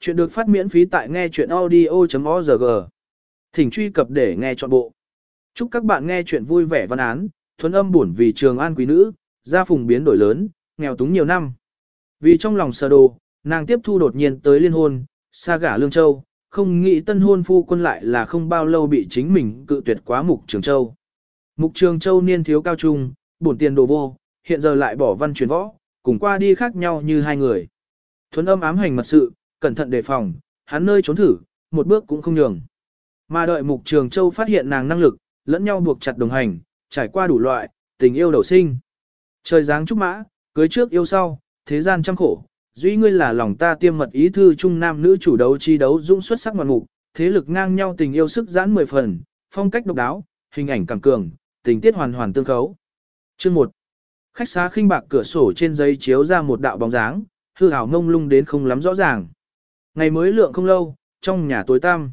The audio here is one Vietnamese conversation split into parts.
Chuyện được phát miễn phí tại nghe chuyện audio.org. Thỉnh truy cập để nghe trọn bộ. Chúc các bạn nghe chuyện vui vẻ văn án, thuấn âm buồn vì trường an quý nữ, gia phùng biến đổi lớn, nghèo túng nhiều năm. Vì trong lòng sờ đồ, nàng tiếp thu đột nhiên tới liên hôn, xa gả Lương Châu, không nghĩ tân hôn phu quân lại là không bao lâu bị chính mình cự tuyệt quá Mục Trường Châu. Mục Trường Châu niên thiếu cao trung, bổn tiền đồ vô, hiện giờ lại bỏ văn truyền võ, cùng qua đi khác nhau như hai người. Thuấn âm ám hành mật sự, cẩn thận đề phòng, hắn nơi trốn thử, một bước cũng không nhường. Mà đợi Mục Trường Châu phát hiện nàng năng lực, lẫn nhau buộc chặt đồng hành, trải qua đủ loại, tình yêu đầu sinh. Trời dáng trúc mã, cưới trước yêu sau, thế gian trăm khổ, duy ngươi là lòng ta tiêm mật ý thư trung nam nữ chủ đấu chi đấu dũng xuất sắc ngoạn mục, thế lực ngang nhau tình yêu sức giãn mười phần, phong cách độc đáo, hình ảnh càng cường, tình tiết hoàn hoàn tương khấu. Chương 1. Khách xá khinh bạc cửa sổ trên giấy chiếu ra một đạo bóng dáng, hư ảo ngông lung đến không lắm rõ ràng. Ngày mới lượng không lâu, trong nhà tối tăm.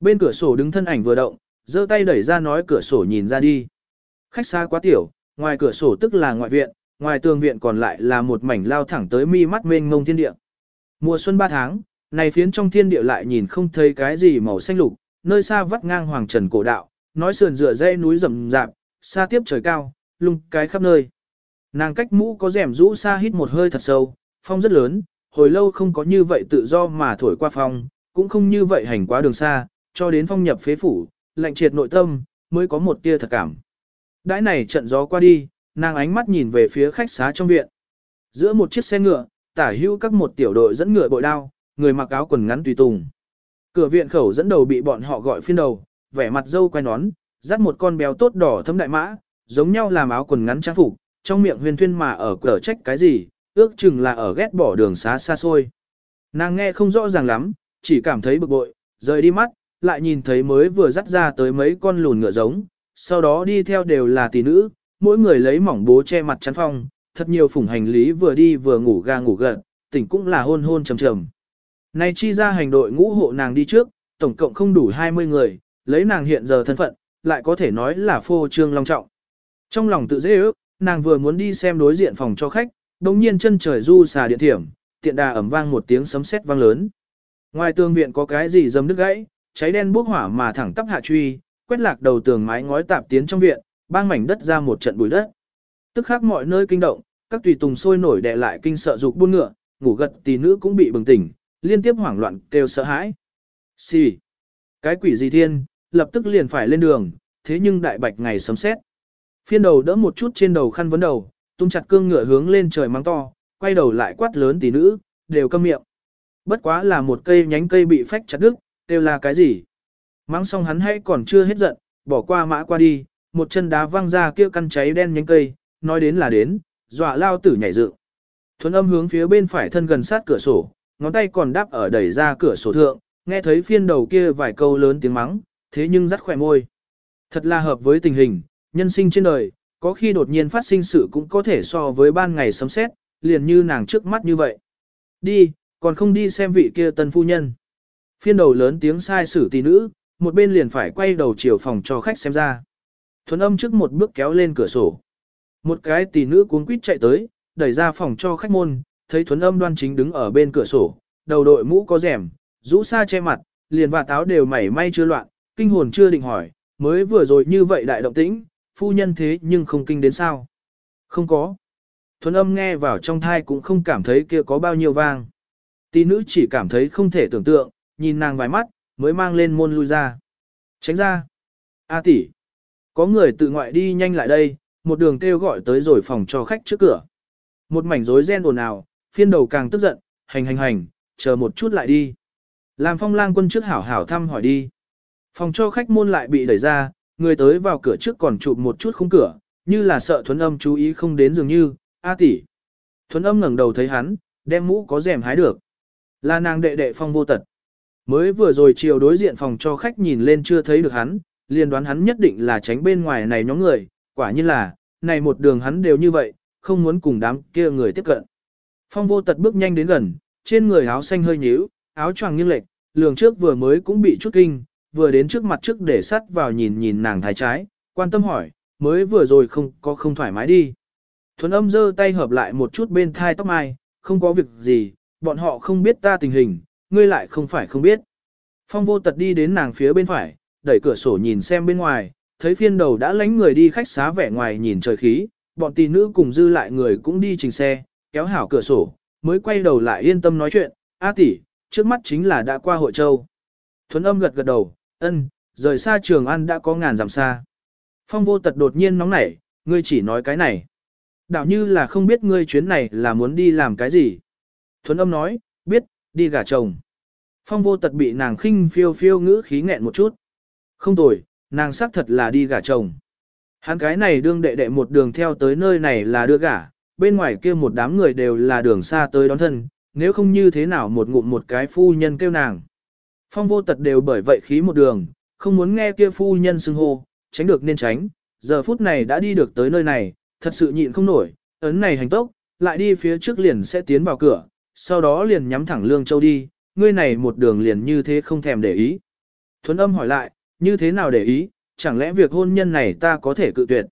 Bên cửa sổ đứng thân ảnh vừa động, giơ tay đẩy ra nói cửa sổ nhìn ra đi. Khách xa quá tiểu, ngoài cửa sổ tức là ngoại viện, ngoài tường viện còn lại là một mảnh lao thẳng tới mi mắt mênh mông thiên địa. Mùa xuân ba tháng, này phiến trong thiên địa lại nhìn không thấy cái gì màu xanh lục, nơi xa vắt ngang hoàng trần cổ đạo, nói sườn dựa dây núi rậm rạp, xa tiếp trời cao, lung cái khắp nơi. Nàng cách mũ có rèm rũ xa hít một hơi thật sâu, phong rất lớn, hồi lâu không có như vậy tự do mà thổi qua phong, cũng không như vậy hành quá đường xa, cho đến phong nhập phế phủ, lạnh triệt nội tâm, mới có một tia thật cảm. Đãi này trận gió qua đi, nàng ánh mắt nhìn về phía khách xá trong viện. Giữa một chiếc xe ngựa, tả hữu các một tiểu đội dẫn ngựa bội đao, người mặc áo quần ngắn tùy tùng. Cửa viện khẩu dẫn đầu bị bọn họ gọi phiên đầu, vẻ mặt dâu quay nón, dắt một con béo tốt đỏ thấm đại mã, giống nhau làm áo quần ngắn trang phục, trong miệng huyền thuyên mà ở cửa trách cái gì, ước chừng là ở ghét bỏ đường xá xa xôi. Nàng nghe không rõ ràng lắm, chỉ cảm thấy bực bội, rời đi mắt, lại nhìn thấy mới vừa dắt ra tới mấy con lùn ngựa giống, sau đó đi theo đều là tỷ nữ, mỗi người lấy mỏng bố che mặt chắn phong, thật nhiều phủng hành lý vừa đi vừa ngủ ga ngủ gật, tỉnh cũng là hôn hôn trầm trầm. Nay chi ra hành đội ngũ hộ nàng đi trước, tổng cộng không đủ 20 người, lấy nàng hiện giờ thân phận, lại có thể nói là phô trương long trọng. Trong lòng tự dễ ước, nàng vừa muốn đi xem đối diện phòng cho khách, đồng nhiên chân trời du xà điện thiểm, tiện đà ẩm vang một tiếng sấm sét vang lớn. Ngoài tường viện có cái gì dầm đứt gãy, cháy đen bốc hỏa mà thẳng tắp hạ truy, quét lạc đầu tường mái ngói tạp tiến trong viện, bang mảnh đất ra một trận bụi đất. Tức khắc mọi nơi kinh động, các tùy tùng sôi nổi đè lại kinh sợ dục buôn ngựa, ngủ gật tỷ nữ cũng bị bừng tỉnh, liên tiếp hoảng loạn kêu sợ hãi. Xì. Cái quỷ gì thiên, lập tức liền phải lên đường, thế nhưng đại bạch ngày sấm sét. Phiên đầu đỡ một chút trên đầu khăn vấn đầu, tung chặt cương ngựa hướng lên trời mắng to, quay đầu lại quát lớn tỷ nữ, đều câm miệng. Bất quá là một cây nhánh cây bị phách chặt đứt, đều là cái gì? Mắng xong hắn hay còn chưa hết giận, bỏ qua mã qua đi, một chân đá văng ra kia căn cháy đen nhánh cây, nói đến là đến, dọa lao tử nhảy dựng. Thuấn âm hướng phía bên phải thân gần sát cửa sổ, ngón tay còn đáp ở đẩy ra cửa sổ thượng, nghe thấy phiên đầu kia vài câu lớn tiếng mắng, thế nhưng rắt khỏe môi. Thật là hợp với tình hình, nhân sinh trên đời, có khi đột nhiên phát sinh sự cũng có thể so với ban ngày sấm sét, liền như nàng trước mắt như vậy. Đi, còn không đi xem vị kia tân phu nhân. Phiên đầu lớn tiếng sai sử tỷ nữ, một bên liền phải quay đầu chiều phòng cho khách xem ra. Thuấn âm trước một bước kéo lên cửa sổ. Một cái tỷ nữ cuốn quýt chạy tới, đẩy ra phòng cho khách môn, thấy thuấn âm đoan chính đứng ở bên cửa sổ, đầu đội mũ có rèm, rũ xa che mặt, liền và táo đều mảy may chưa loạn, kinh hồn chưa định hỏi, mới vừa rồi như vậy đại động tĩnh, phu nhân thế nhưng không kinh đến sao? Không có. Thuấn âm nghe vào trong thai cũng không cảm thấy kia có bao nhiêu vang. Tỷ nữ chỉ cảm thấy không thể tưởng tượng, nhìn nàng vài mắt, mới mang lên môn lui ra. Tránh ra. A tỷ. Có người tự ngoại đi nhanh lại đây, một đường kêu gọi tới rồi phòng cho khách trước cửa. Một mảnh rối ren ồn ào, phiên đầu càng tức giận, hành hành hành, chờ một chút lại đi. Làm phong lang quân trước hảo hảo thăm hỏi đi. Phòng cho khách môn lại bị đẩy ra, người tới vào cửa trước còn chụp một chút khung cửa, như là sợ thuấn âm chú ý không đến dường như, a tỷ. Thuấn âm ngẩng đầu thấy hắn, đem mũ có rèm hái được. Là nàng đệ đệ phong vô tật. Mới vừa rồi chiều đối diện phòng cho khách nhìn lên chưa thấy được hắn, liền đoán hắn nhất định là tránh bên ngoài này nhóm người, quả nhiên là, này một đường hắn đều như vậy, không muốn cùng đám kia người tiếp cận. Phong vô tật bước nhanh đến gần, trên người áo xanh hơi nhíu, áo choàng nghiêng lệch, lường trước vừa mới cũng bị chút kinh, vừa đến trước mặt trước để sắt vào nhìn nhìn nàng thái trái, quan tâm hỏi, mới vừa rồi không có không thoải mái đi. Thuấn âm giơ tay hợp lại một chút bên thai tóc mai, không có việc gì, bọn họ không biết ta tình hình, ngươi lại không phải không biết. Phong vô tật đi đến nàng phía bên phải, đẩy cửa sổ nhìn xem bên ngoài, thấy phiên đầu đã lánh người đi khách xá vẻ ngoài nhìn trời khí, bọn tỷ nữ cùng dư lại người cũng đi trình xe, kéo hảo cửa sổ, mới quay đầu lại yên tâm nói chuyện, A tỷ, trước mắt chính là đã qua hội châu. Thuấn âm gật gật đầu, ân, rời xa trường An đã có ngàn dặm xa. Phong vô tật đột nhiên nóng nảy, ngươi chỉ nói cái này. Đạo như là không biết ngươi chuyến này là muốn đi làm cái gì. Thuấn âm nói, biết, đi gả chồng. Phong vô tật bị nàng khinh phiêu phiêu ngữ khí nghẹn một chút. Không tồi, nàng xác thật là đi gả chồng. Hắn cái này đương đệ đệ một đường theo tới nơi này là đưa gả, bên ngoài kia một đám người đều là đường xa tới đón thân, nếu không như thế nào một ngụm một cái phu nhân kêu nàng. Phong vô tật đều bởi vậy khí một đường, không muốn nghe kia phu nhân xưng hô, tránh được nên tránh, giờ phút này đã đi được tới nơi này, thật sự nhịn không nổi, ấn này hành tốc, lại đi phía trước liền sẽ tiến vào cửa, sau đó liền nhắm thẳng Lương Châu đi, ngươi này một đường liền như thế không thèm để ý. Thuấn âm hỏi lại, như thế nào để ý, chẳng lẽ việc hôn nhân này ta có thể cự tuyệt.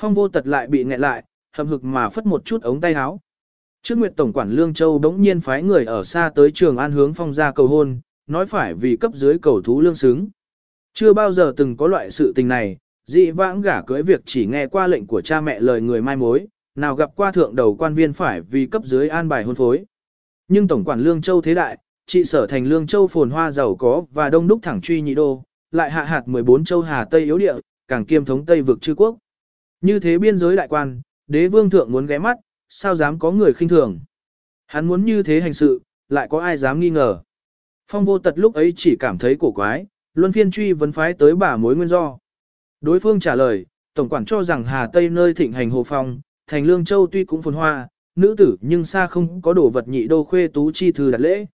Phong vô tật lại bị nghẹn lại, hầm hực mà phất một chút ống tay áo. Trước Nguyệt Tổng quản Lương Châu bỗng nhiên phái người ở xa tới trường an hướng phong ra cầu hôn, nói phải vì cấp dưới cầu thú lương xứng. Chưa bao giờ từng có loại sự tình này, dị vãng gả cưới việc chỉ nghe qua lệnh của cha mẹ lời người mai mối, nào gặp qua thượng đầu quan viên phải vì cấp dưới an bài hôn phối. Nhưng Tổng quản Lương Châu thế đại, trị sở thành Lương Châu phồn hoa giàu có và đông đúc thẳng truy nhị đô, lại hạ hạt 14 châu Hà Tây yếu địa, càng kiêm thống Tây vực chư quốc. Như thế biên giới đại quan, đế vương thượng muốn ghé mắt, sao dám có người khinh thường. Hắn muốn như thế hành sự, lại có ai dám nghi ngờ. Phong vô tật lúc ấy chỉ cảm thấy cổ quái, luân phiên truy vấn phái tới bà mối nguyên do. Đối phương trả lời, tổng quản cho rằng Hà Tây nơi thịnh hành hồ phong, thành lương châu tuy cũng phồn hoa, nữ tử nhưng xa không có đồ vật nhị đô khuê tú chi thư đặt lễ.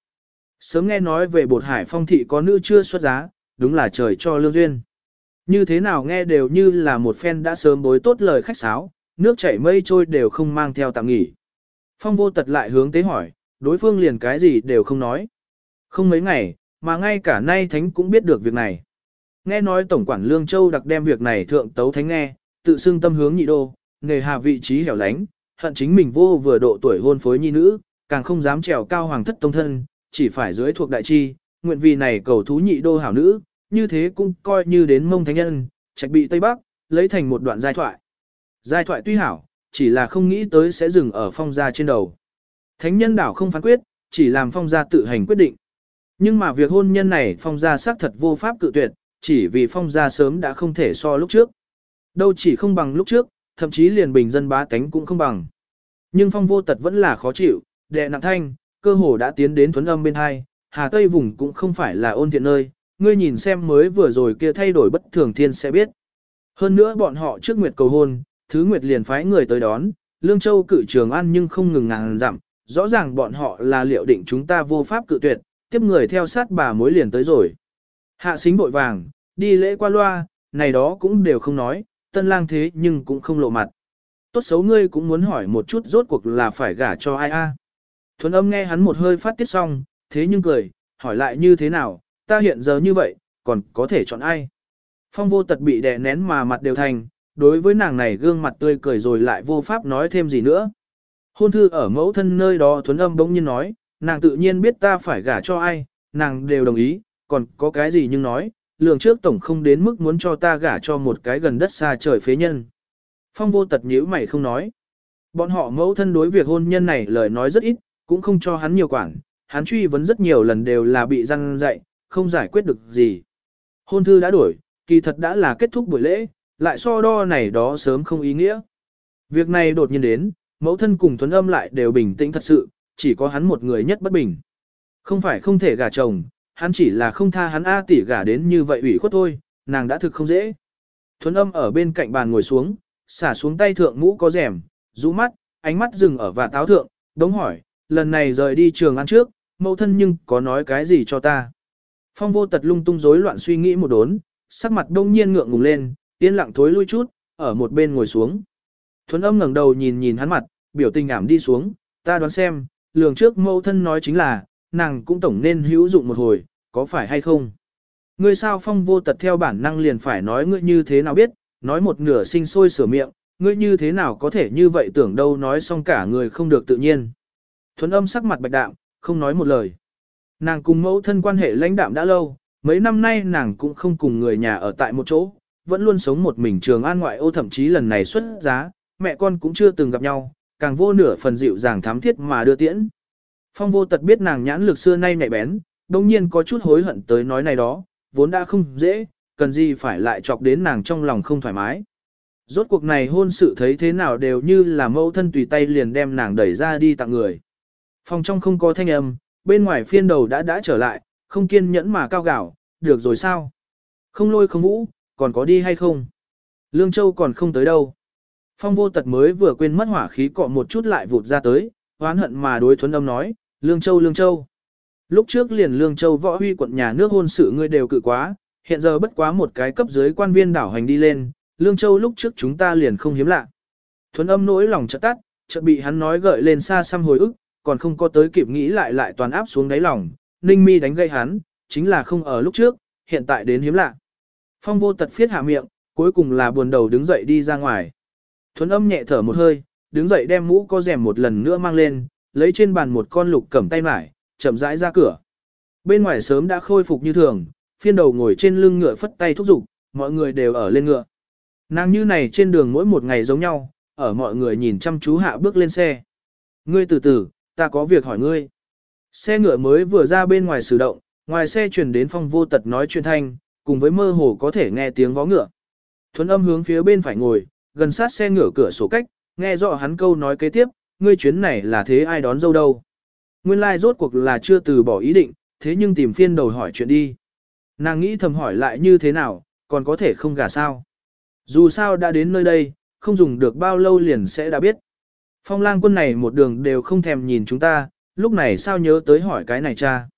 Sớm nghe nói về bột hải phong thị có nữ chưa xuất giá, đúng là trời cho lương duyên. Như thế nào nghe đều như là một phen đã sớm bối tốt lời khách sáo, nước chảy mây trôi đều không mang theo tạm nghỉ. Phong vô tật lại hướng tế hỏi, đối phương liền cái gì đều không nói. Không mấy ngày, mà ngay cả nay thánh cũng biết được việc này. Nghe nói Tổng quản Lương Châu đặc đem việc này thượng tấu thánh nghe, tự xưng tâm hướng nhị đô, nghề hà vị trí hẻo lánh, hận chính mình vô vừa độ tuổi hôn phối nhi nữ, càng không dám trèo cao hoàng thất tông thân, chỉ phải dưới thuộc đại chi, nguyện vì này cầu thú nhị đô hảo nữ, như thế cũng coi như đến mông thánh nhân, trạch bị Tây Bắc, lấy thành một đoạn giai thoại. Giai thoại tuy hảo, chỉ là không nghĩ tới sẽ dừng ở phong gia trên đầu. Thánh nhân đảo không phán quyết, chỉ làm phong gia tự hành quyết định. Nhưng mà việc hôn nhân này phong gia xác thật vô pháp cự tuyệt, chỉ vì phong gia sớm đã không thể so lúc trước. Đâu chỉ không bằng lúc trước, thậm chí liền bình dân bá tánh cũng không bằng. Nhưng phong vô tật vẫn là khó chịu, đệ nặng thanh, cơ hồ đã tiến đến thuấn âm bên hai, Hà Tây vùng cũng không phải là ôn thiện nơi, ngươi nhìn xem mới vừa rồi kia thay đổi bất thường thiên sẽ biết. Hơn nữa bọn họ trước nguyệt cầu hôn, thứ nguyệt liền phái người tới đón, Lương Châu cử trường ăn nhưng không ngừng ngàn dặm, rõ ràng bọn họ là liệu định chúng ta vô pháp cự tuyệt, tiếp người theo sát bà mối liền tới rồi. Hạ xính bội vàng, đi lễ qua loa, này đó cũng đều không nói, tân lang thế nhưng cũng không lộ mặt. Tốt xấu ngươi cũng muốn hỏi một chút rốt cuộc là phải gả cho ai a? Thuấn âm nghe hắn một hơi phát tiết xong, thế nhưng cười, hỏi lại như thế nào, ta hiện giờ như vậy, còn có thể chọn ai? Phong vô tật bị đè nén mà mặt đều thành, đối với nàng này gương mặt tươi cười rồi lại vô pháp nói thêm gì nữa. Hôn thư ở mẫu thân nơi đó thuấn âm bỗng nhiên nói, nàng tự nhiên biết ta phải gả cho ai, nàng đều đồng ý, còn có cái gì nhưng nói, lường trước tổng không đến mức muốn cho ta gả cho một cái gần đất xa trời phế nhân. Phong vô tật nhíu mày không nói. Bọn họ mẫu thân đối việc hôn nhân này lời nói rất ít, cũng không cho hắn nhiều quản, hắn truy vấn rất nhiều lần đều là bị răng dạy, không giải quyết được gì. Hôn thư đã đổi, kỳ thật đã là kết thúc buổi lễ, lại so đo này đó sớm không ý nghĩa. Việc này đột nhiên đến, mẫu thân cùng Tuấn Âm lại đều bình tĩnh thật sự, chỉ có hắn một người nhất bất bình. Không phải không thể gả chồng, hắn chỉ là không tha hắn A tỷ gả đến như vậy ủy khuất thôi, nàng đã thực không dễ. Thuấn âm ở bên cạnh bàn ngồi xuống, xả xuống tay thượng mũ có rèm, rũ mắt, ánh mắt dừng ở và táo thượng, đống hỏi, lần này rời đi trường ăn trước, mẫu thân nhưng có nói cái gì cho ta. Phong vô tật lung tung rối loạn suy nghĩ một đốn, sắc mặt đông nhiên ngượng ngùng lên, yên lặng thối lui chút, ở một bên ngồi xuống. Thuấn âm ngẩng đầu nhìn nhìn hắn mặt, biểu tình ảm đi xuống, ta đoán xem, lường trước mẫu thân nói chính là, nàng cũng tổng nên hữu dụng một hồi, có phải hay không? Ngươi sao phong vô tật theo bản năng liền phải nói ngươi như thế nào biết, nói một nửa sinh sôi sửa miệng, ngươi như thế nào có thể như vậy tưởng đâu nói xong cả người không được tự nhiên. Thuấn âm sắc mặt bạch đạm, không nói một lời. Nàng cùng mẫu thân quan hệ lãnh đạm đã lâu, mấy năm nay nàng cũng không cùng người nhà ở tại một chỗ, vẫn luôn sống một mình trường an ngoại ô thậm chí lần này xuất giá, mẹ con cũng chưa từng gặp nhau, càng vô nửa phần dịu dàng thám thiết mà đưa tiễn. Phong vô tật biết nàng nhãn lực xưa nay nhạy bén, đồng nhiên có chút hối hận tới nói này đó, vốn đã không dễ, cần gì phải lại chọc đến nàng trong lòng không thoải mái. Rốt cuộc này hôn sự thấy thế nào đều như là mẫu thân tùy tay liền đem nàng đẩy ra đi tặng người. Phòng trong không có thanh âm, bên ngoài phiên đầu đã đã trở lại, không kiên nhẫn mà cao gạo, được rồi sao? Không lôi không vũ, còn có đi hay không? Lương Châu còn không tới đâu. Phong vô tật mới vừa quên mất hỏa khí cọ một chút lại vụt ra tới, hoán hận mà đối thuấn âm nói, Lương Châu Lương Châu. Lúc trước liền Lương Châu võ huy quận nhà nước hôn sự ngươi đều cự quá, hiện giờ bất quá một cái cấp dưới quan viên đảo hành đi lên, Lương Châu lúc trước chúng ta liền không hiếm lạ. Thuấn âm nỗi lòng chợt tắt, chợt bị hắn nói gợi lên xa xăm hồi ức, còn không có tới kịp nghĩ lại lại toàn áp xuống đáy lòng, ninh mi đánh gây hắn, chính là không ở lúc trước, hiện tại đến hiếm lạ. Phong vô tật phiết hạ miệng, cuối cùng là buồn đầu đứng dậy đi ra ngoài. Thuấn âm nhẹ thở một hơi, đứng dậy đem mũ có rèm một lần nữa mang lên, lấy trên bàn một con lục cầm tay mải, chậm rãi ra cửa. Bên ngoài sớm đã khôi phục như thường, phiên đầu ngồi trên lưng ngựa phất tay thúc giục, mọi người đều ở lên ngựa. Nàng như này trên đường mỗi một ngày giống nhau, ở mọi người nhìn chăm chú hạ bước lên xe. Ngươi từ từ, ta có việc hỏi ngươi. Xe ngựa mới vừa ra bên ngoài sử động, ngoài xe truyền đến phong vô tật nói chuyện thanh, cùng với mơ hồ có thể nghe tiếng vó ngựa. Thuấn âm hướng phía bên phải ngồi, gần sát xe ngửa cửa sổ cách, nghe rõ hắn câu nói kế tiếp, ngươi chuyến này là thế ai đón dâu đâu. Nguyên lai like rốt cuộc là chưa từ bỏ ý định, thế nhưng tìm phiên đầu hỏi chuyện đi. Nàng nghĩ thầm hỏi lại như thế nào, còn có thể không gả sao. Dù sao đã đến nơi đây, không dùng được bao lâu liền sẽ đã biết. Phong lang quân này một đường đều không thèm nhìn chúng ta, lúc này sao nhớ tới hỏi cái này cha.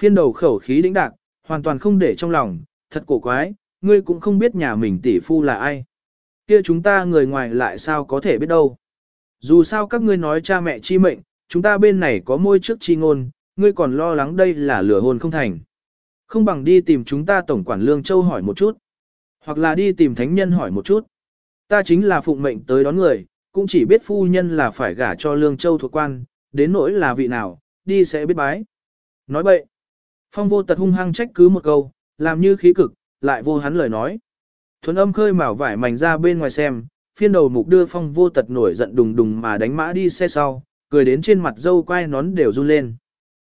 Phiên đầu khẩu khí đĩnh đạc, hoàn toàn không để trong lòng, thật cổ quái, ngươi cũng không biết nhà mình tỷ phu là ai. Kia chúng ta người ngoài lại sao có thể biết đâu. Dù sao các ngươi nói cha mẹ chi mệnh, chúng ta bên này có môi trước chi ngôn, ngươi còn lo lắng đây là lửa hồn không thành. Không bằng đi tìm chúng ta tổng quản lương châu hỏi một chút. Hoặc là đi tìm thánh nhân hỏi một chút. Ta chính là phụng mệnh tới đón người, cũng chỉ biết phu nhân là phải gả cho lương châu thuộc quan, đến nỗi là vị nào, đi sẽ biết bái. Nói bậy. Phong vô tật hung hăng trách cứ một câu, làm như khí cực, lại vô hắn lời nói. Thuấn âm khơi mào vải mảnh ra bên ngoài xem, phiên đầu mục đưa phong vô tật nổi giận đùng đùng mà đánh mã đi xe sau, cười đến trên mặt dâu quai nón đều run lên.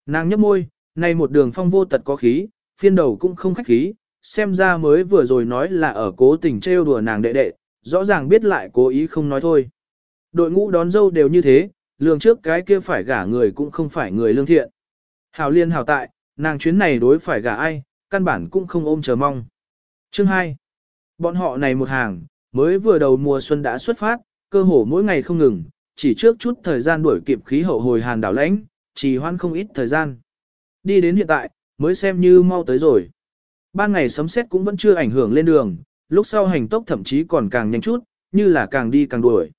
Nàng nhấp môi, nay một đường phong vô tật có khí, phiên đầu cũng không khách khí, xem ra mới vừa rồi nói là ở cố tình trêu đùa nàng đệ đệ, rõ ràng biết lại cố ý không nói thôi. Đội ngũ đón dâu đều như thế, lường trước cái kia phải gả người cũng không phải người lương thiện. Hào liên hào tại, nàng chuyến này đối phải gả ai, căn bản cũng không ôm chờ mong. Chương 2. Bọn họ này một hàng, mới vừa đầu mùa xuân đã xuất phát, cơ hồ mỗi ngày không ngừng, chỉ trước chút thời gian đuổi kịp khí hậu hồi hàn đảo lãnh, chỉ hoan không ít thời gian. Đi đến hiện tại, mới xem như mau tới rồi. Ban ngày sấm sét cũng vẫn chưa ảnh hưởng lên đường, lúc sau hành tốc thậm chí còn càng nhanh chút, như là càng đi càng đuổi.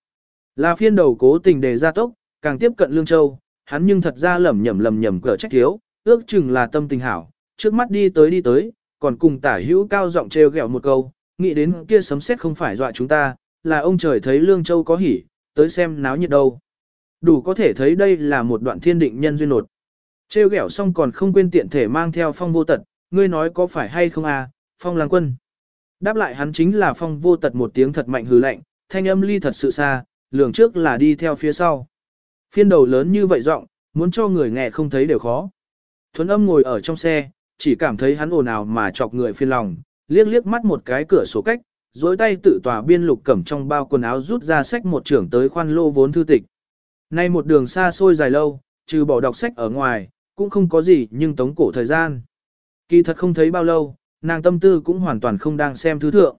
Là phiên đầu cố tình đề ra tốc, càng tiếp cận Lương Châu, hắn nhưng thật ra lầm nhầm lầm nhầm cỡ trách thiếu, ước chừng là tâm tình hảo, trước mắt đi tới đi tới, còn cùng tả hữu cao giọng trêu ghẹo một câu, nghĩ đến kia sấm sét không phải dọa chúng ta, là ông trời thấy Lương Châu có hỉ, tới xem náo nhiệt đâu. Đủ có thể thấy đây là một đoạn thiên định nhân duyên nột. Trêu ghẹo xong còn không quên tiện thể mang theo phong vô tật, ngươi nói có phải hay không à, phong lang quân. Đáp lại hắn chính là phong vô tật một tiếng thật mạnh hừ lạnh, thanh âm ly thật sự xa, lường trước là đi theo phía sau. Phiên đầu lớn như vậy giọng, muốn cho người nghe không thấy đều khó. Thuấn âm ngồi ở trong xe, chỉ cảm thấy hắn ồn ào mà chọc người phiền lòng, liếc liếc mắt một cái cửa sổ cách, dối tay tự tòa biên lục cẩm trong bao quần áo rút ra sách một trưởng tới khoan lô vốn thư tịch. Nay một đường xa xôi dài lâu, trừ bỏ đọc sách ở ngoài, cũng không có gì nhưng tống cổ thời gian. Kỳ thật không thấy bao lâu, nàng tâm tư cũng hoàn toàn không đang xem thứ thượng.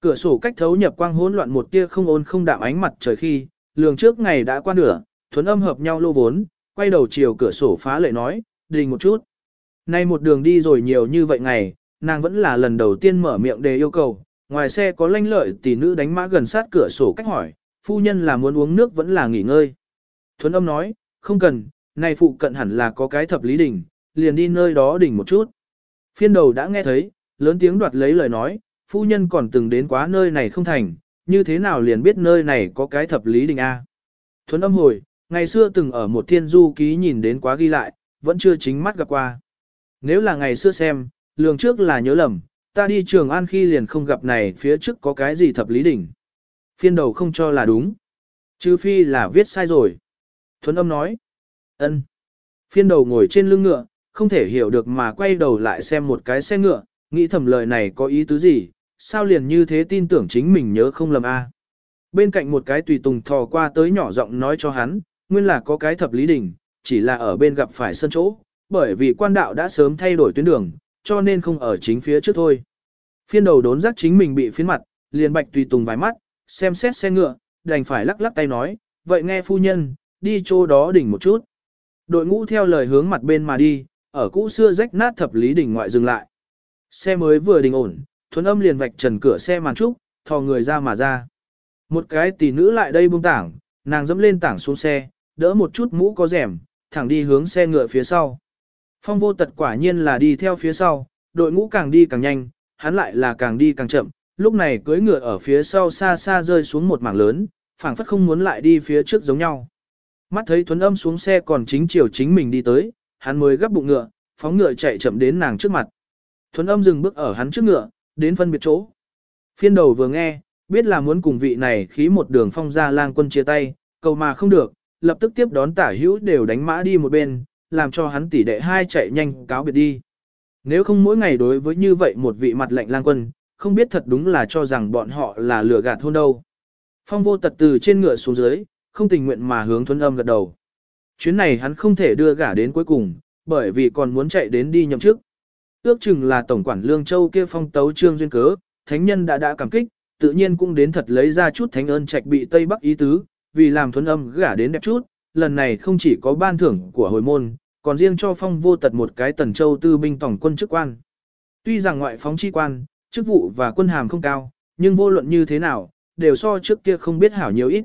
Cửa sổ cách thấu nhập quang hỗn loạn một tia không ôn không đạm ánh mặt trời khi, lường trước ngày đã qua nửa, thuấn âm hợp nhau lô vốn, quay đầu chiều cửa sổ phá lệ nói, đình một chút. Nay một đường đi rồi nhiều như vậy ngày, nàng vẫn là lần đầu tiên mở miệng để yêu cầu, ngoài xe có lanh lợi tỷ nữ đánh mã gần sát cửa sổ cách hỏi, phu nhân là muốn uống nước vẫn là nghỉ ngơi. Thuấn âm nói, không cần, này phụ cận hẳn là có cái thập lý đỉnh, liền đi nơi đó đỉnh một chút. Phiên đầu đã nghe thấy, lớn tiếng đoạt lấy lời nói, phu nhân còn từng đến quá nơi này không thành, như thế nào liền biết nơi này có cái thập lý đỉnh A. Thuấn âm hồi, ngày xưa từng ở một thiên du ký nhìn đến quá ghi lại, vẫn chưa chính mắt gặp qua. Nếu là ngày xưa xem, lường trước là nhớ lầm, ta đi trường an khi liền không gặp này phía trước có cái gì thập lý đỉnh. Phiên đầu không cho là đúng. Chứ phi là viết sai rồi. Thuấn âm nói. ân. Phiên đầu ngồi trên lưng ngựa, không thể hiểu được mà quay đầu lại xem một cái xe ngựa, nghĩ thầm lời này có ý tứ gì, sao liền như thế tin tưởng chính mình nhớ không lầm a. Bên cạnh một cái tùy tùng thò qua tới nhỏ giọng nói cho hắn, nguyên là có cái thập lý đỉnh, chỉ là ở bên gặp phải sân chỗ, bởi vì quan đạo đã sớm thay đổi tuyến đường, cho nên không ở chính phía trước thôi. Phiên đầu đốn giác chính mình bị phiến mặt, liền bạch tùy tùng vài mắt, xem xét xe ngựa, đành phải lắc lắc tay nói, vậy nghe phu nhân, đi chỗ đó đỉnh một chút. Đội ngũ theo lời hướng mặt bên mà đi, ở cũ xưa rách nát thập lý đỉnh ngoại dừng lại. Xe mới vừa đình ổn, thuần âm liền vạch trần cửa xe màn trúc, thò người ra mà ra. Một cái tỷ nữ lại đây buông tảng, nàng dẫm lên tảng xuống xe, đỡ một chút mũ có rèm, thẳng đi hướng xe ngựa phía sau. Phong vô tật quả nhiên là đi theo phía sau, đội ngũ càng đi càng nhanh, hắn lại là càng đi càng chậm, lúc này cưỡi ngựa ở phía sau xa xa rơi xuống một mảng lớn, phảng phất không muốn lại đi phía trước giống nhau. Mắt thấy thuấn âm xuống xe còn chính chiều chính mình đi tới, hắn mới gấp bụng ngựa, phóng ngựa chạy chậm đến nàng trước mặt. Thuấn âm dừng bước ở hắn trước ngựa, đến phân biệt chỗ. Phiên đầu vừa nghe, biết là muốn cùng vị này khí một đường phong ra lang quân chia tay, cầu mà không được, lập tức tiếp đón tả hữu đều đánh mã đi một bên, làm cho hắn tỷ đệ hai chạy nhanh cáo biệt đi. Nếu không mỗi ngày đối với như vậy một vị mặt lệnh lang quân, không biết thật đúng là cho rằng bọn họ là lừa gạt hôn đâu. Phong vô tật từ trên ngựa xuống dưới, không tình nguyện mà hướng thuấn âm gật đầu. Chuyến này hắn không thể đưa gả đến cuối cùng, bởi vì còn muốn chạy đến đi nhậm chức. Ước chừng là tổng quản Lương Châu kia phong tấu trương duyên cớ, thánh nhân đã đã cảm kích, tự nhiên cũng đến thật lấy ra chút thánh ơn trạch bị Tây Bắc ý tứ, vì làm thuấn âm gả đến đẹp chút, lần này không chỉ có ban thưởng của hồi môn, còn riêng cho phong vô tật một cái tần châu tư binh tổng quân chức quan. Tuy rằng ngoại phóng chi quan, chức vụ và quân hàm không cao, nhưng vô luận như thế nào, đều so trước kia không biết hảo nhiều ít.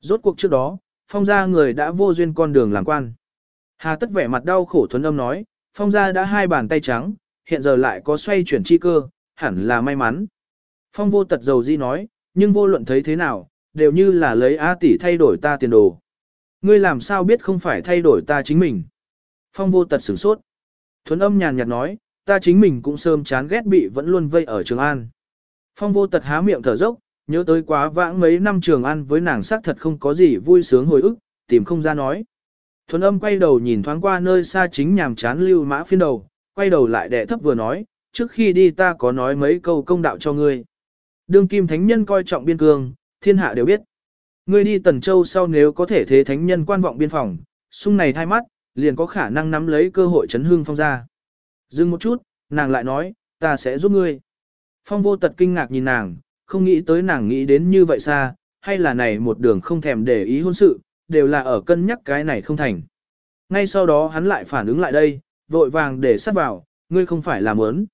Rốt cuộc trước đó, phong gia người đã vô duyên con đường làm quan. Hà tất vẻ mặt đau khổ thuấn âm nói, phong gia đã hai bàn tay trắng, hiện giờ lại có xoay chuyển chi cơ, hẳn là may mắn. Phong vô tật dầu di nói, nhưng vô luận thấy thế nào, đều như là lấy A tỷ thay đổi ta tiền đồ. Ngươi làm sao biết không phải thay đổi ta chính mình. Phong vô tật sửng sốt. Thuấn âm nhàn nhạt nói, ta chính mình cũng sơm chán ghét bị vẫn luôn vây ở Trường An. Phong vô tật há miệng thở dốc, nhớ tới quá vãng mấy năm Trường An với nàng sắc thật không có gì vui sướng hồi ức, tìm không ra nói. Thuấn âm quay đầu nhìn thoáng qua nơi xa chính nhàm chán lưu mã phiên đầu, quay đầu lại đệ thấp vừa nói, trước khi đi ta có nói mấy câu công đạo cho ngươi. Đương kim thánh nhân coi trọng biên cương, thiên hạ đều biết. Ngươi đi Tần Châu sau nếu có thể thế thánh nhân quan vọng biên phòng, sung này thay mắt, liền có khả năng nắm lấy cơ hội chấn hương phong ra. Dừng một chút, nàng lại nói, ta sẽ giúp ngươi. Phong vô tật kinh ngạc nhìn nàng, không nghĩ tới nàng nghĩ đến như vậy xa, hay là này một đường không thèm để ý hôn sự, đều là ở cân nhắc cái này không thành. Ngay sau đó hắn lại phản ứng lại đây, vội vàng để sát vào, ngươi không phải làm ớn.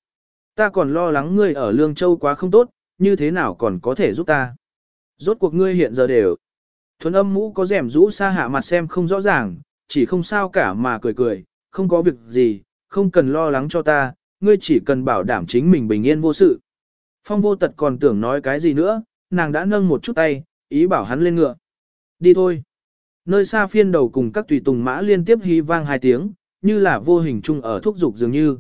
Ta còn lo lắng ngươi ở Lương Châu quá không tốt, như thế nào còn có thể giúp ta. Rốt cuộc ngươi hiện giờ đều. Thuấn âm mũ có rèm rũ xa hạ mặt xem không rõ ràng, chỉ không sao cả mà cười cười, không có việc gì, không cần lo lắng cho ta, ngươi chỉ cần bảo đảm chính mình bình yên vô sự. Phong vô tật còn tưởng nói cái gì nữa, nàng đã nâng một chút tay, ý bảo hắn lên ngựa. Đi thôi. Nơi xa phiên đầu cùng các tùy tùng mã liên tiếp hí vang hai tiếng, như là vô hình chung ở thúc dục dường như.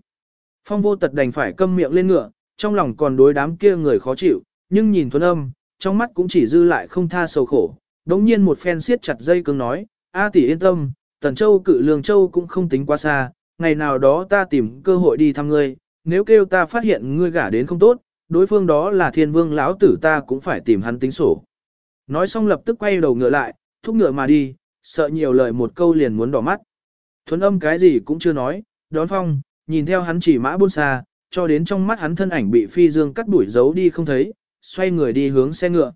Phong vô tật đành phải câm miệng lên ngựa, trong lòng còn đối đám kia người khó chịu, nhưng nhìn thuần âm, trong mắt cũng chỉ dư lại không tha sầu khổ. Đống nhiên một phen siết chặt dây cứng nói, A tỷ yên tâm, Tần Châu cự Lương Châu cũng không tính quá xa, ngày nào đó ta tìm cơ hội đi thăm ngươi, nếu kêu ta phát hiện ngươi gả đến không tốt, đối phương đó là thiên vương lão tử ta cũng phải tìm hắn tính sổ. Nói xong lập tức quay đầu ngựa lại, thúc ngựa mà đi, sợ nhiều lời một câu liền muốn đỏ mắt. Thuấn âm cái gì cũng chưa nói, đón phong, nhìn theo hắn chỉ mã buôn xa, cho đến trong mắt hắn thân ảnh bị phi dương cắt đuổi giấu đi không thấy, xoay người đi hướng xe ngựa.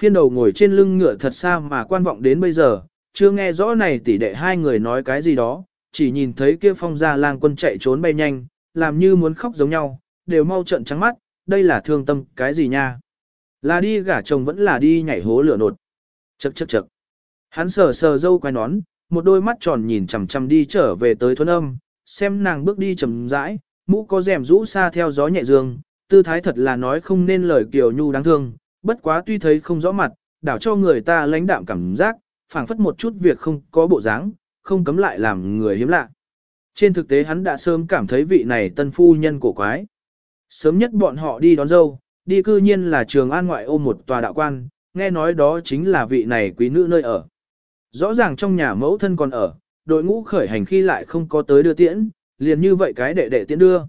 Phiên đầu ngồi trên lưng ngựa thật xa mà quan vọng đến bây giờ, chưa nghe rõ này tỷ đệ hai người nói cái gì đó, chỉ nhìn thấy kia phong gia lang quân chạy trốn bay nhanh, làm như muốn khóc giống nhau, đều mau trận trắng mắt, đây là thương tâm cái gì nha. Là đi gả chồng vẫn là đi nhảy hố lửa nột. Chậc chậc chậc. Hắn sờ sờ dâu quay nón, một đôi mắt tròn nhìn chằm chằm đi trở về tới thuần âm, xem nàng bước đi chậm rãi, mũ có rèm rũ xa theo gió nhẹ dương, tư thái thật là nói không nên lời kiều nhu đáng thương, bất quá tuy thấy không rõ mặt, đảo cho người ta lãnh đạm cảm giác, phảng phất một chút việc không có bộ dáng, không cấm lại làm người hiếm lạ. Trên thực tế hắn đã sớm cảm thấy vị này tân phu nhân cổ quái. Sớm nhất bọn họ đi đón dâu, đi cư nhiên là trường an ngoại ô một tòa đạo quan, nghe nói đó chính là vị này quý nữ nơi ở. Rõ ràng trong nhà mẫu thân còn ở, đội ngũ khởi hành khi lại không có tới đưa tiễn, liền như vậy cái đệ đệ tiễn đưa.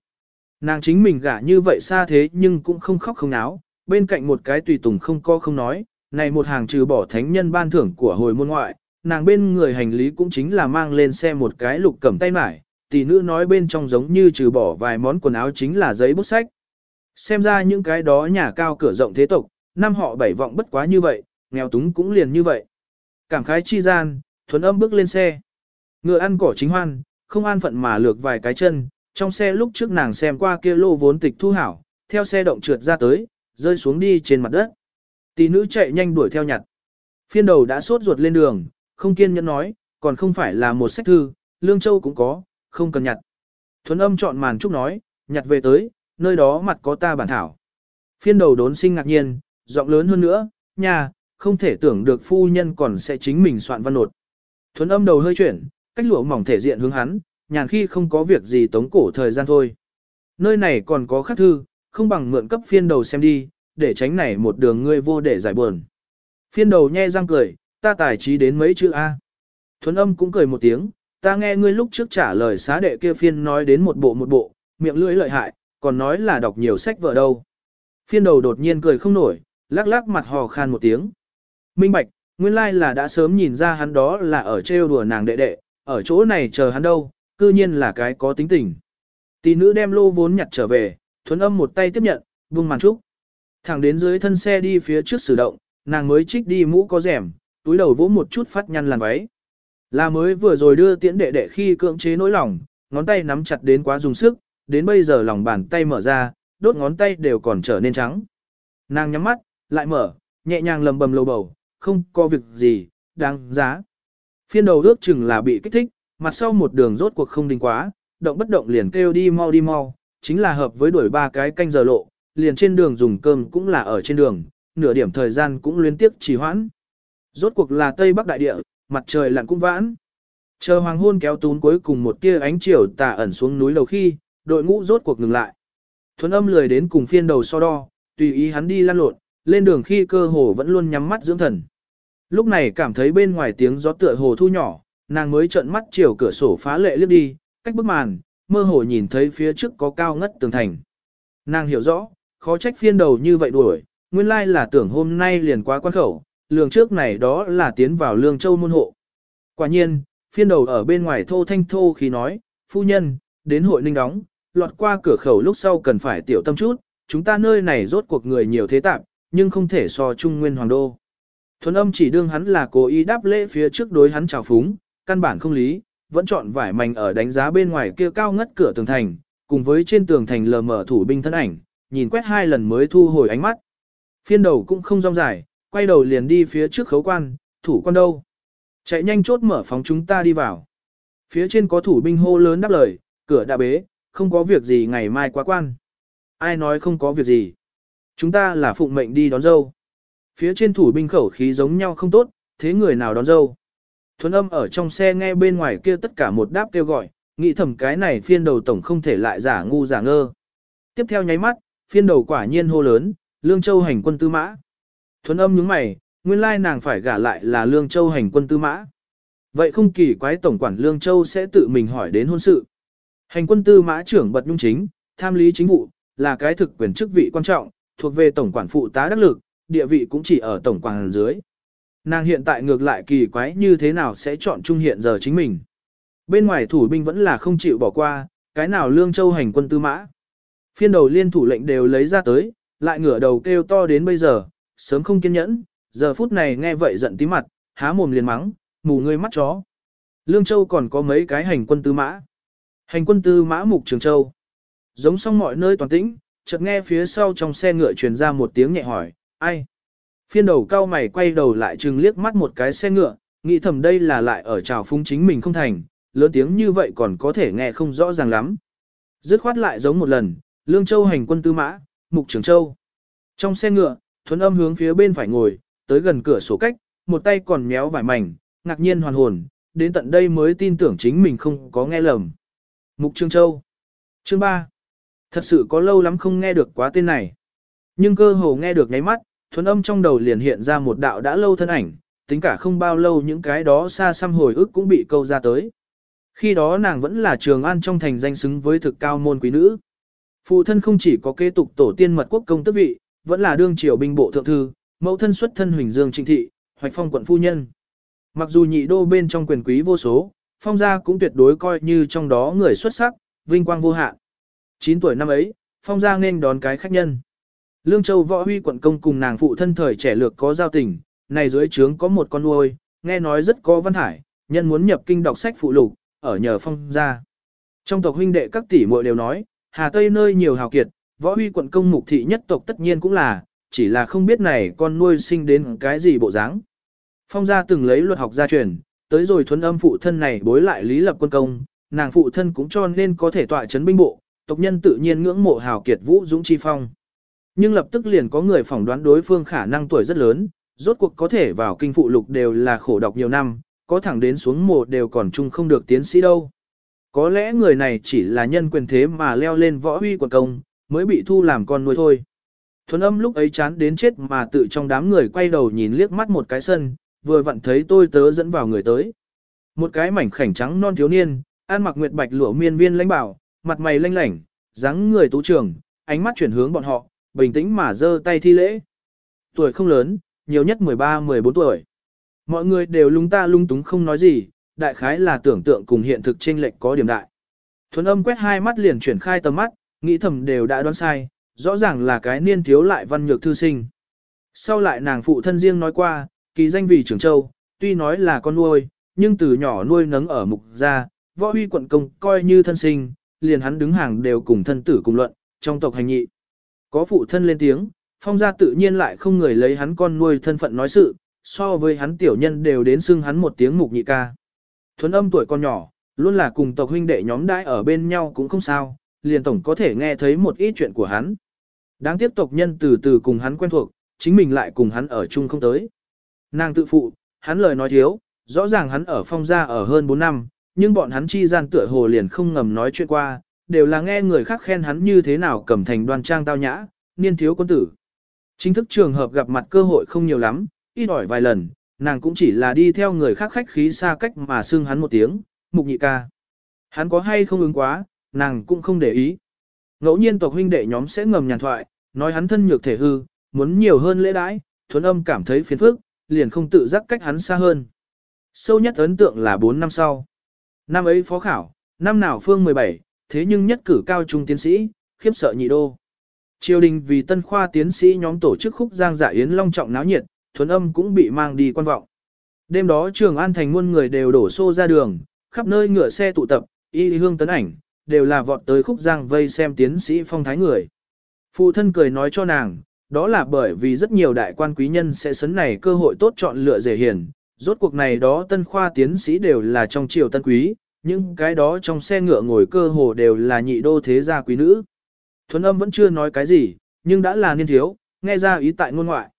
Nàng chính mình gả như vậy xa thế nhưng cũng không khóc không náo, bên cạnh một cái tùy tùng không co không nói, này một hàng trừ bỏ thánh nhân ban thưởng của hồi môn ngoại, nàng bên người hành lý cũng chính là mang lên xe một cái lục cầm tay mải, tỷ nữ nói bên trong giống như trừ bỏ vài món quần áo chính là giấy bút sách. Xem ra những cái đó nhà cao cửa rộng thế tộc, năm họ bảy vọng bất quá như vậy, nghèo túng cũng liền như vậy. Cảm khái chi gian, thuần âm bước lên xe. Ngựa ăn cỏ chính hoan, không an phận mà lược vài cái chân, trong xe lúc trước nàng xem qua kia lô vốn tịch thu hảo, theo xe động trượt ra tới, rơi xuống đi trên mặt đất. Tỷ nữ chạy nhanh đuổi theo nhặt. Phiên đầu đã sốt ruột lên đường, không kiên nhẫn nói, còn không phải là một sách thư, Lương Châu cũng có, không cần nhặt. Thuấn âm chọn màn trúc nói, nhặt về tới, nơi đó mặt có ta bản thảo. Phiên đầu đốn sinh ngạc nhiên, giọng lớn hơn nữa, nhà, không thể tưởng được phu nhân còn sẽ chính mình soạn văn nột. Thuấn âm đầu hơi chuyển, cách lụa mỏng thể diện hướng hắn, nhàn khi không có việc gì tống cổ thời gian thôi. Nơi này còn có khắc thư, không bằng mượn cấp phiên đầu xem đi, để tránh này một đường ngươi vô để giải buồn. Phiên đầu nhe răng cười, ta tài trí đến mấy chữ A. Thuấn âm cũng cười một tiếng, ta nghe ngươi lúc trước trả lời xá đệ kia phiên nói đến một bộ một bộ, miệng lưỡi lợi hại, còn nói là đọc nhiều sách vợ đâu. Phiên đầu đột nhiên cười không nổi, lắc lắc mặt hò khan một tiếng. Minh bạch, nguyên lai là đã sớm nhìn ra hắn đó là ở trêu đùa nàng đệ đệ, ở chỗ này chờ hắn đâu, cư nhiên là cái có tính tình. Tỷ nữ đem lô vốn nhặt trở về, thuấn âm một tay tiếp nhận, vung màn trúc. Thẳng đến dưới thân xe đi phía trước sử động, nàng mới trích đi mũ có rèm, túi đầu vỗ một chút phát nhăn làn váy. Là mới vừa rồi đưa tiễn đệ đệ khi cưỡng chế nỗi lòng, ngón tay nắm chặt đến quá dùng sức, đến bây giờ lòng bàn tay mở ra, đốt ngón tay đều còn trở nên trắng. Nàng nhắm mắt, lại mở, nhẹ nhàng lầm bầm lầu bầu, không có việc gì, đáng giá. Phiên đầu ước chừng là bị kích thích, mặt sau một đường rốt cuộc không đình quá, động bất động liền kêu đi mau đi mau, chính là hợp với đuổi ba cái canh giờ lộ, liền trên đường dùng cơm cũng là ở trên đường, nửa điểm thời gian cũng liên tiếp trì hoãn. Rốt cuộc là Tây Bắc Đại Địa, mặt trời lặn cũng vãn. Chờ hoàng hôn kéo tún cuối cùng một tia ánh chiều tà ẩn xuống núi lầu khi, đội ngũ rốt cuộc ngừng lại. Thuấn âm lười đến cùng phiên đầu so đo, tùy ý hắn đi lăn lộn, lên đường khi cơ hồ vẫn luôn nhắm mắt dưỡng thần. Lúc này cảm thấy bên ngoài tiếng gió tựa hồ thu nhỏ, nàng mới trợn mắt chiều cửa sổ phá lệ liếc đi, cách bức màn, mơ hồ nhìn thấy phía trước có cao ngất tường thành. Nàng hiểu rõ, khó trách phiên đầu như vậy đuổi, nguyên lai là tưởng hôm nay liền qua quan khẩu, lường trước này đó là tiến vào lương châu môn hộ. Quả nhiên, phiên đầu ở bên ngoài thô thanh thô khi nói, phu nhân, đến hội ninh đóng, lọt qua cửa khẩu lúc sau cần phải tiểu tâm chút, chúng ta nơi này rốt cuộc người nhiều thế tạp, nhưng không thể so trung nguyên hoàng đô. Thuần âm chỉ đương hắn là cố ý đáp lễ phía trước đối hắn chào phúng, căn bản không lý, vẫn chọn vải mảnh ở đánh giá bên ngoài kia cao ngất cửa tường thành, cùng với trên tường thành lờ mở thủ binh thân ảnh, nhìn quét hai lần mới thu hồi ánh mắt. Phiên đầu cũng không rong dài, quay đầu liền đi phía trước khấu quan, thủ quan đâu. Chạy nhanh chốt mở phóng chúng ta đi vào. Phía trên có thủ binh hô lớn đáp lời, cửa đã bế, không có việc gì ngày mai quá quan. Ai nói không có việc gì. Chúng ta là phụng mệnh đi đón dâu. Phía trên thủ binh khẩu khí giống nhau không tốt, thế người nào đón dâu. Thuấn âm ở trong xe nghe bên ngoài kia tất cả một đáp kêu gọi, nghĩ thầm cái này phiên đầu tổng không thể lại giả ngu giả ngơ. Tiếp theo nháy mắt, phiên đầu quả nhiên hô lớn, Lương Châu hành quân tư mã. Thuấn âm nhướng mày, nguyên lai nàng phải gả lại là Lương Châu hành quân tư mã. Vậy không kỳ quái tổng quản Lương Châu sẽ tự mình hỏi đến hôn sự. Hành quân tư mã trưởng bật nhung chính, tham lý chính vụ, là cái thực quyền chức vị quan trọng, thuộc về tổng quản phụ tá đắc lực, địa vị cũng chỉ ở tổng quản dưới. Nàng hiện tại ngược lại kỳ quái như thế nào sẽ chọn trung hiện giờ chính mình. Bên ngoài thủ binh vẫn là không chịu bỏ qua, cái nào lương châu hành quân tư mã. Phiên đầu liên thủ lệnh đều lấy ra tới, lại ngửa đầu kêu to đến bây giờ, sớm không kiên nhẫn, giờ phút này nghe vậy giận tí mặt, há mồm liền mắng, mù ngươi mắt chó. Lương Châu còn có mấy cái hành quân tư mã. Hành quân tư mã mục trường châu. Giống xong mọi nơi toàn tĩnh, chợt nghe phía sau trong xe ngựa truyền ra một tiếng nhẹ hỏi, ai? Phiên đầu cao mày quay đầu lại chừng liếc mắt một cái xe ngựa, nghĩ thầm đây là lại ở trào phúng chính mình không thành, lớn tiếng như vậy còn có thể nghe không rõ ràng lắm. Dứt khoát lại giống một lần, Lương Châu hành quân tư mã, Mục Trường Châu. Trong xe ngựa, thuấn âm hướng phía bên phải ngồi, tới gần cửa sổ cách, một tay còn méo vải mảnh, ngạc nhiên hoàn hồn, đến tận đây mới tin tưởng chính mình không có nghe lầm. Mục trường Châu. Chương 3. Thật sự có lâu lắm không nghe được quá tên này. Nhưng cơ hồ nghe được nháy mắt, Thuấn âm trong đầu liền hiện ra một đạo đã lâu thân ảnh, tính cả không bao lâu những cái đó xa xăm hồi ức cũng bị câu ra tới. Khi đó nàng vẫn là trường an trong thành danh xứng với thực cao môn quý nữ. Phụ thân không chỉ có kế tục tổ tiên mật quốc công tước vị, vẫn là đương triều binh bộ thượng thư, mẫu thân xuất thân huỳnh dương trịnh thị, hoạch phong quận phu nhân. Mặc dù nhị đô bên trong quyền quý vô số, phong gia cũng tuyệt đối coi như trong đó người xuất sắc, vinh quang vô hạn. 9 tuổi năm ấy, phong gia nên đón cái khách nhân. Lương Châu võ huy quận công cùng nàng phụ thân thời trẻ lược có giao tình, này dưới trướng có một con nuôi, nghe nói rất có văn hải, nhân muốn nhập kinh đọc sách phụ lục, ở nhờ phong gia. Trong tộc huynh đệ các tỷ muội đều nói, Hà Tây nơi nhiều hào kiệt, võ huy quận công mục thị nhất tộc tất nhiên cũng là, chỉ là không biết này con nuôi sinh đến cái gì bộ dáng. Phong gia từng lấy luật học gia truyền, tới rồi thuấn âm phụ thân này bối lại lý lập quân công, nàng phụ thân cũng cho nên có thể tọa chấn binh bộ, tộc nhân tự nhiên ngưỡng mộ hào kiệt vũ dũng chi phong. Nhưng lập tức liền có người phỏng đoán đối phương khả năng tuổi rất lớn, rốt cuộc có thể vào kinh phụ lục đều là khổ đọc nhiều năm, có thẳng đến xuống mộ đều còn chung không được tiến sĩ đâu. Có lẽ người này chỉ là nhân quyền thế mà leo lên võ huy quần công, mới bị thu làm con nuôi thôi. Thuấn âm lúc ấy chán đến chết mà tự trong đám người quay đầu nhìn liếc mắt một cái sân, vừa vặn thấy tôi tớ dẫn vào người tới. Một cái mảnh khảnh trắng non thiếu niên, ăn mặc nguyệt bạch lụa miên viên lãnh bảo, mặt mày lanh lảnh, dáng người tú trường, ánh mắt chuyển hướng bọn họ, bình tĩnh mà giơ tay thi lễ. Tuổi không lớn, nhiều nhất 13-14 tuổi. Mọi người đều lung ta lung túng không nói gì, đại khái là tưởng tượng cùng hiện thực chênh lệch có điểm đại. Thuấn âm quét hai mắt liền chuyển khai tầm mắt, nghĩ thầm đều đã đoán sai, rõ ràng là cái niên thiếu lại văn nhược thư sinh. Sau lại nàng phụ thân riêng nói qua, kỳ danh vì trưởng châu, tuy nói là con nuôi, nhưng từ nhỏ nuôi nấng ở mục gia, võ huy quận công coi như thân sinh, liền hắn đứng hàng đều cùng thân tử cùng luận, trong tộc hành nhị. Có phụ thân lên tiếng, phong gia tự nhiên lại không người lấy hắn con nuôi thân phận nói sự, so với hắn tiểu nhân đều đến xưng hắn một tiếng mục nhị ca. Thuấn âm tuổi con nhỏ, luôn là cùng tộc huynh đệ nhóm đãi ở bên nhau cũng không sao, liền tổng có thể nghe thấy một ít chuyện của hắn. Đáng tiếc tộc nhân từ từ cùng hắn quen thuộc, chính mình lại cùng hắn ở chung không tới. Nàng tự phụ, hắn lời nói thiếu, rõ ràng hắn ở phong gia ở hơn 4 năm, nhưng bọn hắn chi gian tựa hồ liền không ngầm nói chuyện qua, đều là nghe người khác khen hắn như thế nào cầm thành đoan trang tao nhã, niên thiếu quân tử. Chính thức trường hợp gặp mặt cơ hội không nhiều lắm, ít ỏi vài lần, nàng cũng chỉ là đi theo người khác khách khí xa cách mà xưng hắn một tiếng, mục nhị ca. Hắn có hay không ứng quá, nàng cũng không để ý. Ngẫu nhiên tộc huynh đệ nhóm sẽ ngầm nhàn thoại, nói hắn thân nhược thể hư, muốn nhiều hơn lễ đãi, thuấn âm cảm thấy phiền phức, liền không tự giác cách hắn xa hơn. Sâu nhất ấn tượng là 4 năm sau. Năm ấy phó khảo, năm nào phương 17, thế nhưng nhất cử cao trung tiến sĩ, khiếp sợ nhị đô. Triều đình vì tân khoa tiến sĩ nhóm tổ chức khúc giang dạ yến long trọng náo nhiệt, thuần âm cũng bị mang đi quan vọng. Đêm đó trường an thành muôn người đều đổ xô ra đường, khắp nơi ngựa xe tụ tập, y hương tấn ảnh, đều là vọt tới khúc giang vây xem tiến sĩ phong thái người. Phụ thân cười nói cho nàng, đó là bởi vì rất nhiều đại quan quý nhân sẽ sấn này cơ hội tốt chọn lựa dễ hiền, rốt cuộc này đó tân khoa tiến sĩ đều là trong triều tân quý, nhưng cái đó trong xe ngựa ngồi cơ hồ đều là nhị đô thế gia quý nữ. Thuấn âm vẫn chưa nói cái gì, nhưng đã là niên thiếu, nghe ra ý tại ngôn ngoại.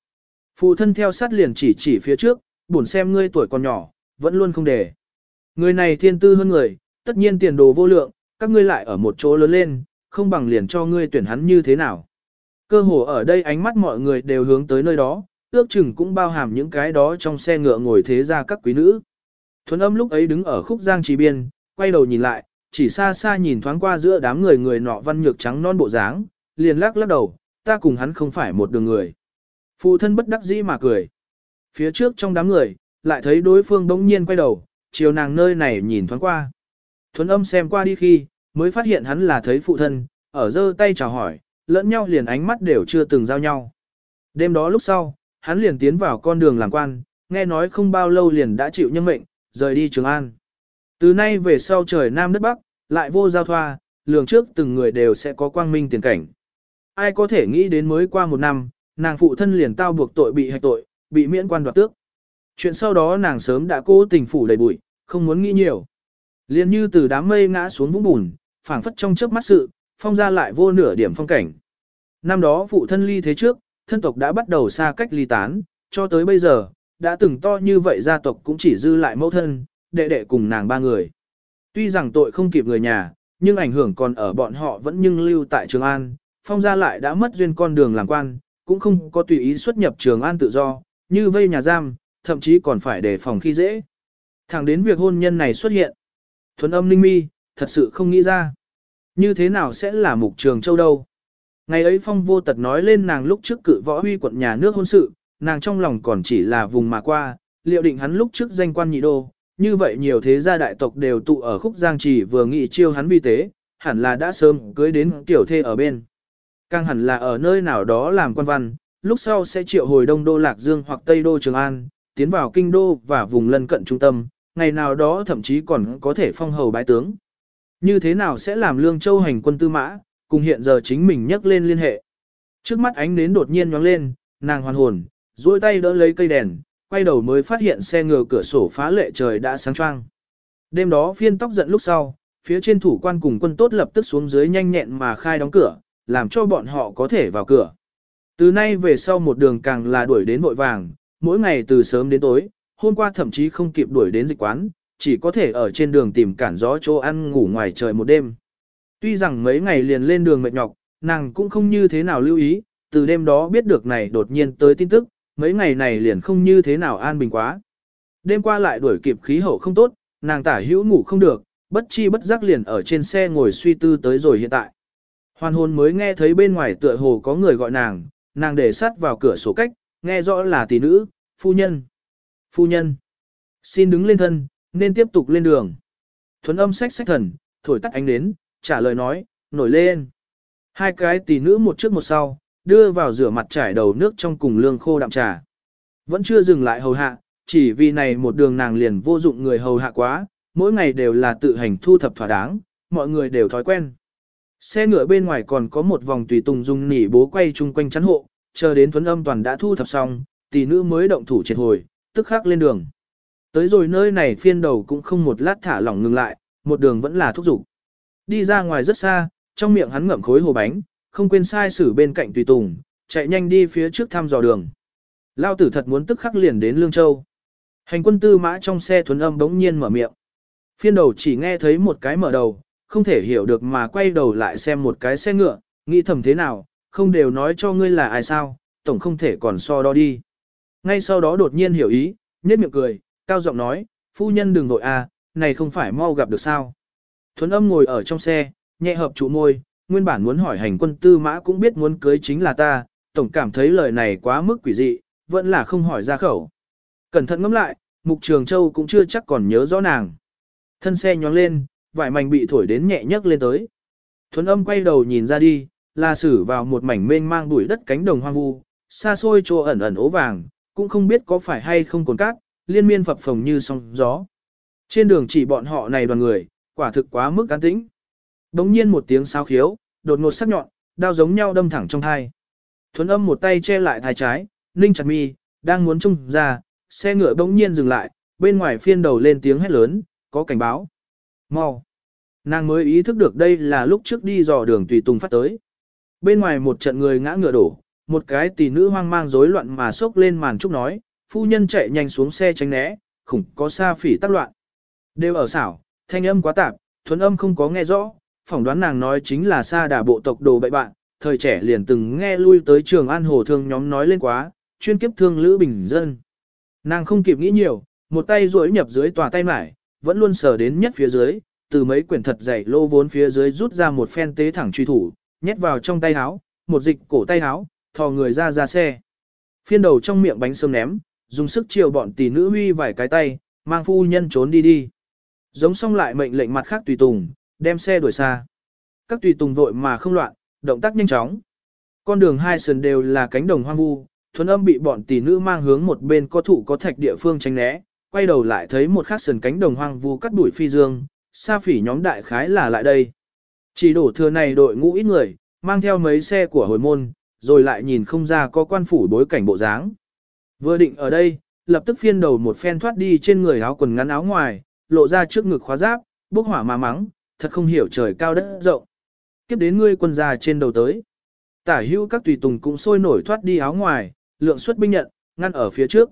Phụ thân theo sát liền chỉ chỉ phía trước, buồn xem ngươi tuổi còn nhỏ, vẫn luôn không để. Người này thiên tư hơn người, tất nhiên tiền đồ vô lượng, các ngươi lại ở một chỗ lớn lên, không bằng liền cho ngươi tuyển hắn như thế nào. Cơ hồ ở đây ánh mắt mọi người đều hướng tới nơi đó, ước chừng cũng bao hàm những cái đó trong xe ngựa ngồi thế ra các quý nữ. Thuấn âm lúc ấy đứng ở khúc giang trì biên, quay đầu nhìn lại, chỉ xa xa nhìn thoáng qua giữa đám người người nọ văn nhược trắng non bộ dáng, liền lắc lắc đầu, ta cùng hắn không phải một đường người. Phụ thân bất đắc dĩ mà cười. Phía trước trong đám người, lại thấy đối phương bỗng nhiên quay đầu, chiều nàng nơi này nhìn thoáng qua. Thuấn âm xem qua đi khi, mới phát hiện hắn là thấy phụ thân, ở giơ tay chào hỏi, lẫn nhau liền ánh mắt đều chưa từng giao nhau. Đêm đó lúc sau, hắn liền tiến vào con đường làm quan, nghe nói không bao lâu liền đã chịu nhân mệnh, rời đi Trường An. Từ nay về sau trời Nam đất Bắc, lại vô giao thoa, lường trước từng người đều sẽ có quang minh tiền cảnh. Ai có thể nghĩ đến mới qua một năm, nàng phụ thân liền tao buộc tội bị hạch tội, bị miễn quan đoạt tước. Chuyện sau đó nàng sớm đã cố tình phủ đầy bụi, không muốn nghĩ nhiều. Liền như từ đám mây ngã xuống vũng bùn, phảng phất trong chớp mắt sự, phong ra lại vô nửa điểm phong cảnh. Năm đó phụ thân ly thế trước, thân tộc đã bắt đầu xa cách ly tán, cho tới bây giờ, đã từng to như vậy gia tộc cũng chỉ dư lại mẫu thân, đệ đệ cùng nàng ba người. Tuy rằng tội không kịp người nhà, nhưng ảnh hưởng còn ở bọn họ vẫn nhưng lưu tại Trường An, phong gia lại đã mất duyên con đường làm quan, cũng không có tùy ý xuất nhập Trường An tự do, như vây nhà giam, thậm chí còn phải đề phòng khi dễ. Thẳng đến việc hôn nhân này xuất hiện. Thuấn âm linh mi, thật sự không nghĩ ra. Như thế nào sẽ là mục trường châu đâu? Ngày ấy phong vô tật nói lên nàng lúc trước cự võ huy quận nhà nước hôn sự, nàng trong lòng còn chỉ là vùng mà qua, liệu định hắn lúc trước danh quan nhị đô, như vậy nhiều thế gia đại tộc đều tụ ở khúc giang trì vừa nghị chiêu hắn vi tế, hẳn là đã sớm cưới đến tiểu thê ở bên. Càng hẳn là ở nơi nào đó làm quan văn, lúc sau sẽ triệu hồi đông đô Lạc Dương hoặc Tây đô Trường An, tiến vào kinh đô và vùng lân cận trung tâm, ngày nào đó thậm chí còn có thể phong hầu bái tướng. Như thế nào sẽ làm Lương Châu hành quân tư mã, cùng hiện giờ chính mình nhắc lên liên hệ. Trước mắt ánh nến đột nhiên nhóng lên, nàng hoàn hồn, duỗi tay đỡ lấy cây đèn, quay đầu mới phát hiện xe ngựa cửa sổ phá lệ trời đã sáng choang. Đêm đó phiên tóc giận lúc sau, phía trên thủ quan cùng quân tốt lập tức xuống dưới nhanh nhẹn mà khai đóng cửa, làm cho bọn họ có thể vào cửa. Từ nay về sau một đường càng là đuổi đến vội vàng, mỗi ngày từ sớm đến tối, hôm qua thậm chí không kịp đuổi đến dịch quán, chỉ có thể ở trên đường tìm cản gió chỗ ăn ngủ ngoài trời một đêm. Tuy rằng mấy ngày liền lên đường mệt nhọc, nàng cũng không như thế nào lưu ý, từ đêm đó biết được này đột nhiên tới tin tức, mấy ngày này liền không như thế nào an bình quá. Đêm qua lại đuổi kịp khí hậu không tốt, nàng tả hữu ngủ không được, bất chi bất giác liền ở trên xe ngồi suy tư tới rồi hiện tại. Hoàn hồn mới nghe thấy bên ngoài tựa hồ có người gọi nàng, nàng để sát vào cửa sổ cách, nghe rõ là tỷ nữ, phu nhân. Phu nhân, xin đứng lên thân, nên tiếp tục lên đường. Thuấn âm sách sách thần, thổi tắt ánh đến, trả lời nói, nổi lên. Hai cái tỷ nữ một trước một sau, đưa vào rửa mặt trải đầu nước trong cùng lương khô đạm trà. Vẫn chưa dừng lại hầu hạ, chỉ vì này một đường nàng liền vô dụng người hầu hạ quá, mỗi ngày đều là tự hành thu thập thỏa đáng, mọi người đều thói quen. Xe ngựa bên ngoài còn có một vòng tùy tùng dùng nỉ bố quay chung quanh chắn hộ, chờ đến thuấn âm toàn đã thu thập xong, tỷ nữ mới động thủ triệt hồi, tức khắc lên đường. Tới rồi nơi này phiên đầu cũng không một lát thả lỏng ngừng lại, một đường vẫn là thúc giục. Đi ra ngoài rất xa, trong miệng hắn ngậm khối hồ bánh, không quên sai xử bên cạnh tùy tùng, chạy nhanh đi phía trước thăm dò đường. Lao tử thật muốn tức khắc liền đến Lương Châu. Hành quân tư mã trong xe thuấn âm bỗng nhiên mở miệng. Phiên đầu chỉ nghe thấy một cái mở đầu, không thể hiểu được mà quay đầu lại xem một cái xe ngựa, nghĩ thầm thế nào, không đều nói cho ngươi là ai sao, tổng không thể còn so đo đi. Ngay sau đó đột nhiên hiểu ý, nhếch miệng cười, cao giọng nói, phu nhân đừng nội à, này không phải mau gặp được sao. Thuấn âm ngồi ở trong xe, nhẹ hợp trụ môi, nguyên bản muốn hỏi hành quân tư mã cũng biết muốn cưới chính là ta, tổng cảm thấy lời này quá mức quỷ dị, vẫn là không hỏi ra khẩu. Cẩn thận ngẫm lại, Mục Trường Châu cũng chưa chắc còn nhớ rõ nàng. Thân xe nhóng lên, vải mảnh bị thổi đến nhẹ nhấc lên tới. Thuấn âm quay đầu nhìn ra đi, là xử vào một mảnh mênh mang bụi đất cánh đồng hoang vu, xa xôi chỗ ẩn ẩn ố vàng, cũng không biết có phải hay không còn cát, liên miên phập phồng như sóng gió. Trên đường chỉ bọn họ này đoàn người, quả thực quá mức an tĩnh. Đống nhiên một tiếng sao khiếu, đột ngột sắc nhọn, đao giống nhau đâm thẳng trong thai. Thuấn âm một tay che lại thai trái, ninh chặt mi, đang muốn trông ra, xe ngựa bỗng nhiên dừng lại, bên ngoài phiên đầu lên tiếng hét lớn, có cảnh báo. Mau! Nàng mới ý thức được đây là lúc trước đi dò đường tùy tùng phát tới. Bên ngoài một trận người ngã ngựa đổ, một cái tỷ nữ hoang mang rối loạn mà sốc lên màn trúc nói, phu nhân chạy nhanh xuống xe tránh né, khủng có xa phỉ tác loạn. Đều ở xảo, thanh âm quá tạp, thuấn âm không có nghe rõ, phỏng đoán nàng nói chính là xa đà bộ tộc đồ bậy bạn, thời trẻ liền từng nghe lui tới trường an hồ thương nhóm nói lên quá, chuyên kiếp thương lữ bình dân. Nàng không kịp nghĩ nhiều, một tay duỗi nhập dưới tòa tay mải, vẫn luôn sờ đến nhất phía dưới, từ mấy quyển thật dày lô vốn phía dưới rút ra một phen tế thẳng truy thủ, nhét vào trong tay áo, một dịch cổ tay áo, thò người ra ra xe. Phiên đầu trong miệng bánh sơm ném, dùng sức chiều bọn tỷ nữ huy vài cái tay, mang phu nhân trốn đi đi. Giống xong lại mệnh lệnh mặt khác tùy tùng, đem xe đuổi xa. Các tùy tùng vội mà không loạn, động tác nhanh chóng. Con đường hai sườn đều là cánh đồng hoang vu, thuần âm bị bọn tỷ nữ mang hướng một bên có thụ có thạch địa phương tránh né, quay đầu lại thấy một khắc sườn cánh đồng hoang vu cắt đuổi phi dương, xa phỉ nhóm đại khái là lại đây. Chỉ đổ thừa này đội ngũ ít người, mang theo mấy xe của hồi môn, rồi lại nhìn không ra có quan phủ bối cảnh bộ dáng. Vừa định ở đây, lập tức phiên đầu một phen thoát đi trên người áo quần ngắn áo ngoài, lộ ra trước ngực khóa giáp, bốc hỏa mà mắng, thật không hiểu trời cao đất rộng. Kiếp đến ngươi quân già trên đầu tới. Tả hữu các tùy tùng cũng sôi nổi thoát đi áo ngoài, lượng xuất binh nhận, ngăn ở phía trước.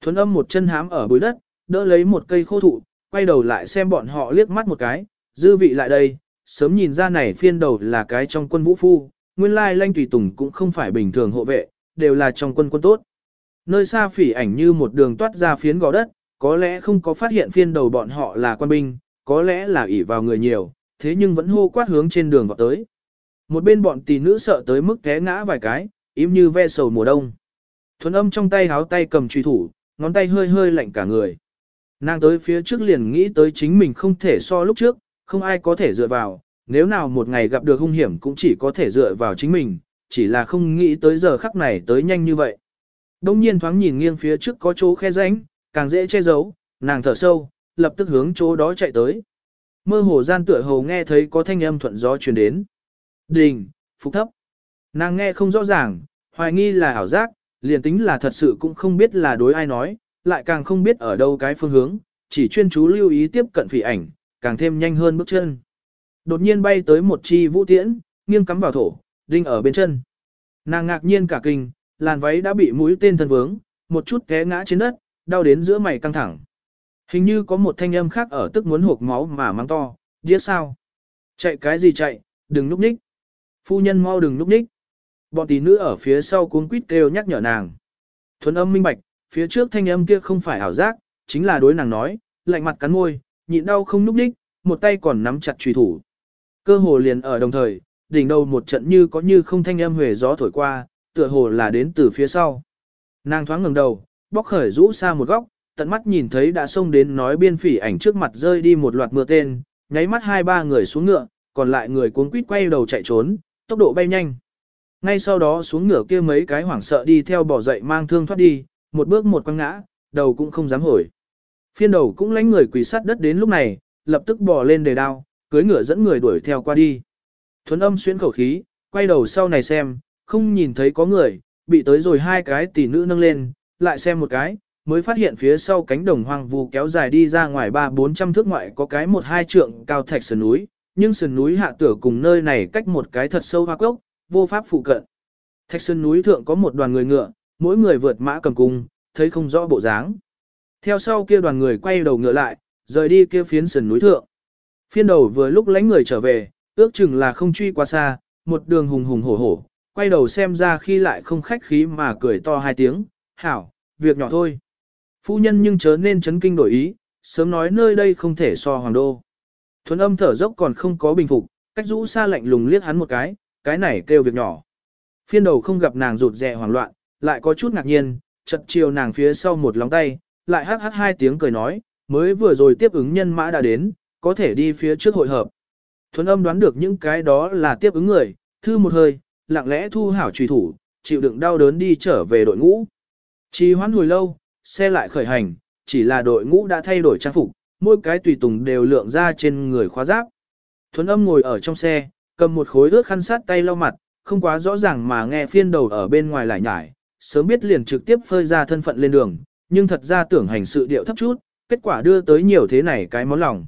Thuấn âm một chân hám ở bối đất, đỡ lấy một cây khô thụ, quay đầu lại xem bọn họ liếc mắt một cái, dư vị lại đây, sớm nhìn ra này phiên đầu là cái trong quân vũ phu, nguyên lai lanh tùy tùng cũng không phải bình thường hộ vệ, đều là trong quân quân tốt. Nơi xa phỉ ảnh như một đường toát ra phiến gò đất, có lẽ không có phát hiện phiên đầu bọn họ là quân binh, có lẽ là ỷ vào người nhiều, thế nhưng vẫn hô quát hướng trên đường vào tới. Một bên bọn tỷ nữ sợ tới mức té ngã vài cái, im như ve sầu mùa đông. Thuần âm trong tay háo tay cầm truy thủ, ngón tay hơi hơi lạnh cả người. Nàng tới phía trước liền nghĩ tới chính mình không thể so lúc trước, không ai có thể dựa vào, nếu nào một ngày gặp được hung hiểm cũng chỉ có thể dựa vào chính mình, chỉ là không nghĩ tới giờ khắc này tới nhanh như vậy. Đông nhiên thoáng nhìn nghiêng phía trước có chỗ khe rãnh, càng dễ che giấu, nàng thở sâu, lập tức hướng chỗ đó chạy tới. Mơ hồ gian tựa hồ nghe thấy có thanh âm thuận gió truyền đến. Đình, phục thấp. Nàng nghe không rõ ràng, hoài nghi là ảo giác, liền tính là thật sự cũng không biết là đối ai nói, lại càng không biết ở đâu cái phương hướng, chỉ chuyên chú lưu ý tiếp cận phỉ ảnh, càng thêm nhanh hơn bước chân. Đột nhiên bay tới một chi vũ tiễn, nghiêng cắm vào thổ, đinh ở bên chân. Nàng ngạc nhiên cả kinh, làn váy đã bị mũi tên thân vướng, một chút té ngã trên đất, đau đến giữa mày căng thẳng. Hình như có một thanh âm khác ở tức muốn hộp máu mà mang to, điếc sao. Chạy cái gì chạy, đừng núp ních. Phu nhân mau đừng núp ních. Bọn tỷ nữ ở phía sau cuốn quýt kêu nhắc nhở nàng. Thuấn âm minh bạch, phía trước thanh âm kia không phải ảo giác, chính là đối nàng nói, lạnh mặt cắn môi, nhịn đau không núp ních, một tay còn nắm chặt truy thủ. Cơ hồ liền ở đồng thời, đỉnh đầu một trận như có như không thanh âm huề gió thổi qua, tựa hồ là đến từ phía sau. Nàng thoáng ngẩng đầu, bóc khởi rũ xa một góc, tận mắt nhìn thấy đã xông đến nói biên phỉ ảnh trước mặt rơi đi một loạt mưa tên, nháy mắt hai ba người xuống ngựa, còn lại người cuống quýt quay đầu chạy trốn, tốc độ bay nhanh. Ngay sau đó xuống ngựa kia mấy cái hoảng sợ đi theo bỏ dậy mang thương thoát đi, một bước một quăng ngã, đầu cũng không dám hồi. Phiên đầu cũng lánh người quỳ sát đất đến lúc này, lập tức bò lên đề đao, cưới ngựa dẫn người đuổi theo qua đi. Thuấn âm xuyên khẩu khí, quay đầu sau này xem, không nhìn thấy có người, bị tới rồi hai cái tỷ nữ nâng lên, lại xem một cái, mới phát hiện phía sau cánh đồng hoang vu kéo dài đi ra ngoài ba bốn trăm thước ngoại có cái một hai trượng cao thạch sườn núi, nhưng sườn núi hạ tửa cùng nơi này cách một cái thật sâu hoa cốc, vô pháp phụ cận. Thạch sơn núi thượng có một đoàn người ngựa, mỗi người vượt mã cầm cung, thấy không rõ bộ dáng. Theo sau kia đoàn người quay đầu ngựa lại, rời đi kia phiến sườn núi thượng. Phiên đầu vừa lúc lánh người trở về, ước chừng là không truy qua xa, một đường hùng hùng hổ hổ, quay đầu xem ra khi lại không khách khí mà cười to hai tiếng, hảo, việc nhỏ thôi. Phu nhân nhưng chớ nên chấn kinh đổi ý, sớm nói nơi đây không thể so hoàng đô. Thuấn âm thở dốc còn không có bình phục, cách rũ xa lạnh lùng liếc hắn một cái, cái này kêu việc nhỏ. Phiên đầu không gặp nàng rụt rè hoảng loạn, lại có chút ngạc nhiên, chật chiều nàng phía sau một lóng tay, lại hắc hắc hai tiếng cười nói, mới vừa rồi tiếp ứng nhân mã đã đến, có thể đi phía trước hội hợp. Thuấn âm đoán được những cái đó là tiếp ứng người, thư một hơi, lặng lẽ thu hảo trùy thủ, chịu đựng đau đớn đi trở về đội ngũ. Chỉ hoãn hồi lâu, xe lại khởi hành, chỉ là đội ngũ đã thay đổi trang phục, mỗi cái tùy tùng đều lượng ra trên người khóa giáp. Thuấn âm ngồi ở trong xe, cầm một khối ướt khăn sát tay lau mặt, không quá rõ ràng mà nghe phiên đầu ở bên ngoài lại nhải, sớm biết liền trực tiếp phơi ra thân phận lên đường, nhưng thật ra tưởng hành sự điệu thấp chút, kết quả đưa tới nhiều thế này cái món lòng.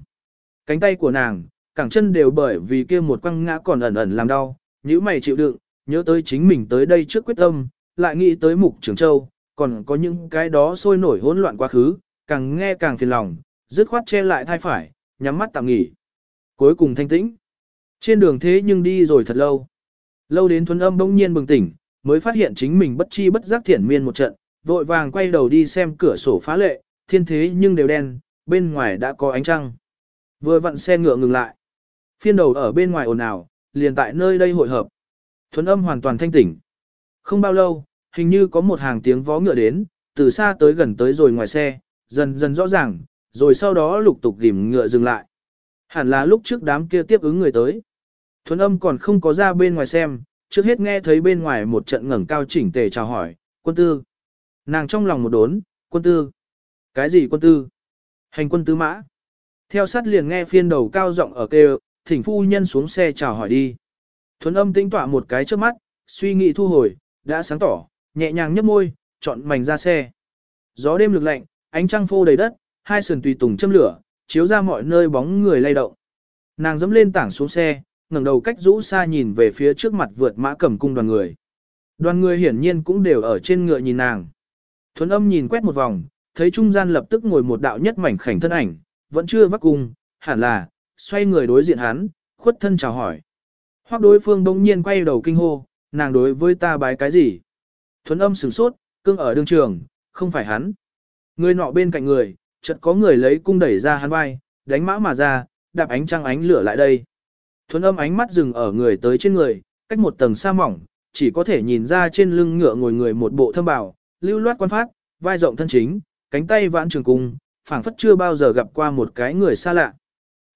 Cánh tay của nàng, cẳng chân đều bởi vì kia một quăng ngã còn ẩn ẩn làm đau, nhíu mày chịu đựng, nhớ tới chính mình tới đây trước quyết tâm, lại nghĩ tới mục trường châu, còn có những cái đó sôi nổi hỗn loạn quá khứ, càng nghe càng phiền lòng, dứt khoát che lại thai phải, nhắm mắt tạm nghỉ. Cuối cùng thanh tĩnh. Trên đường thế nhưng đi rồi thật lâu. Lâu đến thuần âm bỗng nhiên bừng tỉnh, mới phát hiện chính mình bất chi bất giác thiển miên một trận, vội vàng quay đầu đi xem cửa sổ phá lệ, thiên thế nhưng đều đen, bên ngoài đã có ánh trăng. Vừa vặn xe ngựa ngừng lại. Phiên đầu ở bên ngoài ồn ào, liền tại nơi đây hội hợp. Thuấn âm hoàn toàn thanh tỉnh. Không bao lâu, hình như có một hàng tiếng vó ngựa đến, từ xa tới gần tới rồi ngoài xe, dần dần rõ ràng, rồi sau đó lục tục ghim ngựa dừng lại. Hẳn là lúc trước đám kia tiếp ứng người tới. Thuấn âm còn không có ra bên ngoài xem, trước hết nghe thấy bên ngoài một trận ngẩng cao chỉnh tề chào hỏi, quân tư. Nàng trong lòng một đốn, quân tư. Cái gì quân tư? Hành quân tư mã. Theo sát liền nghe phiên đầu cao giọng ở kêu, thỉnh phu nhân xuống xe chào hỏi đi. Thuấn âm tinh tỏa một cái trước mắt, suy nghĩ thu hồi, đã sáng tỏ, nhẹ nhàng nhấp môi, chọn mảnh ra xe. Gió đêm lực lạnh, ánh trăng phô đầy đất, hai sườn tùy tùng châm lửa, chiếu ra mọi nơi bóng người lay động. Nàng dẫm lên tảng xuống xe, ngẩng đầu cách rũ xa nhìn về phía trước mặt vượt mã cầm cung đoàn người. Đoàn người hiển nhiên cũng đều ở trên ngựa nhìn nàng. Thuấn âm nhìn quét một vòng, thấy trung gian lập tức ngồi một đạo nhất mảnh khảnh thân ảnh, vẫn chưa vác cung, hẳn là, xoay người đối diện hắn, khuất thân chào hỏi. Hoặc đối phương đông nhiên quay đầu kinh hô, nàng đối với ta bái cái gì? Thuấn âm sửng sốt, cưng ở đường trường, không phải hắn. Người nọ bên cạnh người, chợt có người lấy cung đẩy ra hắn vai, đánh mã mà ra, đạp ánh trăng ánh lửa lại đây. Thuấn âm ánh mắt dừng ở người tới trên người, cách một tầng sa mỏng, chỉ có thể nhìn ra trên lưng ngựa ngồi người một bộ thâm bảo, lưu loát quan phát, vai rộng thân chính, cánh tay vãn trường cung, phảng phất chưa bao giờ gặp qua một cái người xa lạ.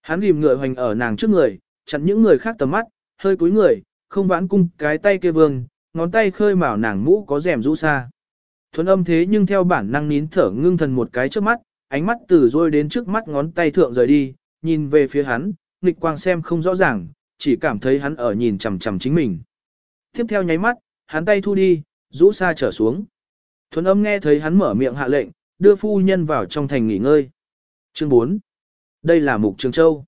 Hắn ghim ngựa hoành ở nàng trước người, chặn những người khác tầm mắt, hơi cúi người, không vãn cung cái tay kia vương, ngón tay khơi mào nàng mũ có rèm rũ xa. Thuấn âm thế nhưng theo bản năng nín thở ngưng thần một cái trước mắt, ánh mắt từ rôi đến trước mắt ngón tay thượng rời đi, nhìn về phía hắn, nghịch quang xem không rõ ràng, chỉ cảm thấy hắn ở nhìn chằm chằm chính mình. Tiếp theo nháy mắt, hắn tay thu đi, rũ xa trở xuống. Thuấn âm nghe thấy hắn mở miệng hạ lệnh, đưa phu nhân vào trong thành nghỉ ngơi. Chương 4. Đây là Mục Trường Châu.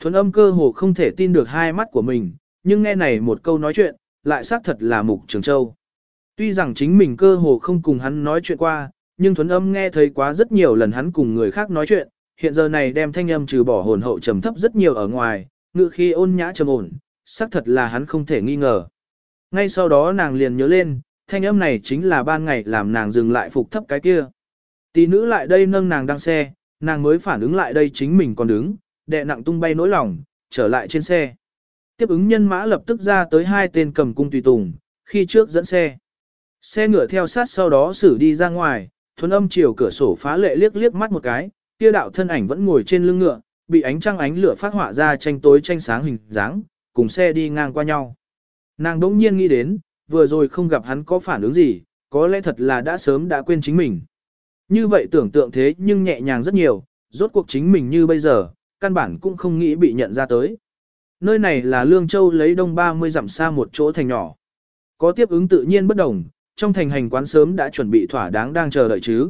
Thuấn âm cơ hồ không thể tin được hai mắt của mình, nhưng nghe này một câu nói chuyện, lại xác thật là Mục Trường Châu. Tuy rằng chính mình cơ hồ không cùng hắn nói chuyện qua, nhưng Thuấn âm nghe thấy quá rất nhiều lần hắn cùng người khác nói chuyện, hiện giờ này đem thanh âm trừ bỏ hồn hậu trầm thấp rất nhiều ở ngoài, ngự khi ôn nhã trầm ổn, xác thật là hắn không thể nghi ngờ. Ngay sau đó nàng liền nhớ lên, thanh âm này chính là ban ngày làm nàng dừng lại phục thấp cái kia. Tỷ nữ lại đây nâng nàng đăng xe, nàng mới phản ứng lại đây chính mình còn đứng, đệ nặng tung bay nỗi lòng, trở lại trên xe. Tiếp ứng nhân mã lập tức ra tới hai tên cầm cung tùy tùng, khi trước dẫn xe. Xe ngựa theo sát sau đó xử đi ra ngoài, thuần âm chiều cửa sổ phá lệ liếc liếc mắt một cái, kia đạo thân ảnh vẫn ngồi trên lưng ngựa, bị ánh trăng ánh lửa phát họa ra tranh tối tranh sáng hình dáng, cùng xe đi ngang qua nhau. Nàng đỗng nhiên nghĩ đến, vừa rồi không gặp hắn có phản ứng gì, có lẽ thật là đã sớm đã quên chính mình. Như vậy tưởng tượng thế nhưng nhẹ nhàng rất nhiều, rốt cuộc chính mình như bây giờ, căn bản cũng không nghĩ bị nhận ra tới. Nơi này là Lương Châu lấy đông 30 dặm xa một chỗ thành nhỏ. Có tiếp ứng tự nhiên bất đồng, trong thành hành quán sớm đã chuẩn bị thỏa đáng đang chờ đợi chứ.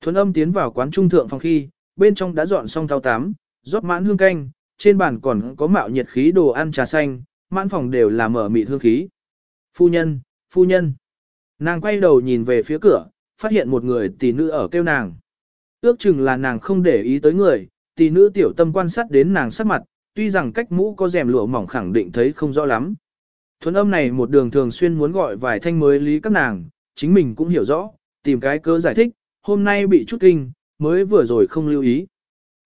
Thuấn âm tiến vào quán trung thượng phòng khi, bên trong đã dọn xong thao tám, rót mãn hương canh, trên bàn còn có mạo nhiệt khí đồ ăn trà xanh, mãn phòng đều là mở mịt hương khí. Phu nhân, phu nhân. Nàng quay đầu nhìn về phía cửa, phát hiện một người tỷ nữ ở kêu nàng. Ước chừng là nàng không để ý tới người, tỷ nữ tiểu tâm quan sát đến nàng sắc mặt, tuy rằng cách mũ có rèm lụa mỏng khẳng định thấy không rõ lắm. Thuấn âm này một đường thường xuyên muốn gọi vài thanh mới lý các nàng, chính mình cũng hiểu rõ, tìm cái cơ giải thích, hôm nay bị chút kinh, mới vừa rồi không lưu ý.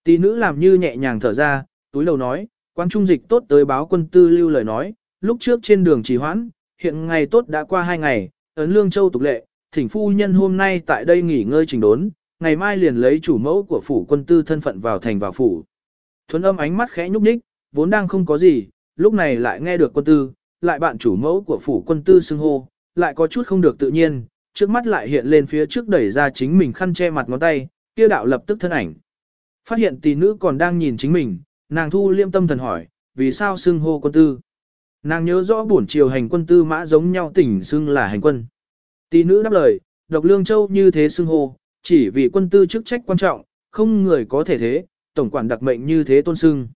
Tỷ nữ làm như nhẹ nhàng thở ra, túi lầu nói, quan trung dịch tốt tới báo quân tư lưu lời nói, lúc trước trên đường trì hoãn, hiện ngày tốt đã qua hai ngày, ấn lương châu tục lệ, thỉnh phu nhân hôm nay tại đây nghỉ ngơi trình đốn, ngày mai liền lấy chủ mẫu của phủ quân tư thân phận vào thành vào phủ. Thuấn âm ánh mắt khẽ nhúc nhích, vốn đang không có gì, lúc này lại nghe được quân tư, lại bạn chủ mẫu của phủ quân tư xưng hô, lại có chút không được tự nhiên, trước mắt lại hiện lên phía trước đẩy ra chính mình khăn che mặt ngón tay, kia đạo lập tức thân ảnh. Phát hiện tỷ nữ còn đang nhìn chính mình, nàng thu liêm tâm thần hỏi, vì sao xưng hô quân tư? Nàng nhớ rõ buổi chiều hành quân tư mã giống nhau tỉnh xưng là hành quân. Tỷ nữ đáp lời, độc lương châu như thế xưng hô, chỉ vì quân tư chức trách quan trọng, không người có thể thế, tổng quản đặc mệnh như thế tôn xưng.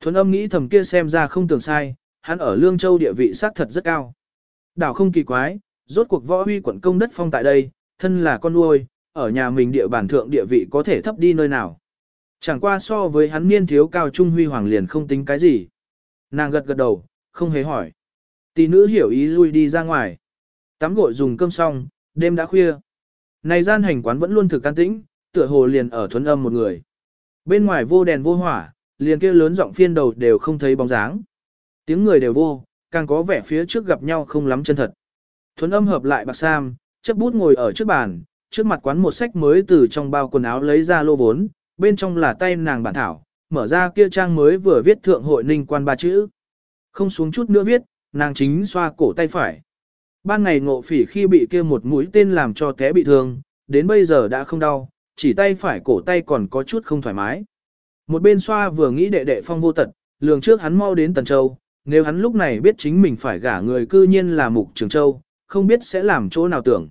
Thuấn âm nghĩ thầm kia xem ra không tưởng sai, hắn ở lương châu địa vị xác thật rất cao. Đảo không kỳ quái, rốt cuộc võ huy quận công đất phong tại đây, thân là con nuôi, ở nhà mình địa bản thượng địa vị có thể thấp đi nơi nào. Chẳng qua so với hắn niên thiếu cao trung huy hoàng liền không tính cái gì. Nàng gật gật đầu, không hề hỏi. Tỷ nữ hiểu ý lui đi ra ngoài. Tắm gội dùng cơm xong, đêm đã khuya. Này gian hành quán vẫn luôn thực can tĩnh, tựa hồ liền ở thuấn âm một người. Bên ngoài vô đèn vô hỏa, liền kia lớn giọng phiên đầu đều không thấy bóng dáng. Tiếng người đều vô, càng có vẻ phía trước gặp nhau không lắm chân thật. Thuấn âm hợp lại bạc sam, chấp bút ngồi ở trước bàn, trước mặt quán một sách mới từ trong bao quần áo lấy ra lô vốn, bên trong là tay nàng bản thảo, mở ra kia trang mới vừa viết thượng hội ninh quan ba chữ. Không xuống chút nữa viết, nàng chính xoa cổ tay phải. Ban ngày ngộ phỉ khi bị kia một mũi tên làm cho té bị thương, đến bây giờ đã không đau, chỉ tay phải cổ tay còn có chút không thoải mái. Một bên xoa vừa nghĩ đệ đệ phong vô tật, lường trước hắn mau đến Tần Châu, nếu hắn lúc này biết chính mình phải gả người cư nhiên là Mục Trường Châu, không biết sẽ làm chỗ nào tưởng.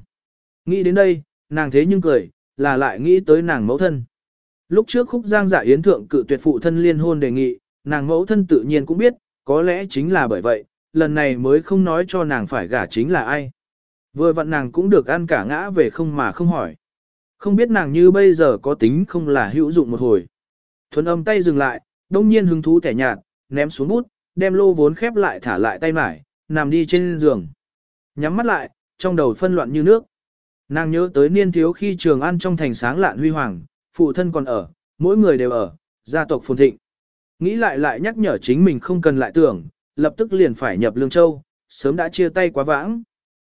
Nghĩ đến đây, nàng thế nhưng cười, là lại nghĩ tới nàng mẫu thân. Lúc trước khúc giang giả yến thượng cự tuyệt phụ thân liên hôn đề nghị, nàng mẫu thân tự nhiên cũng biết, có lẽ chính là bởi vậy, lần này mới không nói cho nàng phải gả chính là ai. Vừa vặn nàng cũng được ăn cả ngã về không mà không hỏi. Không biết nàng như bây giờ có tính không là hữu dụng một hồi. Thuần âm tay dừng lại, đông nhiên hứng thú thẻ nhạt, ném xuống bút, đem lô vốn khép lại thả lại tay mải, nằm đi trên giường. Nhắm mắt lại, trong đầu phân loạn như nước. Nàng nhớ tới niên thiếu khi trường ăn trong thành sáng lạn huy hoàng, phụ thân còn ở, mỗi người đều ở, gia tộc phồn thịnh. Nghĩ lại lại nhắc nhở chính mình không cần lại tưởng, lập tức liền phải nhập Lương Châu, sớm đã chia tay quá vãng.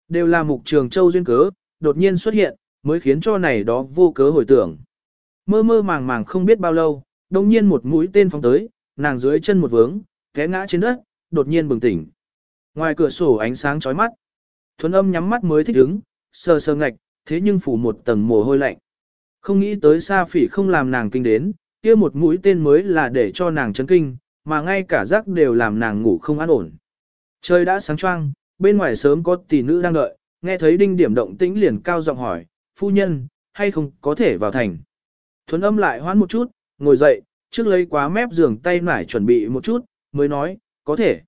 Đều là mục trường Châu duyên cớ, đột nhiên xuất hiện, mới khiến cho này đó vô cớ hồi tưởng. Mơ mơ màng màng không biết bao lâu, đồng nhiên một mũi tên phóng tới, nàng dưới chân một vướng, té ngã trên đất, đột nhiên bừng tỉnh. Ngoài cửa sổ ánh sáng chói mắt. Thuấn âm nhắm mắt mới thích ứng, sờ sờ ngạch, thế nhưng phủ một tầng mồ hôi lạnh. Không nghĩ tới xa Phỉ không làm nàng kinh đến, kia một mũi tên mới là để cho nàng chấn kinh, mà ngay cả giấc đều làm nàng ngủ không an ổn. Trời đã sáng choang, bên ngoài sớm có tỷ nữ đang đợi, nghe thấy đinh điểm động tĩnh liền cao giọng hỏi, phu nhân, hay không có thể vào thành. Thuấn âm lại hoán một chút, ngồi dậy, trước lấy quá mép giường tay nải chuẩn bị một chút, mới nói, có thể.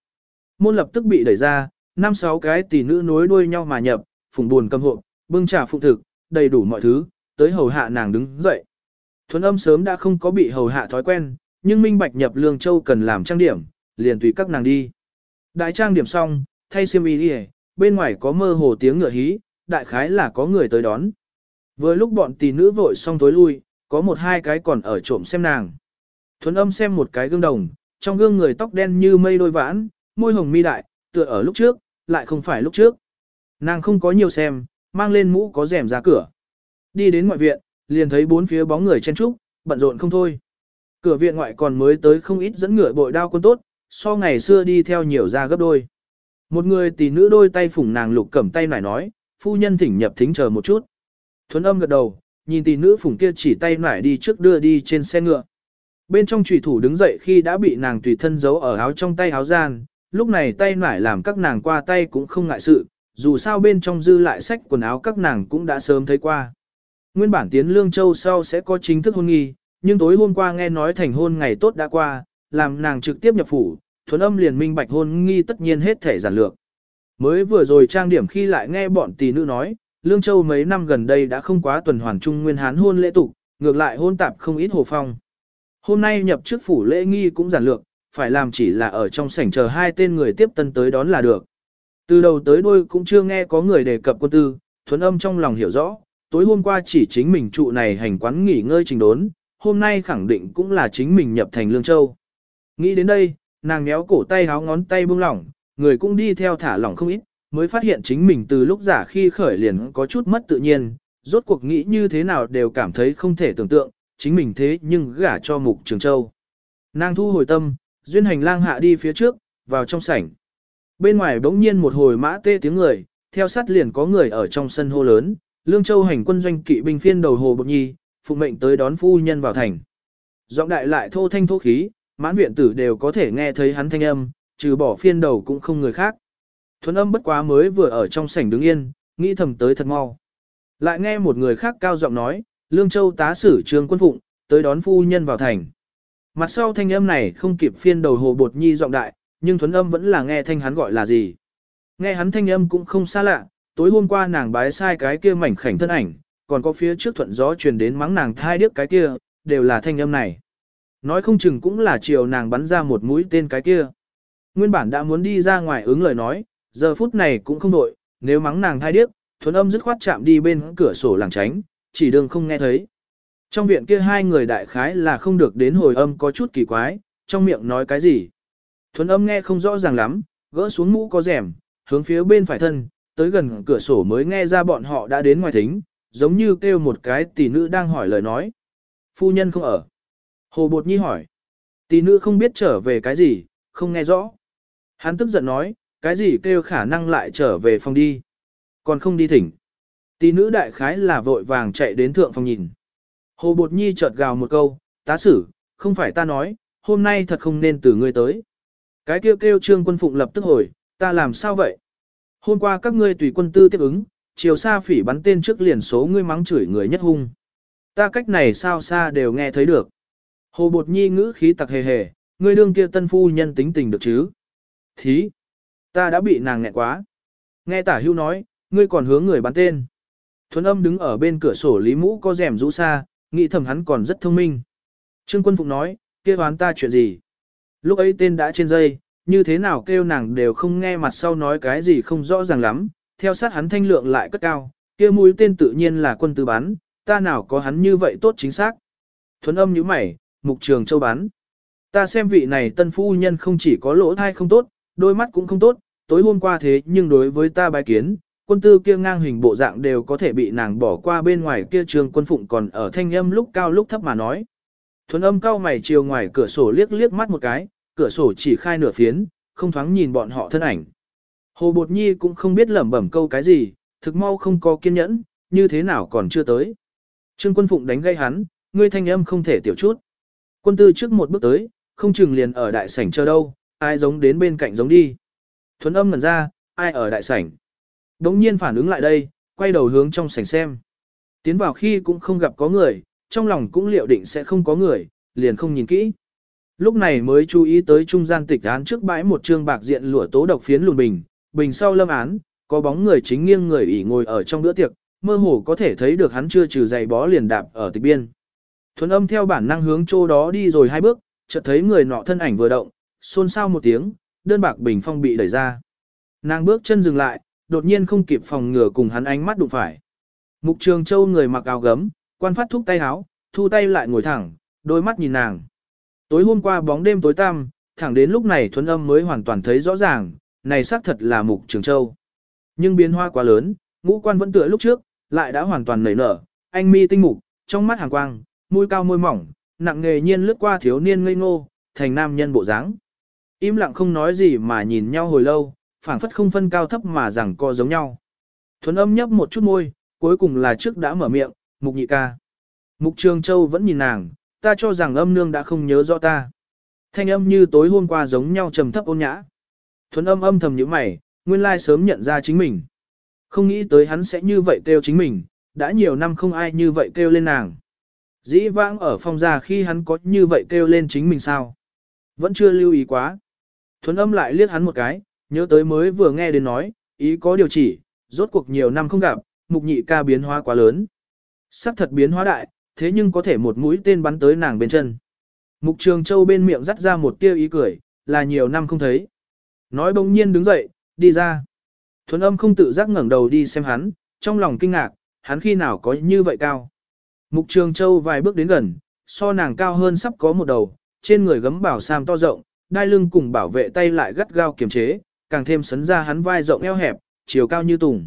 Môn lập tức bị đẩy ra, năm sáu cái tỷ nữ nối đuôi nhau mà nhập, phùng buồn cầm hộp, bưng trà phụ thực, đầy đủ mọi thứ, tới hầu hạ nàng đứng dậy. Thuấn âm sớm đã không có bị hầu hạ thói quen, nhưng minh bạch nhập lương châu cần làm trang điểm, liền tùy các nàng đi. Đại trang điểm xong, thay xiêm y đi bên ngoài có mơ hồ tiếng ngựa hí, đại khái là có người tới đón. Vừa lúc bọn tỷ nữ vội xong tối lui, có một hai cái còn ở trộm xem nàng. Thuấn âm xem một cái gương đồng, trong gương người tóc đen như mây đôi vãn, môi hồng mi đại, tựa ở lúc trước, lại không phải lúc trước. Nàng không có nhiều xem, mang lên mũ có rèm ra cửa. Đi đến ngoại viện, liền thấy bốn phía bóng người chen trúc, bận rộn không thôi. Cửa viện ngoại còn mới tới không ít dẫn ngựa bội đao quân tốt, so ngày xưa đi theo nhiều ra gấp đôi. Một người tỷ nữ đôi tay phủng nàng lục cầm tay nải nói, phu nhân thỉnh nhập thính chờ một chút. Thuấn âm gật đầu, nhìn tỷ nữ phủng kia chỉ tay nải đi trước đưa đi trên xe ngựa. Bên trong trùy thủ đứng dậy khi đã bị nàng tùy thân giấu ở áo trong tay áo gian, lúc này tay nải làm các nàng qua tay cũng không ngại sự, dù sao bên trong dư lại sách quần áo các nàng cũng đã sớm thấy qua. Nguyên bản tiến Lương Châu sau sẽ có chính thức hôn nghi, nhưng tối hôm qua nghe nói thành hôn ngày tốt đã qua, làm nàng trực tiếp nhập phủ, thuần âm liền minh bạch hôn nghi tất nhiên hết thể giản lược. Mới vừa rồi trang điểm khi lại nghe bọn tỷ nữ nói, Lương Châu mấy năm gần đây đã không quá tuần hoàn trung nguyên hán hôn lễ tục, ngược lại hôn tạp không ít hồ phong. Hôm nay nhập trước phủ lễ nghi cũng giản lược, phải làm chỉ là ở trong sảnh chờ hai tên người tiếp tân tới đón là được. Từ đầu tới đuôi cũng chưa nghe có người đề cập quân tư, thuấn âm trong lòng hiểu rõ, tối hôm qua chỉ chính mình trụ này hành quán nghỉ ngơi trình đốn, hôm nay khẳng định cũng là chính mình nhập thành Lương Châu. Nghĩ đến đây, nàng méo cổ tay háo ngón tay buông lỏng, người cũng đi theo thả lỏng không ít, mới phát hiện chính mình từ lúc giả khi khởi liền có chút mất tự nhiên, rốt cuộc nghĩ như thế nào đều cảm thấy không thể tưởng tượng, chính mình thế nhưng gả cho mục trường châu. Nàng thu hồi tâm, duyên hành lang hạ đi phía trước, vào trong sảnh. Bên ngoài bỗng nhiên một hồi mã tê tiếng người, theo sát liền có người ở trong sân hô lớn, Lương Châu hành quân doanh kỵ binh phiên đầu hồ bột nhi, phụ mệnh tới đón phu nhân vào thành. Giọng đại lại thô thanh thô khí, mãn viện tử đều có thể nghe thấy hắn thanh âm, trừ bỏ phiên đầu cũng không người khác. Thuấn âm bất quá mới vừa ở trong sảnh đứng yên, nghĩ thầm tới thật mau. Lại nghe một người khác cao giọng nói, Lương Châu tá sử trương quân phụng, tới đón phu nhân vào thành. Mặt sau thanh âm này không kịp phiên đầu hồ bột nhi giọng đại, nhưng thuấn âm vẫn là nghe thanh hắn gọi là gì. Nghe hắn thanh âm cũng không xa lạ, tối hôm qua nàng bái sai cái kia mảnh khảnh thân ảnh, còn có phía trước thuận gió truyền đến mắng nàng thai điếc cái kia, đều là thanh âm này. Nói không chừng cũng là chiều nàng bắn ra một mũi tên cái kia. Nguyên bản đã muốn đi ra ngoài ứng lời nói, giờ phút này cũng không đội, nếu mắng nàng thai điếc, thuần âm dứt khoát chạm đi bên cửa sổ làng tránh, chỉ đường không nghe thấy. Trong viện kia hai người đại khái là không được đến hồi âm có chút kỳ quái, trong miệng nói cái gì. thuấn âm nghe không rõ ràng lắm, gỡ xuống mũ có rèm, hướng phía bên phải thân, tới gần cửa sổ mới nghe ra bọn họ đã đến ngoài thính, giống như kêu một cái tỷ nữ đang hỏi lời nói. Phu nhân không ở. Hồ Bột Nhi hỏi. Tỷ nữ không biết trở về cái gì, không nghe rõ. Hắn tức giận nói, cái gì kêu khả năng lại trở về phòng đi. Còn không đi thỉnh. Tỷ nữ đại khái là vội vàng chạy đến thượng phòng nhìn. Hồ Bột Nhi chợt gào một câu, tá sử, không phải ta nói, hôm nay thật không nên từ ngươi tới. Cái kêu kêu trương quân phụng lập tức hồi, ta làm sao vậy? Hôm qua các ngươi tùy quân tư tiếp ứng, chiều xa phỉ bắn tên trước liền số ngươi mắng chửi người nhất hung. Ta cách này sao xa đều nghe thấy được. Hồ Bột Nhi ngữ khí tặc hề hề, ngươi đương kia tân phu nhân tính tình được chứ? Thí, ta đã bị nàng nghẹn quá. Nghe tả hưu nói, ngươi còn hướng người bắn tên. Thuấn âm đứng ở bên cửa sổ lý mũ có rèm rũ xa, nghĩ thầm hắn còn rất thông minh. Trương quân phụng nói, kia đoán ta chuyện gì? Lúc ấy tên đã trên dây, như thế nào kêu nàng đều không nghe mặt sau nói cái gì không rõ ràng lắm, theo sát hắn thanh lượng lại cất cao, kia mũi tên tự nhiên là quân tư bắn, ta nào có hắn như vậy tốt chính xác. Thuấn âm như mày, mục trường châu bắn. Ta xem vị này tân phu nhân không chỉ có lỗ thai không tốt, đôi mắt cũng không tốt, tối hôm qua thế nhưng đối với ta bài kiến, quân tư kia ngang hình bộ dạng đều có thể bị nàng bỏ qua bên ngoài kia trường quân phụng còn ở thanh âm lúc cao lúc thấp mà nói. Thuấn âm cao mày chiều ngoài cửa sổ liếc liếc mắt một cái, cửa sổ chỉ khai nửa phiến, không thoáng nhìn bọn họ thân ảnh. Hồ Bột Nhi cũng không biết lẩm bẩm câu cái gì, thực mau không có kiên nhẫn, như thế nào còn chưa tới. Trương quân phụng đánh gây hắn, ngươi thanh âm không thể tiểu chút. Quân tư trước một bước tới, không chừng liền ở đại sảnh chờ đâu, ai giống đến bên cạnh giống đi. Thuấn âm ngẩn ra, ai ở đại sảnh. Đống nhiên phản ứng lại đây, quay đầu hướng trong sảnh xem. Tiến vào khi cũng không gặp có người, trong lòng cũng liệu định sẽ không có người, liền không nhìn kỹ. Lúc này mới chú ý tới trung gian tịch án trước bãi một trương bạc diện lụa tố độc phiến lùn bình, bình sau lâm án, có bóng người chính nghiêng người ỉ ngồi ở trong bữa tiệc, mơ hồ có thể thấy được hắn chưa trừ giày bó liền đạp ở tịch biên. Thuấn âm theo bản năng hướng chỗ đó đi rồi hai bước, chợt thấy người nọ thân ảnh vừa động, xôn xao một tiếng, đơn bạc bình phong bị đẩy ra. Nàng bước chân dừng lại, đột nhiên không kịp phòng ngừa cùng hắn ánh mắt đụng phải. Mục Trường Châu người mặc áo gấm, quan phát thúc tay áo, thu tay lại ngồi thẳng, đôi mắt nhìn nàng. Tối hôm qua bóng đêm tối tăm, thẳng đến lúc này thuấn âm mới hoàn toàn thấy rõ ràng, này xác thật là Mục Trường Châu. Nhưng biến hoa quá lớn, ngũ quan vẫn tựa lúc trước, lại đã hoàn toàn nảy nở, anh mi tinh mục, trong mắt hàng quang, môi cao môi mỏng, nặng nghề nhiên lướt qua thiếu niên ngây ngô, thành nam nhân bộ dáng. Im lặng không nói gì mà nhìn nhau hồi lâu, phảng phất không phân cao thấp mà rằng co giống nhau. Thuấn âm nhấp một chút môi, cuối cùng là trước đã mở miệng, mục nhị ca. Mục Trường Châu vẫn nhìn nàng, ta cho rằng âm nương đã không nhớ rõ ta. Thanh âm như tối hôm qua giống nhau trầm thấp ôn nhã. Thuấn âm âm thầm như mày, nguyên lai sớm nhận ra chính mình. Không nghĩ tới hắn sẽ như vậy kêu chính mình, đã nhiều năm không ai như vậy kêu lên nàng. Dĩ vãng ở phong gia khi hắn có như vậy kêu lên chính mình sao? Vẫn chưa lưu ý quá. Thuấn âm lại liếc hắn một cái, nhớ tới mới vừa nghe đến nói, ý có điều chỉ, rốt cuộc nhiều năm không gặp, mục nhị ca biến hóa quá lớn. Sắc thật biến hóa đại, thế nhưng có thể một mũi tên bắn tới nàng bên chân. Mục trường châu bên miệng dắt ra một tia ý cười, là nhiều năm không thấy. Nói bỗng nhiên đứng dậy, đi ra. Thuấn âm không tự giác ngẩng đầu đi xem hắn, trong lòng kinh ngạc, hắn khi nào có như vậy cao. Mục Trường Châu vài bước đến gần, so nàng cao hơn sắp có một đầu, trên người gấm bảo sam to rộng, đai lưng cùng bảo vệ tay lại gắt gao kiềm chế, càng thêm sấn ra hắn vai rộng eo hẹp, chiều cao như tùng.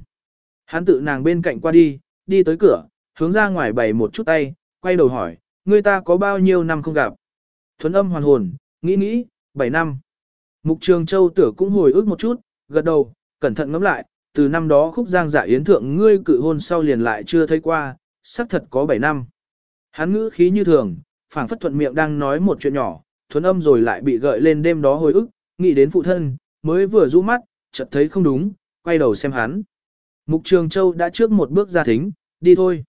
Hắn tự nàng bên cạnh qua đi, đi tới cửa, hướng ra ngoài bày một chút tay, quay đầu hỏi, người ta có bao nhiêu năm không gặp. Thuấn âm hoàn hồn, nghĩ nghĩ, 7 năm. Mục Trường Châu tử cũng hồi ức một chút, gật đầu, cẩn thận ngẫm lại, từ năm đó khúc giang giả yến thượng ngươi cự hôn sau liền lại chưa thấy qua, xác thật có 7 năm. Hắn ngữ khí như thường, phảng phất thuận miệng đang nói một chuyện nhỏ, thuấn âm rồi lại bị gợi lên đêm đó hồi ức, nghĩ đến phụ thân, mới vừa rũ mắt, chợt thấy không đúng, quay đầu xem hắn. Mục Trường Châu đã trước một bước ra thính, đi thôi.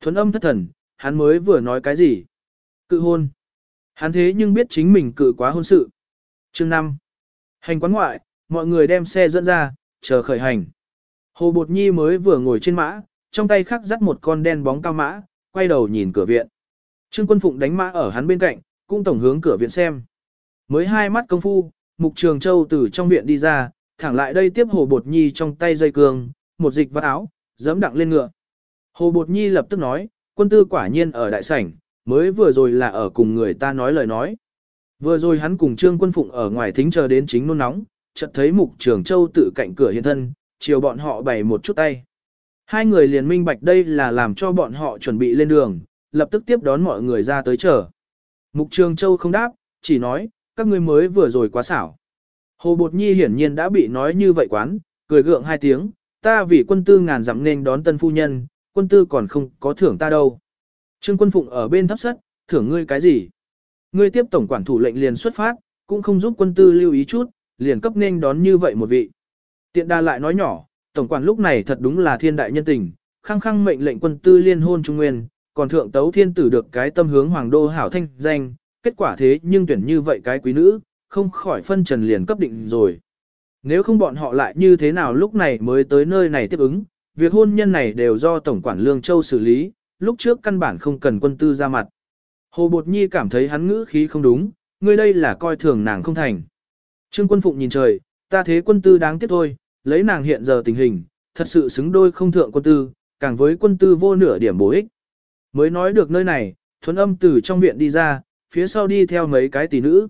Thuấn âm thất thần, hắn mới vừa nói cái gì? Cự hôn. Hắn thế nhưng biết chính mình cự quá hôn sự. Chương 5. Hành quán ngoại, mọi người đem xe dẫn ra, chờ khởi hành. Hồ Bột Nhi mới vừa ngồi trên mã, trong tay khắc dắt một con đen bóng cao mã, quay đầu nhìn cửa viện. Trương Quân Phụng đánh mã ở hắn bên cạnh, cũng tổng hướng cửa viện xem. Mới hai mắt công phu, Mục Trường Châu từ trong viện đi ra, thẳng lại đây tiếp Hồ Bột Nhi trong tay dây cương, một dịch vắt áo, giẫm đặng lên ngựa. Hồ Bột Nhi lập tức nói, quân tư quả nhiên ở đại sảnh, mới vừa rồi là ở cùng người ta nói lời nói. Vừa rồi hắn cùng Trương Quân Phụng ở ngoài thính chờ đến chính nôn nóng, chợt thấy Mục Trường Châu tự cạnh cửa hiện thân, chiều bọn họ bày một chút tay. Hai người liền minh bạch đây là làm cho bọn họ chuẩn bị lên đường, lập tức tiếp đón mọi người ra tới chờ. Mục Trường Châu không đáp, chỉ nói, các ngươi mới vừa rồi quá xảo. Hồ Bột Nhi hiển nhiên đã bị nói như vậy quán, cười gượng hai tiếng, ta vì quân tư ngàn dặm nên đón tân phu nhân, quân tư còn không có thưởng ta đâu. Trương quân phụng ở bên thấp sất, thưởng ngươi cái gì? Ngươi tiếp tổng quản thủ lệnh liền xuất phát, cũng không giúp quân tư lưu ý chút, liền cấp nên đón như vậy một vị. Tiện đa lại nói nhỏ, tổng quản lúc này thật đúng là thiên đại nhân tình, khăng khăng mệnh lệnh quân tư liên hôn trung nguyên, còn thượng tấu thiên tử được cái tâm hướng hoàng đô hảo thanh danh, kết quả thế nhưng tuyển như vậy cái quý nữ, không khỏi phân trần liền cấp định rồi. Nếu không bọn họ lại như thế nào lúc này mới tới nơi này tiếp ứng, việc hôn nhân này đều do Tổng quản Lương Châu xử lý, lúc trước căn bản không cần quân tư ra mặt. Hồ Bột Nhi cảm thấy hắn ngữ khí không đúng, ngươi đây là coi thường nàng không thành. Trương quân phụng nhìn trời, ta thế quân tư đáng tiếc thôi, lấy nàng hiện giờ tình hình, thật sự xứng đôi không thượng quân tư, càng với quân tư vô nửa điểm bổ ích. Mới nói được nơi này, thuấn âm từ trong viện đi ra, phía sau đi theo mấy cái tỷ nữ.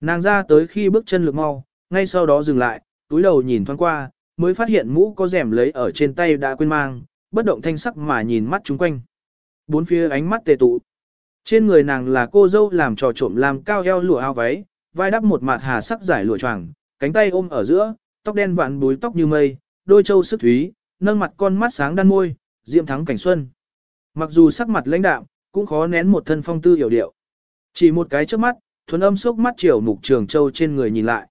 Nàng ra tới khi bước chân lực mau, ngay sau đó dừng lại, túi đầu nhìn thoáng qua, mới phát hiện mũ có rèm lấy ở trên tay đã quên mang, bất động thanh sắc mà nhìn mắt chúng quanh. Bốn phía ánh mắt tề tụ. Trên người nàng là cô dâu làm trò trộm làm cao eo lụa áo váy, vai đắp một mặt hà sắc giải lụa choàng, cánh tay ôm ở giữa, tóc đen vạn búi tóc như mây, đôi châu sức thúy, nâng mặt con mắt sáng đan môi, diệm thắng cảnh xuân. Mặc dù sắc mặt lãnh đạm, cũng khó nén một thân phong tư hiểu điệu. Chỉ một cái trước mắt, thuần âm sốc mắt chiều mục trường châu trên người nhìn lại.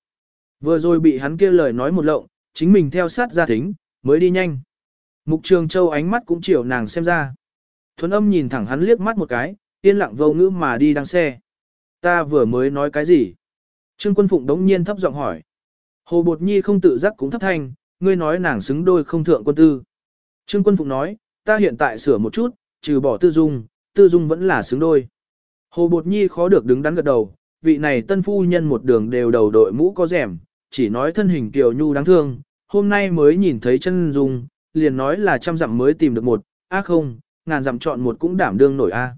Vừa rồi bị hắn kia lời nói một lộng, chính mình theo sát ra thính, mới đi nhanh. Mục trường châu ánh mắt cũng chiều nàng xem ra. Thuần âm nhìn thẳng hắn liếc mắt một cái, yên lặng vô ngữ mà đi đăng xe. Ta vừa mới nói cái gì? Trương quân phụng đống nhiên thấp giọng hỏi. Hồ Bột Nhi không tự giác cũng thấp thanh, ngươi nói nàng xứng đôi không thượng quân tư. Trương quân phụng nói, ta hiện tại sửa một chút, trừ bỏ tư dung, tư dung vẫn là xứng đôi. Hồ Bột Nhi khó được đứng đắn gật đầu, vị này tân phu nhân một đường đều đầu đội mũ có rèm, chỉ nói thân hình kiều nhu đáng thương, hôm nay mới nhìn thấy chân dung, liền nói là trăm dặm mới tìm được một, a không, ngàn dặm chọn một cũng đảm đương nổi a.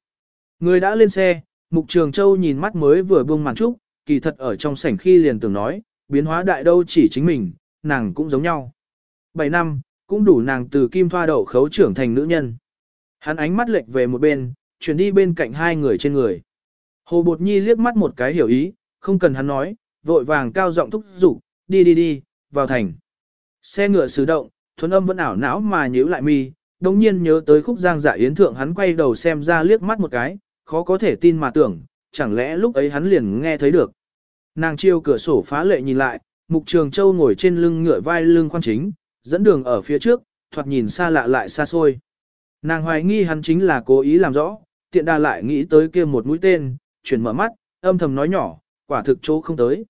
Người đã lên xe, Mục Trường Châu nhìn mắt mới vừa buông màn trúc, kỳ thật ở trong sảnh khi liền tưởng nói, biến hóa đại đâu chỉ chính mình, nàng cũng giống nhau. 7 năm, cũng đủ nàng từ kim thoa đậu khấu trưởng thành nữ nhân. Hắn ánh mắt lệch về một bên, chuyển đi bên cạnh hai người trên người. Hồ Bột Nhi liếc mắt một cái hiểu ý, không cần hắn nói, vội vàng cao giọng thúc giục, đi đi đi, vào thành. Xe ngựa sử động, thuần âm vẫn ảo não mà nhíu lại mi, đồng nhiên nhớ tới khúc giang dạ yến thượng hắn quay đầu xem ra liếc mắt một cái, khó có thể tin mà tưởng, chẳng lẽ lúc ấy hắn liền nghe thấy được. Nàng chiêu cửa sổ phá lệ nhìn lại, Mục Trường Châu ngồi trên lưng ngựa vai lưng quan chính, dẫn đường ở phía trước, thoạt nhìn xa lạ lại xa xôi. Nàng hoài nghi hắn chính là cố ý làm rõ, tiện đà lại nghĩ tới kia một mũi tên, chuyển mở mắt, âm thầm nói nhỏ, quả thực chỗ không tới.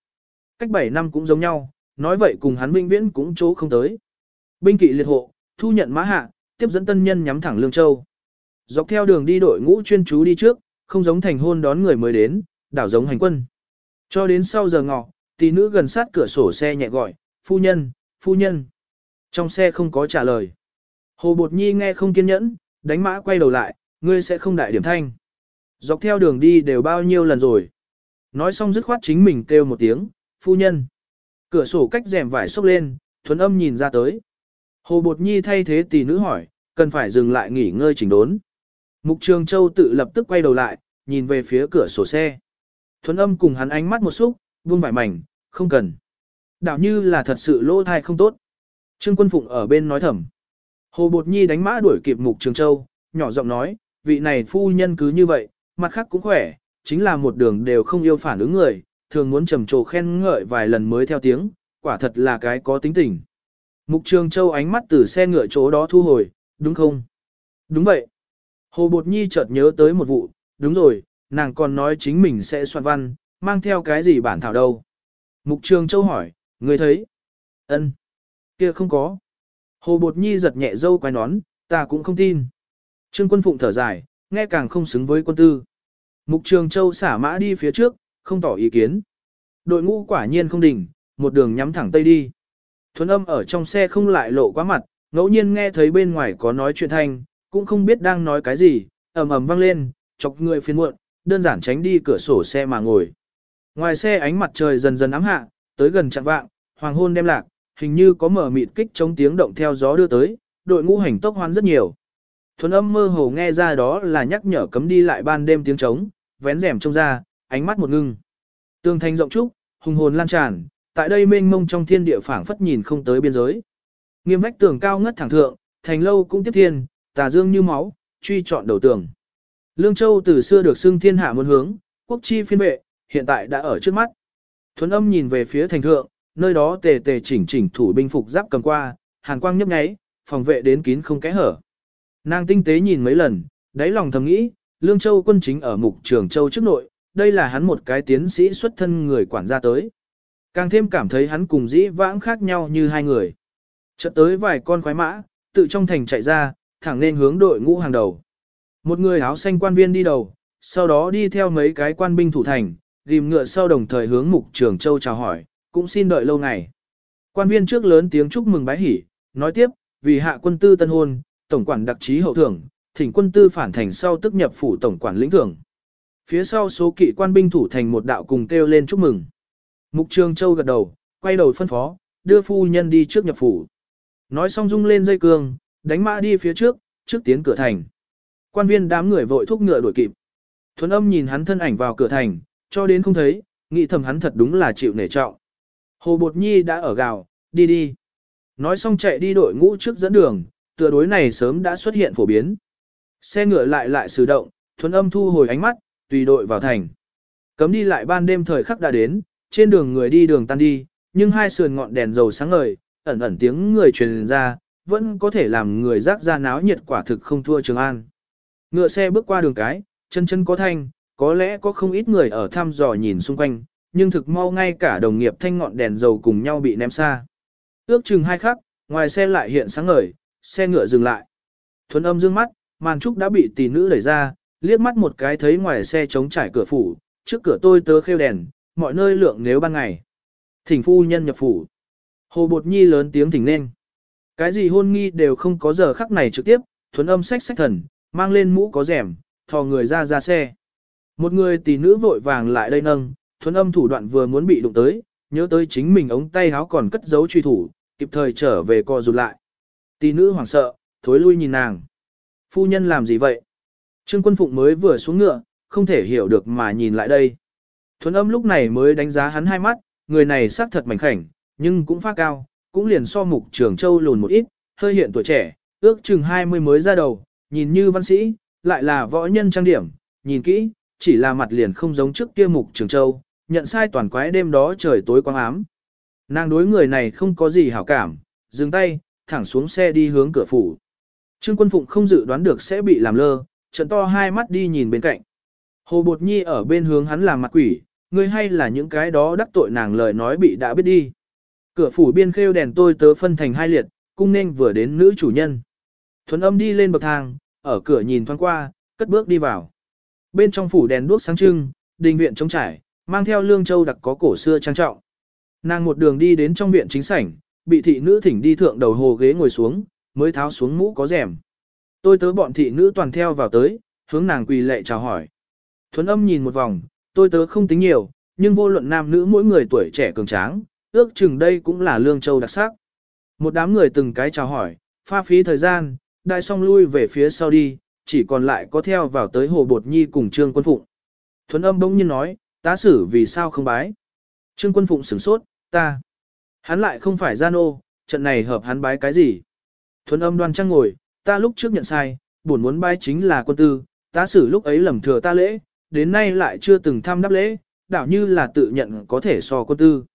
Cách 7 năm cũng giống nhau, nói vậy cùng hắn vinh viễn cũng chỗ không tới. Binh kỵ liệt hộ, thu nhận mã hạ, tiếp dẫn tân nhân nhắm thẳng Lương Châu. Dọc theo đường đi đội ngũ chuyên chú đi trước, không giống thành hôn đón người mới đến, đảo giống hành quân. Cho đến sau giờ ngọ, tỷ nữ gần sát cửa sổ xe nhẹ gọi, phu nhân, phu nhân. Trong xe không có trả lời. Hồ Bột Nhi nghe không kiên nhẫn, đánh mã quay đầu lại, ngươi sẽ không đại điểm thanh. Dọc theo đường đi đều bao nhiêu lần rồi. Nói xong dứt khoát chính mình kêu một tiếng, phu nhân. Cửa sổ cách rèm vải xốc lên, thuấn âm nhìn ra tới. Hồ Bột Nhi thay thế tỷ nữ hỏi, cần phải dừng lại nghỉ ngơi chỉnh đốn. Mục Trường Châu tự lập tức quay đầu lại, nhìn về phía cửa sổ xe. Thuấn âm cùng hắn ánh mắt một xúc, buông vải mảnh, không cần. Đảo như là thật sự lỗ thai không tốt. Trương Quân Phụng ở bên nói thầm. Hồ Bột Nhi đánh mã đuổi kịp Mục Trường Châu, nhỏ giọng nói, vị này phu nhân cứ như vậy, mặt khác cũng khỏe, chính là một đường đều không yêu phản ứng người, thường muốn trầm trồ khen ngợi vài lần mới theo tiếng, quả thật là cái có tính tình. Mục Trường Châu ánh mắt từ xe ngựa chỗ đó thu hồi, đúng không? Đúng vậy. Hồ Bột Nhi chợt nhớ tới một vụ, đúng rồi, nàng còn nói chính mình sẽ soạn văn, mang theo cái gì bản thảo đâu. Mục Trường Châu hỏi, người thấy? Ân, kia không có. Hồ Bột Nhi giật nhẹ dâu quay nón, ta cũng không tin. Trương Quân Phụng thở dài, nghe càng không xứng với quân tư. Mục Trường Châu xả mã đi phía trước, không tỏ ý kiến. Đội ngũ quả nhiên không đỉnh, một đường nhắm thẳng tây đi. Thuấn âm ở trong xe không lại lộ quá mặt, ngẫu nhiên nghe thấy bên ngoài có nói chuyện thanh, cũng không biết đang nói cái gì, ầm ầm vang lên, chọc người phiền muộn, đơn giản tránh đi cửa sổ xe mà ngồi. Ngoài xe ánh mặt trời dần dần ám hạ, tới gần chạng vạng, hoàng hôn đem lạc, hình như có mở mịt kích chống tiếng động theo gió đưa tới, đội ngũ hành tốc hoan rất nhiều. Thuần âm mơ hồ nghe ra đó là nhắc nhở cấm đi lại ban đêm tiếng trống, vén rèm trông ra, ánh mắt một ngưng. Tương thanh rộng trúc, hùng hồn lan tràn, tại đây mênh mông trong thiên địa phảng phất nhìn không tới biên giới. Nghiêm vách tường cao ngất thẳng thượng, thành lâu cũng tiếp thiên, tà dương như máu, truy chọn đầu tường. Lương Châu từ xưa được xưng thiên hạ muôn hướng, quốc chi phiên vệ, hiện tại đã ở trước mắt. Thuấn âm nhìn về phía thành thượng, nơi đó tề tề chỉnh chỉnh thủ binh phục giáp cầm qua, hàn quang nhấp nháy, phòng vệ đến kín không kẽ hở. Nàng tinh tế nhìn mấy lần, đáy lòng thầm nghĩ, Lương Châu quân chính ở mục trường Châu trước nội, đây là hắn một cái tiến sĩ xuất thân người quản gia tới. Càng thêm cảm thấy hắn cùng dĩ vãng khác nhau như hai người. Chợt tới vài con khoái mã, tự trong thành chạy ra, thẳng lên hướng đội ngũ hàng đầu. Một người áo xanh quan viên đi đầu, sau đó đi theo mấy cái quan binh thủ thành, rìm ngựa sau đồng thời hướng mục trường châu chào hỏi, cũng xin đợi lâu ngày. Quan viên trước lớn tiếng chúc mừng bái hỉ, nói tiếp, vì hạ quân tư tân hôn, tổng quản đặc trí hậu thưởng, thỉnh quân tư phản thành sau tức nhập phủ tổng quản lĩnh thưởng. Phía sau số kỵ quan binh thủ thành một đạo cùng kêu lên chúc mừng. Mục Trường Châu gật đầu, quay đầu phân phó, đưa phu nhân đi trước nhập phủ. Nói xong rung lên dây cương, đánh mã đi phía trước, trước tiến cửa thành. Quan viên đám người vội thúc ngựa đuổi kịp. Thuấn âm nhìn hắn thân ảnh vào cửa thành, cho đến không thấy, nghĩ thầm hắn thật đúng là chịu nể trọng. Hồ Bột Nhi đã ở gào, đi đi. Nói xong chạy đi đội ngũ trước dẫn đường, tựa đối này sớm đã xuất hiện phổ biến. Xe ngựa lại lại sử động, thuấn âm thu hồi ánh mắt, tùy đội vào thành. Cấm đi lại ban đêm thời khắc đã đến, trên đường người đi đường tan đi, nhưng hai sườn ngọn đèn dầu sáng ngời, ẩn ẩn tiếng người truyền ra, vẫn có thể làm người rác ra náo nhiệt quả thực không thua Trường An. Ngựa xe bước qua đường cái, chân chân có thanh, có lẽ có không ít người ở thăm dò nhìn xung quanh, nhưng thực mau ngay cả đồng nghiệp thanh ngọn đèn dầu cùng nhau bị ném xa. Ước chừng hai khắc, ngoài xe lại hiện sáng ngời, xe ngựa dừng lại. Thuấn âm dương mắt, màn trúc đã bị tỷ nữ đẩy ra, liếc mắt một cái thấy ngoài xe trống trải cửa phủ, trước cửa tôi tớ khêu đèn, mọi nơi lượng nếu ban ngày. Thỉnh phu nhân nhập phủ. Hồ Bột Nhi lớn tiếng thỉnh nên. Cái gì hôn nghi đều không có giờ khắc này trực tiếp, thuấn âm sách sách thần, mang lên mũ có rèm, thò người ra ra xe. Một người tỷ nữ vội vàng lại đây nâng, thuấn âm thủ đoạn vừa muốn bị đụng tới, nhớ tới chính mình ống tay háo còn cất giấu truy thủ, kịp thời trở về co rụt lại. Tỷ nữ hoảng sợ, thối lui nhìn nàng. Phu nhân làm gì vậy? Trương quân phụng mới vừa xuống ngựa, không thể hiểu được mà nhìn lại đây. Thuấn âm lúc này mới đánh giá hắn hai mắt, người này xác thật mảnh khảnh, nhưng cũng pha cao, cũng liền so mục trường châu lùn một ít, hơi hiện tuổi trẻ, ước chừng 20 mới ra đầu, nhìn như văn sĩ, lại là võ nhân trang điểm, nhìn kỹ, chỉ là mặt liền không giống trước kia mục trường châu, nhận sai toàn quái đêm đó trời tối quang ám. Nàng đối người này không có gì hảo cảm, dừng tay, thẳng xuống xe đi hướng cửa phủ. Trương quân phụng không dự đoán được sẽ bị làm lơ, trận to hai mắt đi nhìn bên cạnh. Hồ Bột Nhi ở bên hướng hắn làm mặt quỷ, Người hay là những cái đó đắc tội nàng lời nói bị đã biết đi. Cửa phủ biên khêu đèn tôi tớ phân thành hai liệt, cung nên vừa đến nữ chủ nhân. Thuấn âm đi lên bậc thang, ở cửa nhìn thoáng qua, cất bước đi vào. Bên trong phủ đèn đuốc sáng trưng, đình viện trống trải, mang theo lương châu đặc có cổ xưa trang trọng. Nàng một đường đi đến trong viện chính sảnh, bị thị nữ thỉnh đi thượng đầu hồ ghế ngồi xuống, mới tháo xuống mũ có rèm. Tôi tớ bọn thị nữ toàn theo vào tới, hướng nàng quỳ lệ chào hỏi. Thuấn âm nhìn một vòng, tôi tớ không tính nhiều, nhưng vô luận nam nữ mỗi người tuổi trẻ cường tráng, ước chừng đây cũng là lương châu đặc sắc. Một đám người từng cái chào hỏi, pha phí thời gian, đại song lui về phía sau đi, chỉ còn lại có theo vào tới hồ bột nhi cùng trương quân phụng. Thuấn âm bỗng nhiên nói, tá sử vì sao không bái. Trương quân phụng sửng sốt, ta. Hắn lại không phải gian ô, trận này hợp hắn bái cái gì. Thuấn âm đoan trang ngồi, ta lúc trước nhận sai, buồn muốn bái chính là quân tư, ta xử lúc ấy lầm thừa ta lễ, đến nay lại chưa từng thăm đáp lễ, đảo như là tự nhận có thể so quân tư.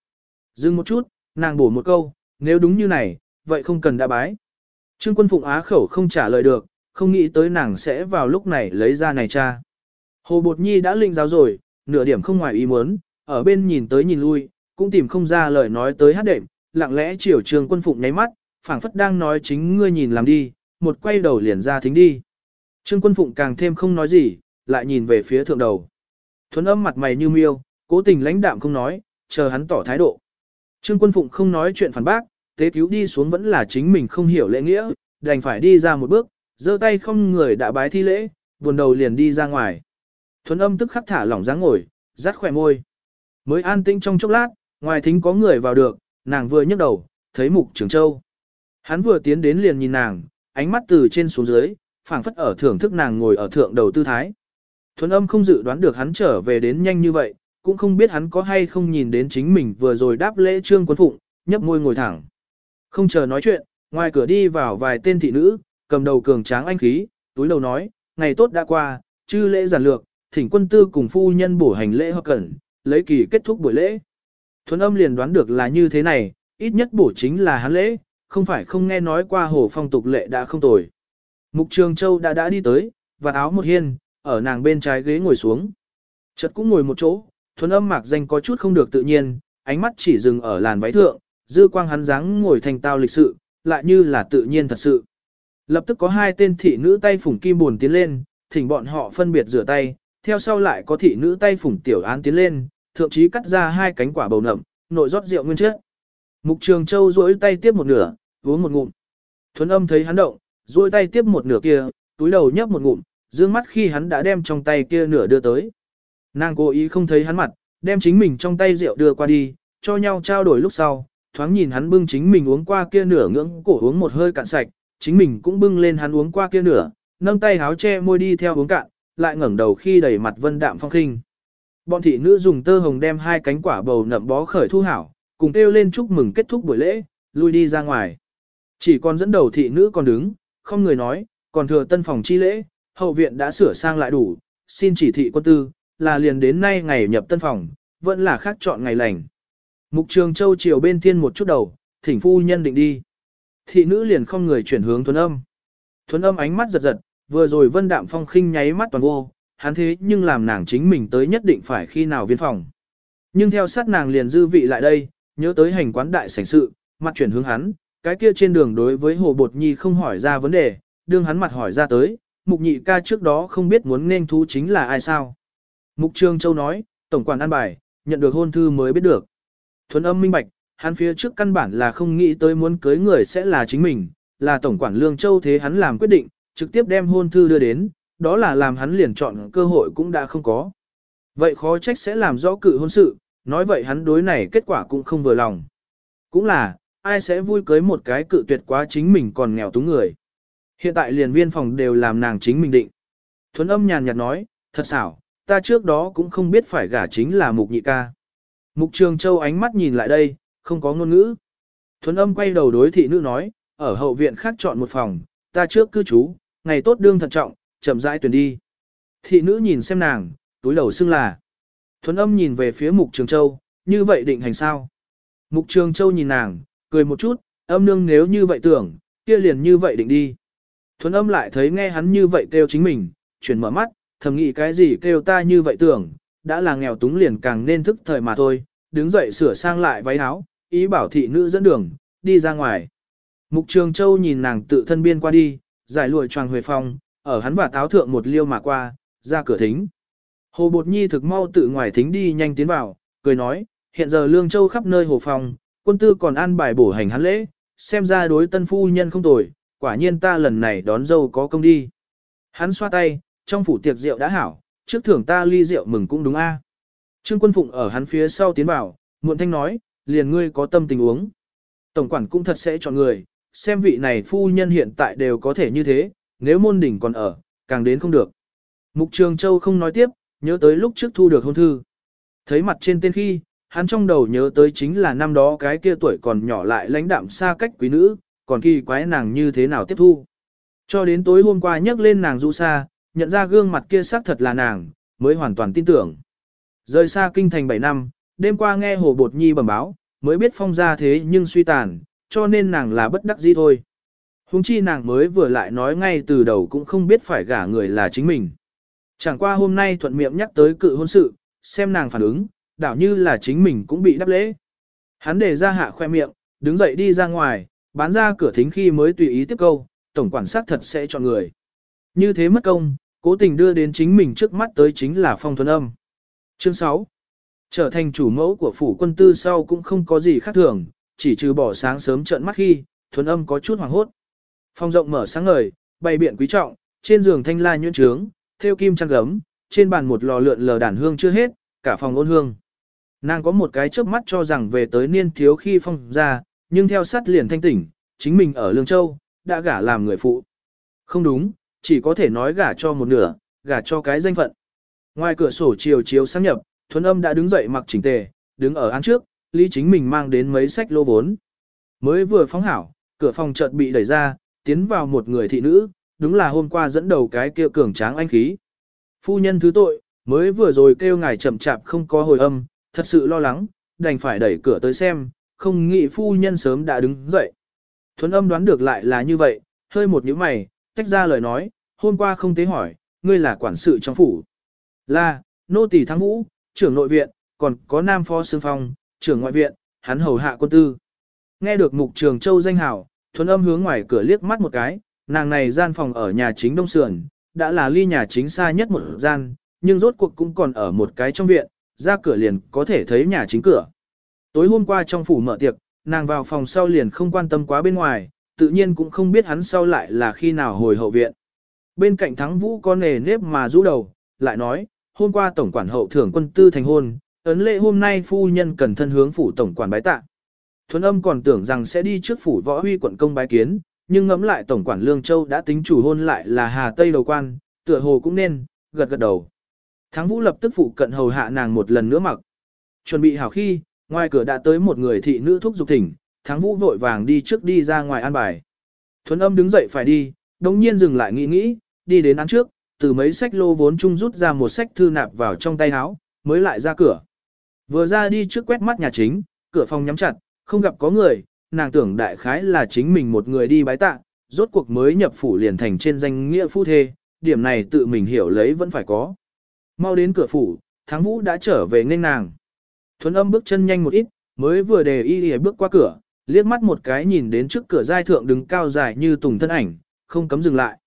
Dừng một chút, nàng bổ một câu, nếu đúng như này, vậy không cần đã bái. Trương quân phụng á khẩu không trả lời được, không nghĩ tới nàng sẽ vào lúc này lấy ra này cha. Hồ Bột Nhi đã linh giáo rồi, nửa điểm không ngoài ý muốn, ở bên nhìn tới nhìn lui, cũng tìm không ra lời nói tới hát đệm, lặng lẽ chiều trường quân phụng nháy mắt, phảng phất đang nói chính ngươi nhìn làm đi, một quay đầu liền ra thính đi. Trương quân phụng càng thêm không nói gì, lại nhìn về phía thượng đầu. Thuấn âm mặt mày như miêu, cố tình lãnh đạm không nói, chờ hắn tỏ thái độ. Trương quân phụng không nói chuyện phản bác, tế cứu đi xuống vẫn là chính mình không hiểu lễ nghĩa, đành phải đi ra một bước, giơ tay không người đã bái thi lễ, buồn đầu liền đi ra ngoài. Thuấn âm tức khắc thả lỏng dáng ngồi, rắt khỏe môi. Mới an tĩnh trong chốc lát, ngoài thính có người vào được, nàng vừa nhấc đầu, thấy mục trường châu. Hắn vừa tiến đến liền nhìn nàng, ánh mắt từ trên xuống dưới, phảng phất ở thưởng thức nàng ngồi ở thượng đầu tư thái. Thuấn âm không dự đoán được hắn trở về đến nhanh như vậy, cũng không biết hắn có hay không nhìn đến chính mình vừa rồi đáp lễ trương quân phụng, nhấp môi ngồi thẳng. Không chờ nói chuyện, ngoài cửa đi vào vài tên thị nữ, cầm đầu cường tráng anh khí, túi đầu nói, ngày tốt đã qua, chư lễ giản lược, thỉnh quân tư cùng phu nhân bổ hành lễ hợp cẩn, lấy kỳ kết thúc buổi lễ. Thuấn âm liền đoán được là như thế này, ít nhất bổ chính là hắn lễ, không phải không nghe nói qua hồ phong tục lệ đã không tồi. Mục Trường Châu đã đã đi tới, và áo một hiên, ở nàng bên trái ghế ngồi xuống. Chợt cũng ngồi một chỗ, thuần âm mạc danh có chút không được tự nhiên, ánh mắt chỉ dừng ở làn váy thượng, dư quang hắn dáng ngồi thành tao lịch sự, lại như là tự nhiên thật sự. Lập tức có hai tên thị nữ tay phủng kim buồn tiến lên, thỉnh bọn họ phân biệt rửa tay, theo sau lại có thị nữ tay phủng tiểu án tiến lên, thậm chí cắt ra hai cánh quả bầu nậm, nội rót rượu nguyên chất. Mục Trường Châu duỗi tay tiếp một nửa, uống một ngụm. Thuấn âm thấy hắn động, duỗi tay tiếp một nửa kia, túi đầu nhấp một ngụm, dương mắt khi hắn đã đem trong tay kia nửa đưa tới. Nàng cố ý không thấy hắn mặt, đem chính mình trong tay rượu đưa qua đi, cho nhau trao đổi lúc sau, thoáng nhìn hắn bưng chính mình uống qua kia nửa ngưỡng cổ uống một hơi cạn sạch, chính mình cũng bưng lên hắn uống qua kia nửa, nâng tay háo che môi đi theo uống cạn, lại ngẩng đầu khi đầy mặt vân đạm phong khinh. Bọn thị nữ dùng tơ hồng đem hai cánh quả bầu nậm bó khởi thu hảo, cùng kêu lên chúc mừng kết thúc buổi lễ, lui đi ra ngoài. Chỉ còn dẫn đầu thị nữ còn đứng, không người nói, còn thừa tân phòng chi lễ, hậu viện đã sửa sang lại đủ, xin chỉ thị quân tư, là liền đến nay ngày nhập tân phòng, vẫn là khác chọn ngày lành. Mục trường châu chiều bên thiên một chút đầu, thỉnh phu nhân định đi. Thị nữ liền không người chuyển hướng thuấn âm. Thuấn âm ánh mắt giật giật, vừa rồi vân đạm phong khinh nháy mắt toàn vô, hắn thế nhưng làm nàng chính mình tới nhất định phải khi nào viên phòng. Nhưng theo sát nàng liền dư vị lại đây, nhớ tới hành quán đại sảnh sự, mặt chuyển hướng hắn, cái kia trên đường đối với hồ bột nhi không hỏi ra vấn đề, đương hắn mặt hỏi ra tới, mục nhị ca trước đó không biết muốn nên thú chính là ai sao. Mục Trương Châu nói, tổng quản an bài, nhận được hôn thư mới biết được. Thuấn âm minh bạch, hắn phía trước căn bản là không nghĩ tới muốn cưới người sẽ là chính mình, là tổng quản Lương Châu thế hắn làm quyết định, trực tiếp đem hôn thư đưa đến, đó là làm hắn liền chọn cơ hội cũng đã không có. Vậy khó trách sẽ làm rõ cự hôn sự, nói vậy hắn đối này kết quả cũng không vừa lòng. Cũng là, ai sẽ vui cưới một cái cự tuyệt quá chính mình còn nghèo túng người. Hiện tại liền viên phòng đều làm nàng chính mình định. Thuấn âm nhàn nhạt nói, thật xảo, ta trước đó cũng không biết phải gả chính là mục nhị ca. Mục trường châu ánh mắt nhìn lại đây, không có ngôn ngữ. Thuấn âm quay đầu đối thị nữ nói, ở hậu viện khác chọn một phòng, ta trước cư trú, ngày tốt đương thận trọng, chậm rãi tuyển đi. Thị nữ nhìn xem nàng, túi đầu xưng là. Thuấn âm nhìn về phía mục trường châu, như vậy định hành sao? Mục trường châu nhìn nàng, cười một chút, âm nương nếu như vậy tưởng, kia liền như vậy định đi. Thuấn âm lại thấy nghe hắn như vậy kêu chính mình, chuyển mở mắt, thầm nghĩ cái gì kêu ta như vậy tưởng, đã là nghèo túng liền càng nên thức thời mà thôi, đứng dậy sửa sang lại váy áo, ý bảo thị nữ dẫn đường, đi ra ngoài. Mục Trường Châu nhìn nàng tự thân biên qua đi, giải lụa choàng huề phong, ở hắn và táo thượng một liêu mà qua, ra cửa thính. Hồ Bột Nhi thực mau tự ngoài thính đi nhanh tiến vào, cười nói, hiện giờ Lương Châu khắp nơi hồ phòng, quân tư còn an bài bổ hành hắn lễ, xem ra đối tân phu nhân không tồi, quả nhiên ta lần này đón dâu có công đi. Hắn xoa tay, trong phủ tiệc rượu đã hảo, trước thưởng ta ly rượu mừng cũng đúng a. Trương Quân Phụng ở hắn phía sau tiến vào, muộn thanh nói, liền ngươi có tâm tình uống. Tổng quản cũng thật sẽ chọn người, xem vị này phu nhân hiện tại đều có thể như thế, nếu môn đỉnh còn ở, càng đến không được. Mục Trường Châu không nói tiếp, nhớ tới lúc trước thu được hôn thư. Thấy mặt trên tên khi, hắn trong đầu nhớ tới chính là năm đó cái kia tuổi còn nhỏ lại lãnh đạm xa cách quý nữ, còn kỳ quái nàng như thế nào tiếp thu. Cho đến tối hôm qua nhắc lên nàng du xa, nhận ra gương mặt kia xác thật là nàng, mới hoàn toàn tin tưởng. Rời xa kinh thành 7 năm, đêm qua nghe Hồ Bột Nhi bẩm báo, mới biết phong ra thế nhưng suy tàn, cho nên nàng là bất đắc dĩ thôi. Hùng chi nàng mới vừa lại nói ngay từ đầu cũng không biết phải gả người là chính mình. Chẳng qua hôm nay thuận miệng nhắc tới cự hôn sự, xem nàng phản ứng, đảo như là chính mình cũng bị đáp lễ. Hắn để ra hạ khoe miệng, đứng dậy đi ra ngoài, bán ra cửa thính khi mới tùy ý tiếp câu, tổng quản sát thật sẽ chọn người. Như thế mất công, cố tình đưa đến chính mình trước mắt tới chính là phong thuần âm. Chương 6 Trở thành chủ mẫu của phủ quân tư sau cũng không có gì khác thường, chỉ trừ bỏ sáng sớm trợn mắt khi, thuần âm có chút hoảng hốt. Phong rộng mở sáng ngời, bày biện quý trọng, trên giường thanh la nhuyễn trướng, theo kim trang gấm, trên bàn một lò lượn lờ đàn hương chưa hết, cả phòng ôn hương. Nàng có một cái chớp mắt cho rằng về tới niên thiếu khi phong ra, nhưng theo sát liền thanh tỉnh, chính mình ở Lương Châu, đã gả làm người phụ. Không đúng, chỉ có thể nói gả cho một nửa, gả cho cái danh phận. Ngoài cửa sổ chiều chiếu sáng nhập, Thuấn âm đã đứng dậy mặc chỉnh tề, đứng ở án trước, lý chính mình mang đến mấy sách lô vốn. Mới vừa phóng hảo, cửa phòng chợt bị đẩy ra, tiến vào một người thị nữ, đúng là hôm qua dẫn đầu cái kia cường tráng anh khí. Phu nhân thứ tội, mới vừa rồi kêu ngài chậm chạp không có hồi âm, thật sự lo lắng, đành phải đẩy cửa tới xem, không nghĩ phu nhân sớm đã đứng dậy. Thuấn âm đoán được lại là như vậy, hơi một nhíu mày, tách ra lời nói, hôm qua không tế hỏi, ngươi là quản sự trong phủ. Là, nô tỳ thắng vũ, trưởng nội viện, còn có nam phó xương phong, trưởng ngoại viện, hắn hầu hạ quân tư. Nghe được mục trường châu danh hảo, Thuần âm hướng ngoài cửa liếc mắt một cái, nàng này gian phòng ở nhà chính đông sườn, đã là ly nhà chính xa nhất một gian, nhưng rốt cuộc cũng còn ở một cái trong viện, ra cửa liền có thể thấy nhà chính cửa. Tối hôm qua trong phủ mở tiệc, nàng vào phòng sau liền không quan tâm quá bên ngoài, tự nhiên cũng không biết hắn sau lại là khi nào hồi hậu viện. Bên cạnh thắng vũ có nề nếp mà rũ đầu, lại nói, hôm qua tổng quản hậu thưởng quân tư thành hôn, ấn lệ hôm nay phu nhân cần thân hướng phủ tổng quản bái tạ. Thuấn âm còn tưởng rằng sẽ đi trước phủ võ huy quận công bái kiến, nhưng ngẫm lại tổng quản Lương Châu đã tính chủ hôn lại là Hà Tây đầu quan, tựa hồ cũng nên, gật gật đầu. Thắng vũ lập tức phụ cận hầu hạ nàng một lần nữa mặc. Chuẩn bị hảo khi, ngoài cửa đã tới một người thị nữ thúc giục thỉnh, thắng vũ vội vàng đi trước đi ra ngoài an bài. Thuấn âm đứng dậy phải đi, đồng nhiên dừng lại nghĩ nghĩ, đi đến án trước, từ mấy sách lô vốn chung rút ra một sách thư nạp vào trong tay áo, mới lại ra cửa. Vừa ra đi trước quét mắt nhà chính, cửa phòng nhắm chặt, không gặp có người, nàng tưởng đại khái là chính mình một người đi bái tạ, rốt cuộc mới nhập phủ liền thành trên danh nghĩa phu thê, điểm này tự mình hiểu lấy vẫn phải có. Mau đến cửa phủ, Thắng Vũ đã trở về nên nàng. Thuấn âm bước chân nhanh một ít, mới vừa đề y y bước qua cửa, liếc mắt một cái nhìn đến trước cửa giai thượng đứng cao dài như tùng thân ảnh, không cấm dừng lại.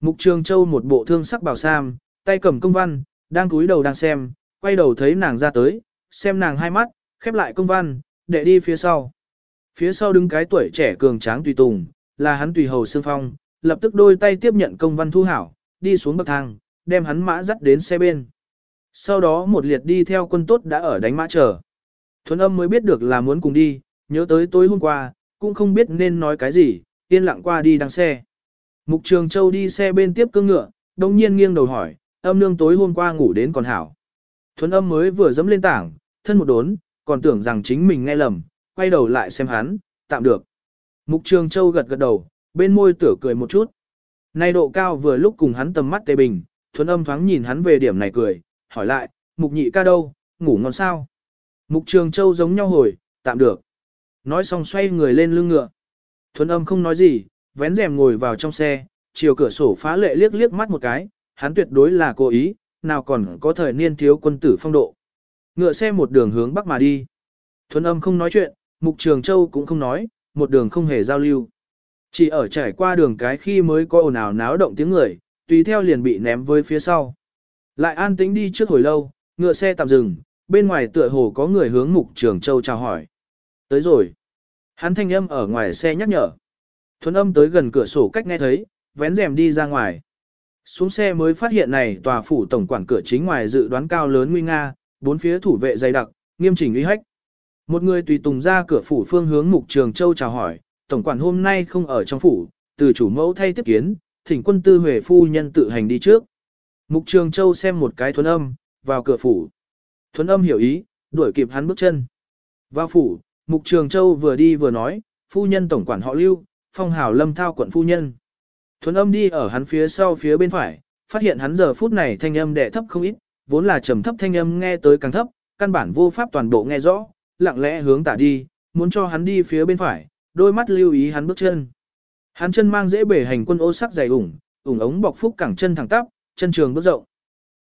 Mục Trường Châu một bộ thương sắc bảo sam, tay cầm công văn, đang cúi đầu đang xem, quay đầu thấy nàng ra tới, xem nàng hai mắt, khép lại công văn, đệ đi phía sau. Phía sau đứng cái tuổi trẻ cường tráng tùy tùng, là hắn tùy hầu xương phong, lập tức đôi tay tiếp nhận công văn thu hảo, đi xuống bậc thang, đem hắn mã dắt đến xe bên. Sau đó một liệt đi theo quân tốt đã ở đánh mã chờ. Thuấn âm mới biết được là muốn cùng đi, nhớ tới tối hôm qua, cũng không biết nên nói cái gì, yên lặng qua đi đăng xe. Mục Trường Châu đi xe bên tiếp cương ngựa, đồng nhiên nghiêng đầu hỏi, âm nương tối hôm qua ngủ đến còn hảo. Thuấn âm mới vừa dẫm lên tảng, thân một đốn, còn tưởng rằng chính mình nghe lầm, quay đầu lại xem hắn, tạm được. Mục Trường Châu gật gật đầu, bên môi tửa cười một chút. Nay độ cao vừa lúc cùng hắn tầm mắt tê bình, thuấn âm thoáng nhìn hắn về điểm này cười, hỏi lại, mục nhị ca đâu, ngủ ngon sao? Mục Trường Châu giống nhau hồi, tạm được. Nói xong xoay người lên lưng ngựa. Thuấn âm không nói gì, vén rèm ngồi vào trong xe, chiều cửa sổ phá lệ liếc liếc mắt một cái, hắn tuyệt đối là cố ý, nào còn có thời niên thiếu quân tử phong độ. Ngựa xe một đường hướng bắc mà đi. Thuấn âm không nói chuyện, Mục Trường Châu cũng không nói, một đường không hề giao lưu. Chỉ ở trải qua đường cái khi mới có ồn ào náo động tiếng người, tùy theo liền bị ném với phía sau. Lại an tĩnh đi trước hồi lâu, ngựa xe tạm dừng, bên ngoài tựa hồ có người hướng Mục Trường Châu chào hỏi. Tới rồi. Hắn thanh âm ở ngoài xe nhắc nhở. Thuấn âm tới gần cửa sổ cách nghe thấy, vén rèm đi ra ngoài. Xuống xe mới phát hiện này tòa phủ tổng quản cửa chính ngoài dự đoán cao lớn nguy nga, bốn phía thủ vệ dày đặc, nghiêm chỉnh uy hách. Một người tùy tùng ra cửa phủ phương hướng Mục Trường Châu chào hỏi, tổng quản hôm nay không ở trong phủ, từ chủ mẫu thay tiếp kiến, thỉnh quân tư huệ phu nhân tự hành đi trước. Mục Trường Châu xem một cái thuấn âm, vào cửa phủ. Thuấn âm hiểu ý, đuổi kịp hắn bước chân. Vào phủ, Mục Trường Châu vừa đi vừa nói, phu nhân tổng quản họ lưu, phong hào lâm thao quận phu nhân. Thuấn âm đi ở hắn phía sau phía bên phải, phát hiện hắn giờ phút này thanh âm đệ thấp không ít, vốn là trầm thấp thanh âm nghe tới càng thấp, căn bản vô pháp toàn bộ nghe rõ, lặng lẽ hướng tả đi, muốn cho hắn đi phía bên phải, đôi mắt lưu ý hắn bước chân. Hắn chân mang dễ bể hành quân ô sắc dày ủng, ủng ống bọc phúc cẳng chân thẳng tắp, chân trường bước rộng.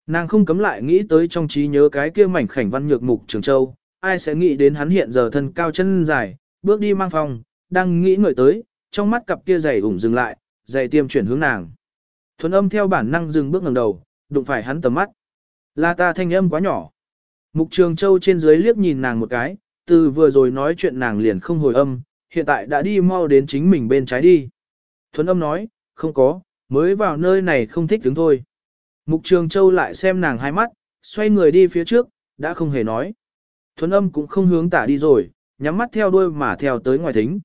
Nàng không cấm lại nghĩ tới trong trí nhớ cái kia mảnh khảnh văn nhược mục trường châu, ai sẽ nghĩ đến hắn hiện giờ thân cao chân dài, bước đi mang phòng, đang nghĩ ngợi tới, trong mắt cặp kia dày ủng dừng lại, dày tiêm chuyển hướng nàng. Thuần âm theo bản năng dừng bước ngẩng đầu, đụng phải hắn tầm mắt. Là ta thanh âm quá nhỏ. Mục Trường Châu trên dưới liếc nhìn nàng một cái, từ vừa rồi nói chuyện nàng liền không hồi âm, hiện tại đã đi mau đến chính mình bên trái đi. Thuấn âm nói, không có, mới vào nơi này không thích đứng thôi. Mục Trường Châu lại xem nàng hai mắt, xoay người đi phía trước, đã không hề nói. Thuấn âm cũng không hướng tả đi rồi, nhắm mắt theo đuôi mà theo tới ngoài thính.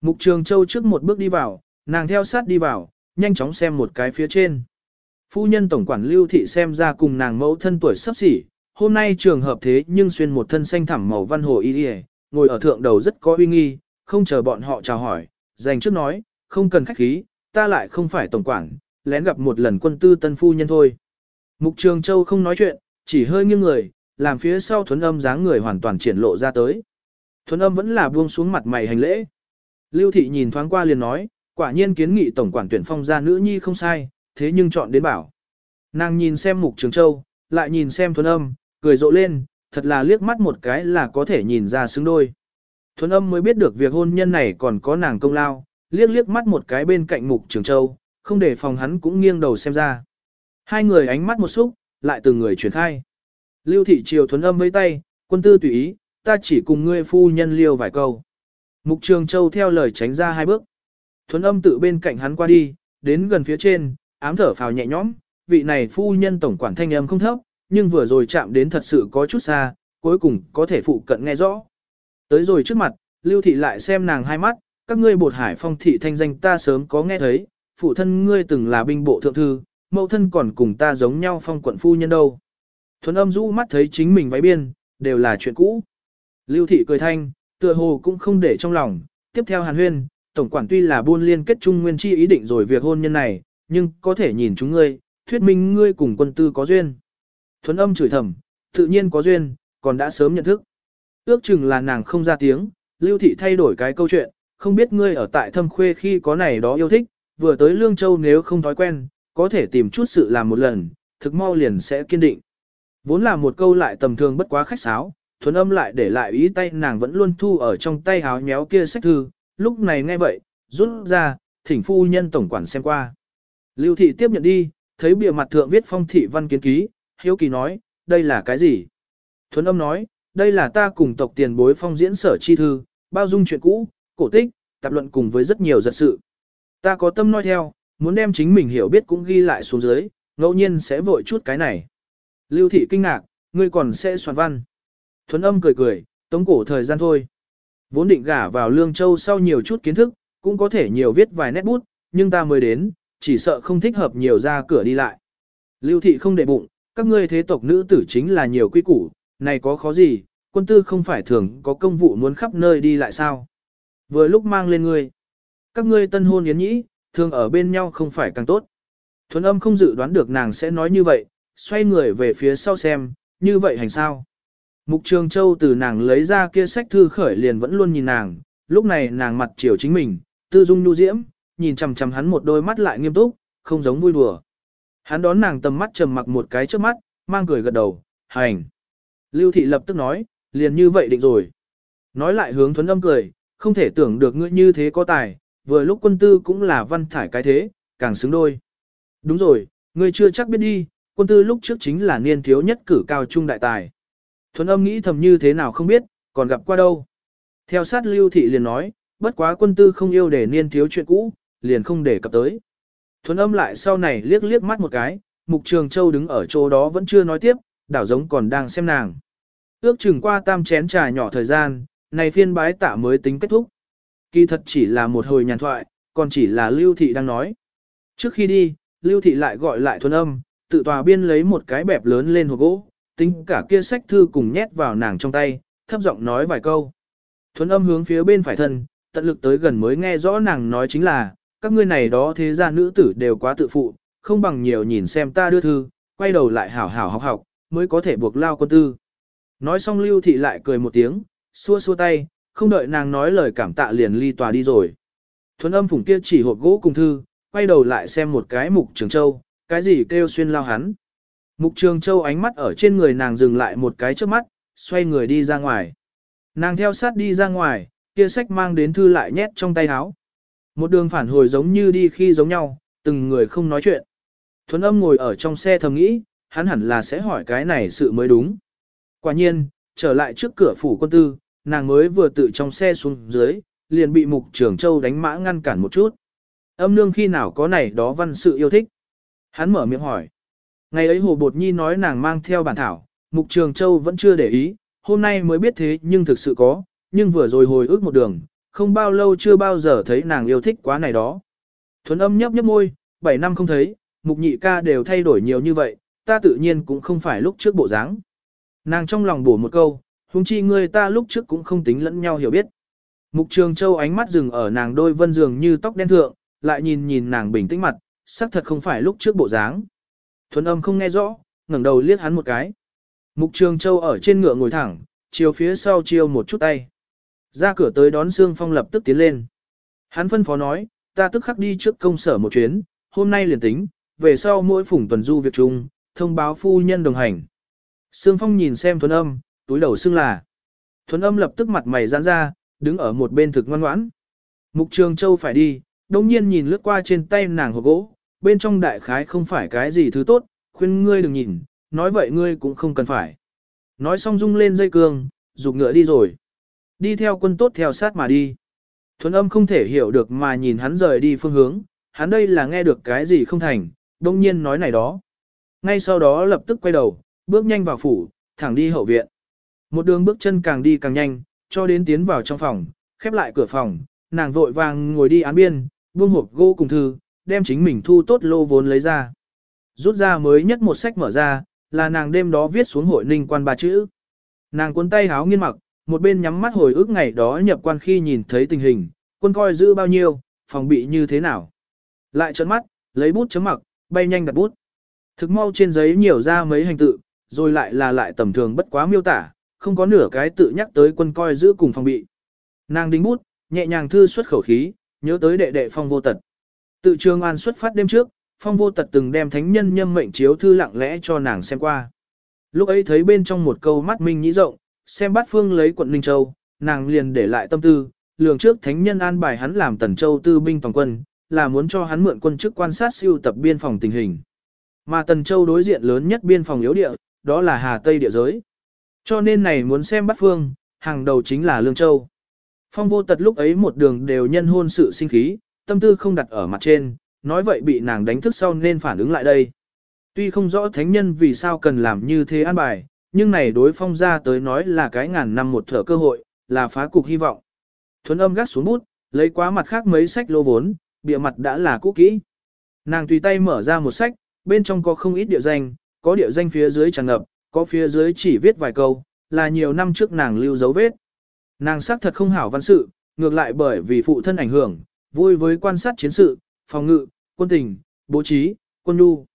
Mục Trường Châu trước một bước đi vào, nàng theo sát đi vào, nhanh chóng xem một cái phía trên. Phu nhân tổng quản lưu thị xem ra cùng nàng mẫu thân tuổi sắp xỉ, hôm nay trường hợp thế nhưng xuyên một thân xanh thẳm màu văn hồ y y, ngồi ở thượng đầu rất có uy nghi, không chờ bọn họ chào hỏi, dành trước nói, không cần khách khí, ta lại không phải tổng quản, lén gặp một lần quân tư tân phu nhân thôi. Mục Trường Châu không nói chuyện, chỉ hơi nghiêng người, làm phía sau thuấn âm dáng người hoàn toàn triển lộ ra tới. Thuấn âm vẫn là buông xuống mặt mày hành lễ. Lưu thị nhìn thoáng qua liền nói, quả nhiên kiến nghị tổng quản tuyển phong gia nữ nhi không sai, thế nhưng chọn đến bảo. Nàng nhìn xem Mục Trường Châu, lại nhìn xem thuấn âm, cười rộ lên, thật là liếc mắt một cái là có thể nhìn ra xứng đôi. Thuấn âm mới biết được việc hôn nhân này còn có nàng công lao, liếc liếc mắt một cái bên cạnh Mục Trường Châu, không để phòng hắn cũng nghiêng đầu xem ra. Hai người ánh mắt một xúc, lại từng người chuyển khai. Lưu thị triều thuấn âm với tay, quân tư tùy ý, ta chỉ cùng ngươi phu nhân liêu vài câu. Mục Trường Châu theo lời tránh ra hai bước. Thuấn âm tự bên cạnh hắn qua đi, đến gần phía trên, ám thở phào nhẹ nhõm, vị này phu nhân tổng quản thanh âm không thấp, nhưng vừa rồi chạm đến thật sự có chút xa, cuối cùng có thể phụ cận nghe rõ. Tới rồi trước mặt, Lưu Thị lại xem nàng hai mắt, các ngươi bột hải phong thị thanh danh ta sớm có nghe thấy, phụ thân ngươi từng là binh bộ thượng thư, mẫu thân còn cùng ta giống nhau phong quận phu nhân đâu. Thuấn âm rũ mắt thấy chính mình váy biên, đều là chuyện cũ. Lưu Thị cười thanh, tựa hồ cũng không để trong lòng, tiếp theo hàn huyên, tổng quản tuy là buôn liên kết trung nguyên chi ý định rồi việc hôn nhân này, nhưng có thể nhìn chúng ngươi, thuyết minh ngươi cùng quân tư có duyên. Thuấn âm chửi thầm, tự nhiên có duyên, còn đã sớm nhận thức. Ước chừng là nàng không ra tiếng, lưu thị thay đổi cái câu chuyện, không biết ngươi ở tại thâm khuê khi có này đó yêu thích, vừa tới Lương Châu nếu không thói quen, có thể tìm chút sự làm một lần, thực mau liền sẽ kiên định. Vốn là một câu lại tầm thường bất quá khách sáo, thuần âm lại để lại ý tay nàng vẫn luôn thu ở trong tay háo nhéo kia sách thư, lúc này nghe vậy, rút ra, thỉnh phu nhân tổng quản xem qua. Lưu thị tiếp nhận đi, thấy bìa mặt thượng viết phong thị văn kiến ký, hiếu kỳ nói, đây là cái gì? Thuấn âm nói, đây là ta cùng tộc tiền bối phong diễn sở chi thư, bao dung chuyện cũ, cổ tích, tạp luận cùng với rất nhiều giật sự. Ta có tâm nói theo, muốn đem chính mình hiểu biết cũng ghi lại xuống dưới, ngẫu nhiên sẽ vội chút cái này. Lưu thị kinh ngạc, ngươi còn sẽ soạn văn. Thuấn âm cười cười, tống cổ thời gian thôi. Vốn định gả vào Lương Châu sau nhiều chút kiến thức, cũng có thể nhiều viết vài nét bút, nhưng ta mới đến, chỉ sợ không thích hợp nhiều ra cửa đi lại. Lưu thị không để bụng, các ngươi thế tộc nữ tử chính là nhiều quy củ, này có khó gì, quân tư không phải thường có công vụ muốn khắp nơi đi lại sao. Vừa lúc mang lên ngươi, các ngươi tân hôn yến nhĩ, thường ở bên nhau không phải càng tốt. Thuấn âm không dự đoán được nàng sẽ nói như vậy, xoay người về phía sau xem, như vậy hành sao. Mục Trường Châu từ nàng lấy ra kia sách thư khởi liền vẫn luôn nhìn nàng, lúc này nàng mặt chiều chính mình, tư dung nhu diễm, nhìn chằm chằm hắn một đôi mắt lại nghiêm túc, không giống vui đùa. Hắn đón nàng tầm mắt trầm mặc một cái trước mắt, mang cười gật đầu, hành. Lưu thị lập tức nói, liền như vậy định rồi. Nói lại hướng thuấn âm cười, không thể tưởng được ngươi như thế có tài, vừa lúc quân tư cũng là văn thải cái thế, càng xứng đôi. Đúng rồi, ngươi chưa chắc biết đi, quân tư lúc trước chính là niên thiếu nhất cử cao trung đại tài. Thuấn âm nghĩ thầm như thế nào không biết, còn gặp qua đâu. Theo sát lưu thị liền nói, bất quá quân tư không yêu để niên thiếu chuyện cũ, liền không để cập tới. Thuấn âm lại sau này liếc liếc mắt một cái, mục trường châu đứng ở chỗ đó vẫn chưa nói tiếp, đảo giống còn đang xem nàng. Ước chừng qua tam chén trà nhỏ thời gian, này phiên bái tạ mới tính kết thúc. Kỳ thật chỉ là một hồi nhàn thoại, còn chỉ là Lưu Thị đang nói. Trước khi đi, Lưu Thị lại gọi lại Thuấn âm, tự tòa biên lấy một cái bẹp lớn lên hộp gỗ, tính cả kia sách thư cùng nhét vào nàng trong tay, thấp giọng nói vài câu. Thuấn âm hướng phía bên phải thân, tận lực tới gần mới nghe rõ nàng nói chính là, các ngươi này đó thế ra nữ tử đều quá tự phụ, không bằng nhiều nhìn xem ta đưa thư, quay đầu lại hảo hảo học học, mới có thể buộc lao quân tư. Nói xong lưu thị lại cười một tiếng, xua xua tay, không đợi nàng nói lời cảm tạ liền ly tòa đi rồi. Thuấn âm phủng kia chỉ hộp gỗ cùng thư, quay đầu lại xem một cái mục trường châu, cái gì kêu xuyên lao hắn. Mục trường châu ánh mắt ở trên người nàng dừng lại một cái trước mắt, xoay người đi ra ngoài. Nàng theo sát đi ra ngoài, kia sách mang đến thư lại nhét trong tay áo. Một đường phản hồi giống như đi khi giống nhau, từng người không nói chuyện. Thuấn âm ngồi ở trong xe thầm nghĩ, hắn hẳn là sẽ hỏi cái này sự mới đúng. Quả nhiên, trở lại trước cửa phủ quân tư, nàng mới vừa tự trong xe xuống dưới, liền bị mục trưởng châu đánh mã ngăn cản một chút. Âm nương khi nào có này đó văn sự yêu thích. Hắn mở miệng hỏi. Ngày ấy Hồ Bột Nhi nói nàng mang theo bản thảo, mục trường châu vẫn chưa để ý, hôm nay mới biết thế nhưng thực sự có, nhưng vừa rồi hồi ức một đường, không bao lâu chưa bao giờ thấy nàng yêu thích quá này đó. Thuấn âm nhấp nhấp môi, 7 năm không thấy, mục nhị ca đều thay đổi nhiều như vậy, ta tự nhiên cũng không phải lúc trước bộ dáng. Nàng trong lòng bổ một câu, huống chi ngươi ta lúc trước cũng không tính lẫn nhau hiểu biết. Mục Trường Châu ánh mắt dừng ở nàng đôi vân dường như tóc đen thượng, lại nhìn nhìn nàng bình tĩnh mặt, xác thật không phải lúc trước bộ dáng. Thuấn âm không nghe rõ, ngẩng đầu liếc hắn một cái. Mục Trường Châu ở trên ngựa ngồi thẳng, chiều phía sau chiều một chút tay. Ra cửa tới đón Sương Phong lập tức tiến lên. Hắn phân phó nói, ta tức khắc đi trước công sở một chuyến, hôm nay liền tính, về sau mỗi phủng tuần du việc chung, thông báo phu nhân đồng hành. Sương Phong nhìn xem Thuấn Âm, túi đầu xưng là. Thuấn Âm lập tức mặt mày giãn ra, đứng ở một bên thực ngoan ngoãn. Mục Trường Châu phải đi, đồng nhiên nhìn lướt qua trên tay nàng hộp gỗ, bên trong đại khái không phải cái gì thứ tốt, khuyên ngươi đừng nhìn, nói vậy ngươi cũng không cần phải. Nói xong rung lên dây cương, dục ngựa đi rồi. Đi theo quân tốt theo sát mà đi. Thuấn âm không thể hiểu được mà nhìn hắn rời đi phương hướng, hắn đây là nghe được cái gì không thành, đông nhiên nói này đó. Ngay sau đó lập tức quay đầu, bước nhanh vào phủ, thẳng đi hậu viện. Một đường bước chân càng đi càng nhanh, cho đến tiến vào trong phòng, khép lại cửa phòng, nàng vội vàng ngồi đi án biên, buông hộp gỗ cùng thư, đem chính mình thu tốt lô vốn lấy ra. Rút ra mới nhất một sách mở ra, là nàng đêm đó viết xuống hội ninh quan ba chữ. Nàng cuốn tay háo nghiên mặc, một bên nhắm mắt hồi ức ngày đó nhập quan khi nhìn thấy tình hình, quân coi giữ bao nhiêu, phòng bị như thế nào. Lại trợn mắt, lấy bút chấm mặc, bay nhanh đặt bút. Thực mau trên giấy nhiều ra mấy hành tự, rồi lại là lại tầm thường bất quá miêu tả, không có nửa cái tự nhắc tới quân coi giữ cùng phòng bị. Nàng đính bút, nhẹ nhàng thư xuất khẩu khí, nhớ tới đệ đệ phong vô tật. Tự trường an xuất phát đêm trước, phong vô tật từng đem thánh nhân nhâm mệnh chiếu thư lặng lẽ cho nàng xem qua. Lúc ấy thấy bên trong một câu mắt minh nhĩ rộng, xem bát phương lấy quận Ninh Châu, nàng liền để lại tâm tư, lường trước thánh nhân an bài hắn làm tần châu tư binh toàn quân, là muốn cho hắn mượn quân chức quan sát siêu tập biên phòng tình hình. Mà tần châu đối diện lớn nhất biên phòng yếu địa, đó là Hà Tây địa giới. Cho nên này muốn xem bát phương, hàng đầu chính là Lương Châu. Phong vô tật lúc ấy một đường đều nhân hôn sự sinh khí, tâm tư không đặt ở mặt trên, nói vậy bị nàng đánh thức sau nên phản ứng lại đây. Tuy không rõ thánh nhân vì sao cần làm như thế an bài, nhưng này đối phong ra tới nói là cái ngàn năm một thở cơ hội, là phá cục hy vọng. Thuấn âm gắt xuống bút, lấy quá mặt khác mấy sách lô vốn, bìa mặt đã là cũ kỹ. Nàng tùy tay mở ra một sách, bên trong có không ít địa danh, có địa danh phía dưới tràn ngập, có phía dưới chỉ viết vài câu, là nhiều năm trước nàng lưu dấu vết. Nàng xác thật không hảo văn sự, ngược lại bởi vì phụ thân ảnh hưởng, vui với quan sát chiến sự, phòng ngự, quân tình, bố trí, quân nhu.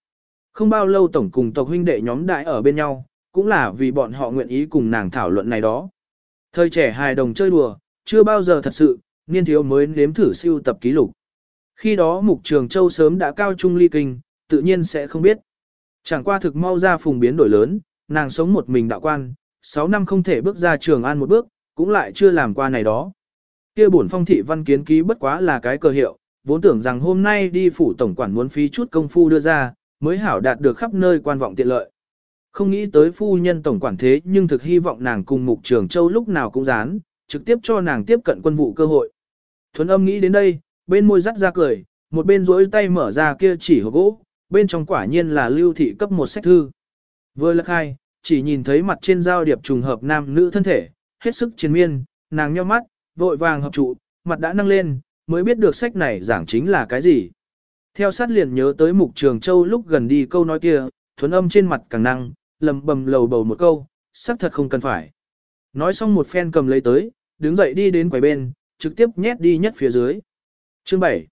Không bao lâu tổng cùng tộc huynh đệ nhóm đại ở bên nhau, cũng là vì bọn họ nguyện ý cùng nàng thảo luận này đó. Thời trẻ hài đồng chơi đùa, chưa bao giờ thật sự, niên thiếu mới nếm thử siêu tập ký lục. Khi đó Mục Trường Châu sớm đã cao trung ly kinh, tự nhiên sẽ không biết. Chẳng qua thực mau ra phùng biến đổi lớn, nàng sống một mình đạo quan, 6 năm không thể bước ra trường an một bước, cũng lại chưa làm qua này đó. Kia bổn phong thị văn kiến ký bất quá là cái cơ hiệu, vốn tưởng rằng hôm nay đi phủ tổng quản muốn phí chút công phu đưa ra, mới hảo đạt được khắp nơi quan vọng tiện lợi. Không nghĩ tới phu nhân tổng quản thế nhưng thực hy vọng nàng cùng mục trường châu lúc nào cũng dán, trực tiếp cho nàng tiếp cận quân vụ cơ hội. Thuấn âm nghĩ đến đây, bên môi rắt ra cười, một bên rỗi tay mở ra kia chỉ hộp gỗ, bên trong quả nhiên là lưu thị cấp một sách thư. Vừa lật hai, chỉ nhìn thấy mặt trên giao điệp trùng hợp nam nữ thân thể, hết sức chiến miên, nàng nheo mắt, vội vàng hợp trụ, mặt đã nâng lên, mới biết được sách này giảng chính là cái gì. Theo sát liền nhớ tới mục trường châu lúc gần đi câu nói kia, thuấn âm trên mặt càng năng, lầm bầm lầu bầu một câu, xác thật không cần phải. Nói xong một phen cầm lấy tới, đứng dậy đi đến quầy bên, trực tiếp nhét đi nhất phía dưới. Chương 7.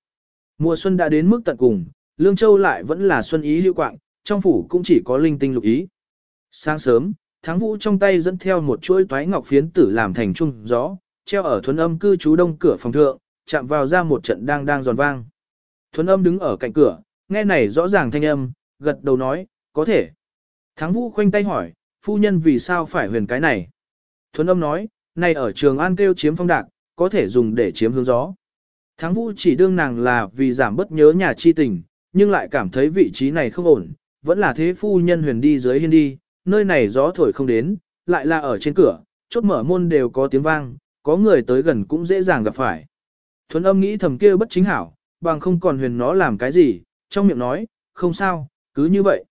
Mùa xuân đã đến mức tận cùng, Lương Châu lại vẫn là xuân ý lưu quạng, trong phủ cũng chỉ có linh tinh lục ý. Sáng sớm, Thắng Vũ trong tay dẫn theo một chuỗi toái ngọc phiến tử làm thành trung gió, treo ở thuần âm cư trú đông cửa phòng thượng, chạm vào ra một trận đang đang giòn vang. Thuần âm đứng ở cạnh cửa, nghe này rõ ràng thanh âm, gật đầu nói, có thể. Thắng Vũ khoanh tay hỏi, phu nhân vì sao phải huyền cái này? Thuấn âm nói, này ở trường An kêu chiếm phong đạc, có thể dùng để chiếm hướng gió. Thắng Vũ chỉ đương nàng là vì giảm bất nhớ nhà chi tình, nhưng lại cảm thấy vị trí này không ổn, vẫn là thế phu nhân huyền đi dưới hiên đi, nơi này gió thổi không đến, lại là ở trên cửa, chốt mở môn đều có tiếng vang, có người tới gần cũng dễ dàng gặp phải. Thuấn âm nghĩ thầm kia bất chính hảo, bằng không còn huyền nó làm cái gì, trong miệng nói, không sao, cứ như vậy.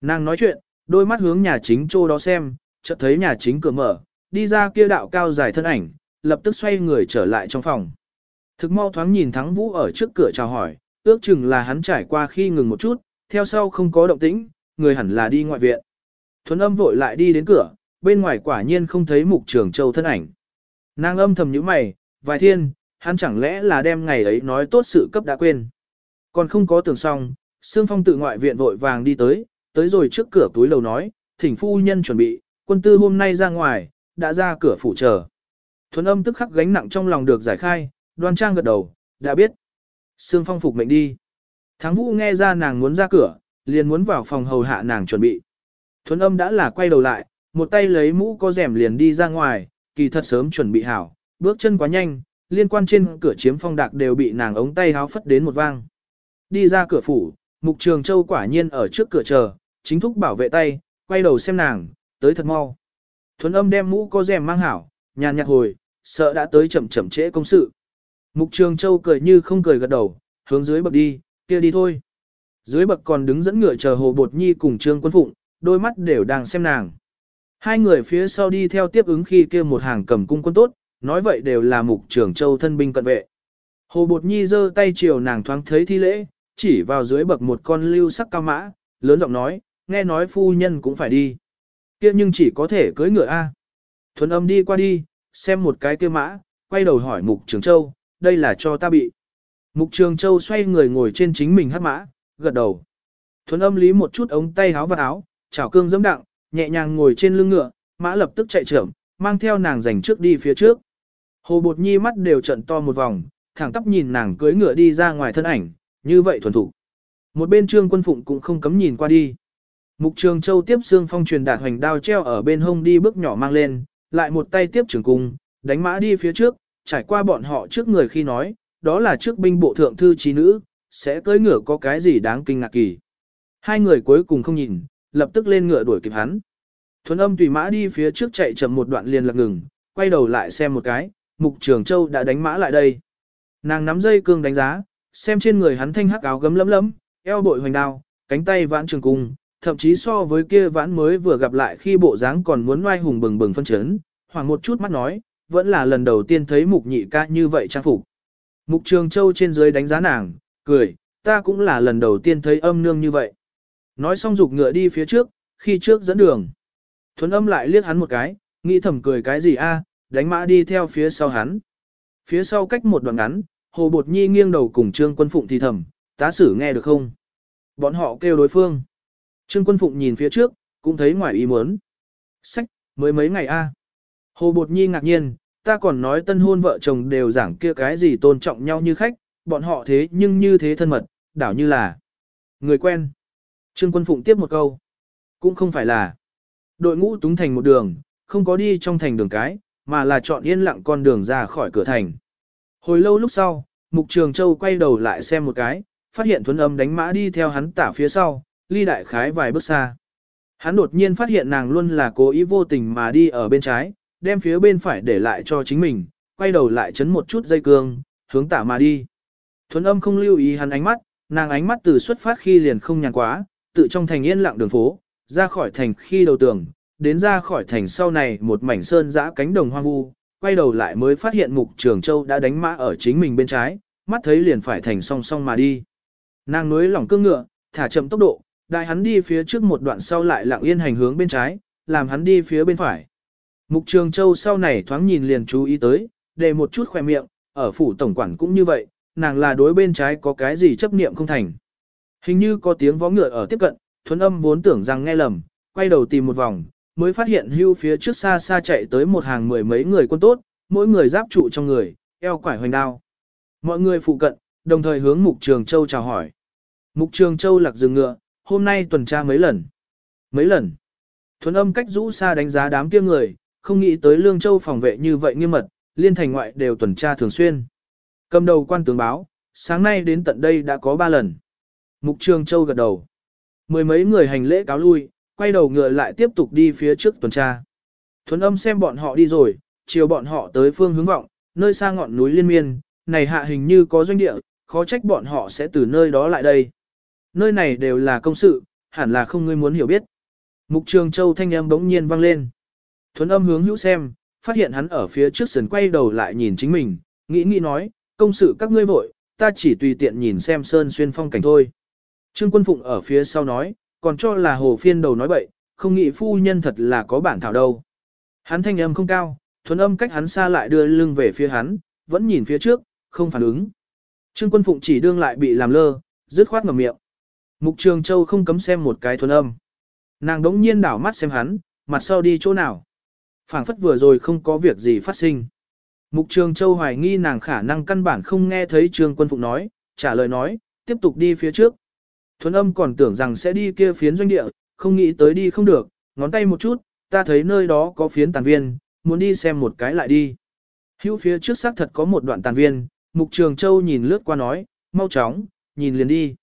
Nàng nói chuyện, đôi mắt hướng nhà chính chỗ đó xem, chợt thấy nhà chính cửa mở, đi ra kia đạo cao dài thân ảnh, lập tức xoay người trở lại trong phòng. Thực mau thoáng nhìn Thắng Vũ ở trước cửa chào hỏi, ước chừng là hắn trải qua khi ngừng một chút, theo sau không có động tĩnh, người hẳn là đi ngoại viện. Thuấn âm vội lại đi đến cửa, bên ngoài quả nhiên không thấy mục trường châu thân ảnh. Nàng âm thầm nhíu mày, vài thiên, hắn chẳng lẽ là đem ngày ấy nói tốt sự cấp đã quên. Còn không có tưởng xong, Sương Phong tự ngoại viện vội vàng đi tới, tới rồi trước cửa túi lầu nói, thỉnh phu nhân chuẩn bị, quân tư hôm nay ra ngoài, đã ra cửa phủ chờ. Thuấn âm tức khắc gánh nặng trong lòng được giải khai, đoan trang gật đầu, đã biết. Sương Phong phục mệnh đi. Thắng Vũ nghe ra nàng muốn ra cửa, liền muốn vào phòng hầu hạ nàng chuẩn bị. Thuấn âm đã là quay đầu lại, một tay lấy mũ có rèm liền đi ra ngoài, kỳ thật sớm chuẩn bị hảo, bước chân quá nhanh, liên quan trên cửa chiếm phong đạc đều bị nàng ống tay háo phất đến một vang. Đi ra cửa phủ, mục trường châu quả nhiên ở trước cửa chờ, chính thúc bảo vệ tay, quay đầu xem nàng, tới thật mau. Thuấn âm đem mũ có rèm mang hảo, nhàn nhạt hồi, sợ đã tới chậm chậm trễ công sự. Mục Trường Châu cười như không cười gật đầu, hướng dưới bậc đi, kia đi thôi. Dưới bậc còn đứng dẫn ngựa chờ Hồ Bột Nhi cùng Trương Quân Phụng, đôi mắt đều đang xem nàng. Hai người phía sau đi theo tiếp ứng khi kia một hàng cầm cung quân tốt, nói vậy đều là Mục Trường Châu thân binh cận vệ. Hồ Bột Nhi giơ tay chiều nàng thoáng thấy thi lễ, chỉ vào dưới bậc một con lưu sắc cao mã, lớn giọng nói, nghe nói phu nhân cũng phải đi. Kia nhưng chỉ có thể cưới ngựa A. Thuần âm đi qua đi, xem một cái kia mã, quay đầu hỏi Mục Trường Châu, đây là cho ta bị. Mục Trường Châu xoay người ngồi trên chính mình hát mã, gật đầu. Thuần âm lý một chút ống tay áo và áo, chảo cương dẫm đặng, nhẹ nhàng ngồi trên lưng ngựa, mã lập tức chạy trưởng, mang theo nàng giành trước đi phía trước. Hồ Bột Nhi mắt đều trận to một vòng, thẳng tắp nhìn nàng cưới ngựa đi ra ngoài thân ảnh, như vậy thuần thủ. Một bên trương quân phụng cũng không cấm nhìn qua đi. Mục trường châu tiếp xương phong truyền đạt hoành đao treo ở bên hông đi bước nhỏ mang lên, lại một tay tiếp trường cung, đánh mã đi phía trước, trải qua bọn họ trước người khi nói, đó là trước binh bộ thượng thư trí nữ, sẽ cưỡi ngựa có cái gì đáng kinh ngạc kỳ. Hai người cuối cùng không nhìn, lập tức lên ngựa đuổi kịp hắn. Thuấn âm tùy mã đi phía trước chạy chậm một đoạn liền lạc ngừng, quay đầu lại xem một cái, mục trường châu đã đánh mã lại đây. Nàng nắm dây cương đánh giá, xem trên người hắn thanh hắc áo gấm lấm lấm, eo bội hoành đao, cánh tay vãn trường cung, thậm chí so với kia vãn mới vừa gặp lại khi bộ dáng còn muốn oai hùng bừng bừng phân chấn, hoàng một chút mắt nói, vẫn là lần đầu tiên thấy mục nhị ca như vậy trang phục. Mục trường châu trên dưới đánh giá nàng, cười, ta cũng là lần đầu tiên thấy âm nương như vậy. Nói xong dục ngựa đi phía trước, khi trước dẫn đường. Thuấn âm lại liếc hắn một cái, nghĩ thầm cười cái gì a, đánh mã đi theo phía sau hắn. Phía sau cách một đoạn ngắn, Hồ Bột Nhi nghiêng đầu cùng Trương Quân Phụng thì thầm, tá sử nghe được không? Bọn họ kêu đối phương. Trương Quân Phụng nhìn phía trước, cũng thấy ngoài ý muốn. Sách, mới mấy ngày a. Hồ Bột Nhi ngạc nhiên, ta còn nói tân hôn vợ chồng đều giảng kia cái gì tôn trọng nhau như khách, bọn họ thế nhưng như thế thân mật, đảo như là người quen. Trương Quân Phụng tiếp một câu. Cũng không phải là đội ngũ túng thành một đường, không có đi trong thành đường cái, mà là chọn yên lặng con đường ra khỏi cửa thành. Hồi lâu lúc sau, Mục Trường Châu quay đầu lại xem một cái, phát hiện Thuấn Âm đánh mã đi theo hắn tả phía sau, ly đại khái vài bước xa. Hắn đột nhiên phát hiện nàng luôn là cố ý vô tình mà đi ở bên trái, đem phía bên phải để lại cho chính mình, quay đầu lại chấn một chút dây cương, hướng tả mà đi. Thuấn Âm không lưu ý hắn ánh mắt, nàng ánh mắt từ xuất phát khi liền không nhàn quá, tự trong thành yên lặng đường phố, ra khỏi thành khi đầu tường, đến ra khỏi thành sau này một mảnh sơn dã cánh đồng hoang vu, quay đầu lại mới phát hiện Mục Trường Châu đã đánh mã ở chính mình bên trái, mắt thấy liền phải thành song song mà đi. Nàng núi lỏng cương ngựa, thả chậm tốc độ, đại hắn đi phía trước một đoạn sau lại lặng yên hành hướng bên trái, làm hắn đi phía bên phải. Mục Trường Châu sau này thoáng nhìn liền chú ý tới, để một chút khỏe miệng, ở phủ tổng quản cũng như vậy, nàng là đối bên trái có cái gì chấp niệm không thành. Hình như có tiếng vó ngựa ở tiếp cận, thuấn âm vốn tưởng rằng nghe lầm, quay đầu tìm một vòng, mới phát hiện hưu phía trước xa xa chạy tới một hàng mười mấy người quân tốt, mỗi người giáp trụ trong người, eo quải hoành đao. Mọi người phụ cận, đồng thời hướng Mục Trường Châu chào hỏi. Mục Trường Châu lạc dừng ngựa, hôm nay tuần tra mấy lần. Mấy lần. Thuấn âm cách rũ xa đánh giá đám kia người, không nghĩ tới Lương Châu phòng vệ như vậy nghiêm mật, liên thành ngoại đều tuần tra thường xuyên. Cầm đầu quan tướng báo, sáng nay đến tận đây đã có ba lần. Mục Trường Châu gật đầu. Mười mấy người hành lễ cáo lui, quay đầu ngựa lại tiếp tục đi phía trước tuần tra. Thuấn âm xem bọn họ đi rồi, chiều bọn họ tới phương hướng vọng, nơi xa ngọn núi liên miên, này hạ hình như có doanh địa, khó trách bọn họ sẽ từ nơi đó lại đây. Nơi này đều là công sự, hẳn là không ngươi muốn hiểu biết. Mục Trường Châu thanh âm bỗng nhiên vang lên. Thuấn âm hướng hữu xem, phát hiện hắn ở phía trước sườn quay đầu lại nhìn chính mình, nghĩ nghĩ nói, công sự các ngươi vội, ta chỉ tùy tiện nhìn xem sơn xuyên phong cảnh thôi. Trương Quân Phụng ở phía sau nói, còn cho là hồ phiên đầu nói bậy, không nghĩ phu nhân thật là có bản thảo đâu. Hắn thanh âm không cao, thuần âm cách hắn xa lại đưa lưng về phía hắn, vẫn nhìn phía trước, không phản ứng. Trương Quân Phụng chỉ đương lại bị làm lơ, dứt khoát ngậm miệng. Mục Trường Châu không cấm xem một cái thuần âm. Nàng đống nhiên đảo mắt xem hắn, mặt sau đi chỗ nào. phảng phất vừa rồi không có việc gì phát sinh. Mục Trường Châu hoài nghi nàng khả năng căn bản không nghe thấy Trương Quân Phụng nói, trả lời nói, tiếp tục đi phía trước. Thuấn âm còn tưởng rằng sẽ đi kia phiến doanh địa, không nghĩ tới đi không được, ngón tay một chút, ta thấy nơi đó có phiến tàn viên, muốn đi xem một cái lại đi. Hữu phía trước xác thật có một đoạn tàn viên, Mục Trường Châu nhìn lướt qua nói, mau chóng, nhìn liền đi.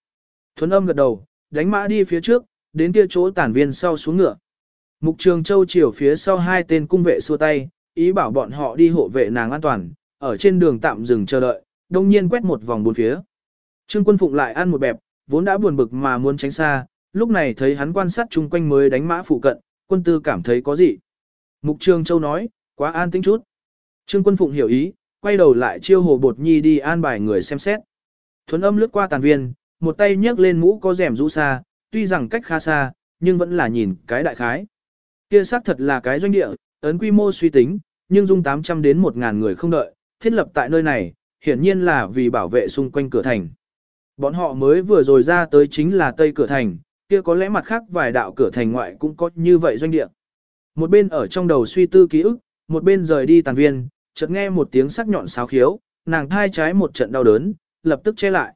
Thuấn âm gật đầu, đánh mã đi phía trước, đến kia chỗ tàn viên sau xuống ngựa. Mục Trường Châu chiều phía sau hai tên cung vệ xua tay, ý bảo bọn họ đi hộ vệ nàng an toàn, ở trên đường tạm dừng chờ đợi, đông nhiên quét một vòng bốn phía. Trương Quân Phụng lại ăn một bẹp, vốn đã buồn bực mà muốn tránh xa, lúc này thấy hắn quan sát chung quanh mới đánh mã phụ cận, quân tư cảm thấy có gì. Mục Trường Châu nói, quá an tĩnh chút. Trương Quân Phụng hiểu ý, quay đầu lại chiêu hồ bột nhi đi an bài người xem xét. Thuấn âm lướt qua tàn viên, một tay nhấc lên mũ có rèm rũ xa, tuy rằng cách khá xa, nhưng vẫn là nhìn cái đại khái. Kia xác thật là cái doanh địa, ấn quy mô suy tính, nhưng dung 800 đến 1.000 người không đợi, thiết lập tại nơi này, hiển nhiên là vì bảo vệ xung quanh cửa thành. Bọn họ mới vừa rồi ra tới chính là tây cửa thành, kia có lẽ mặt khác vài đạo cửa thành ngoại cũng có như vậy doanh địa. Một bên ở trong đầu suy tư ký ức, một bên rời đi tàn viên, chợt nghe một tiếng sắc nhọn sáo khiếu, nàng thai trái một trận đau đớn, lập tức che lại.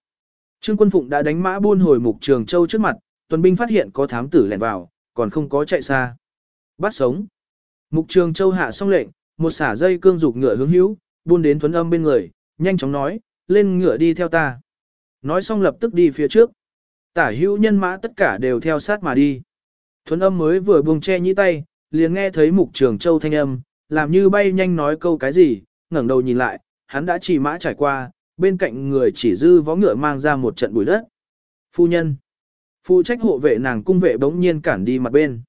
Trương Quân Phụng đã đánh mã buôn hồi mục trường châu trước mặt, tuần binh phát hiện có thám tử lẻn vào, còn không có chạy xa. Bắt sống. Mục trường châu hạ xong lệnh, một xả dây cương dục ngựa hướng hữu, buôn đến thuấn âm bên người, nhanh chóng nói, lên ngựa đi theo ta. Nói xong lập tức đi phía trước. Tả hữu nhân mã tất cả đều theo sát mà đi. Thuấn âm mới vừa buông che nhĩ tay, liền nghe thấy mục trường châu thanh âm, làm như bay nhanh nói câu cái gì, ngẩng đầu nhìn lại, hắn đã chỉ mã trải qua, bên cạnh người chỉ dư vó ngựa mang ra một trận bụi đất. Phu nhân. Phụ trách hộ vệ nàng cung vệ bỗng nhiên cản đi mặt bên.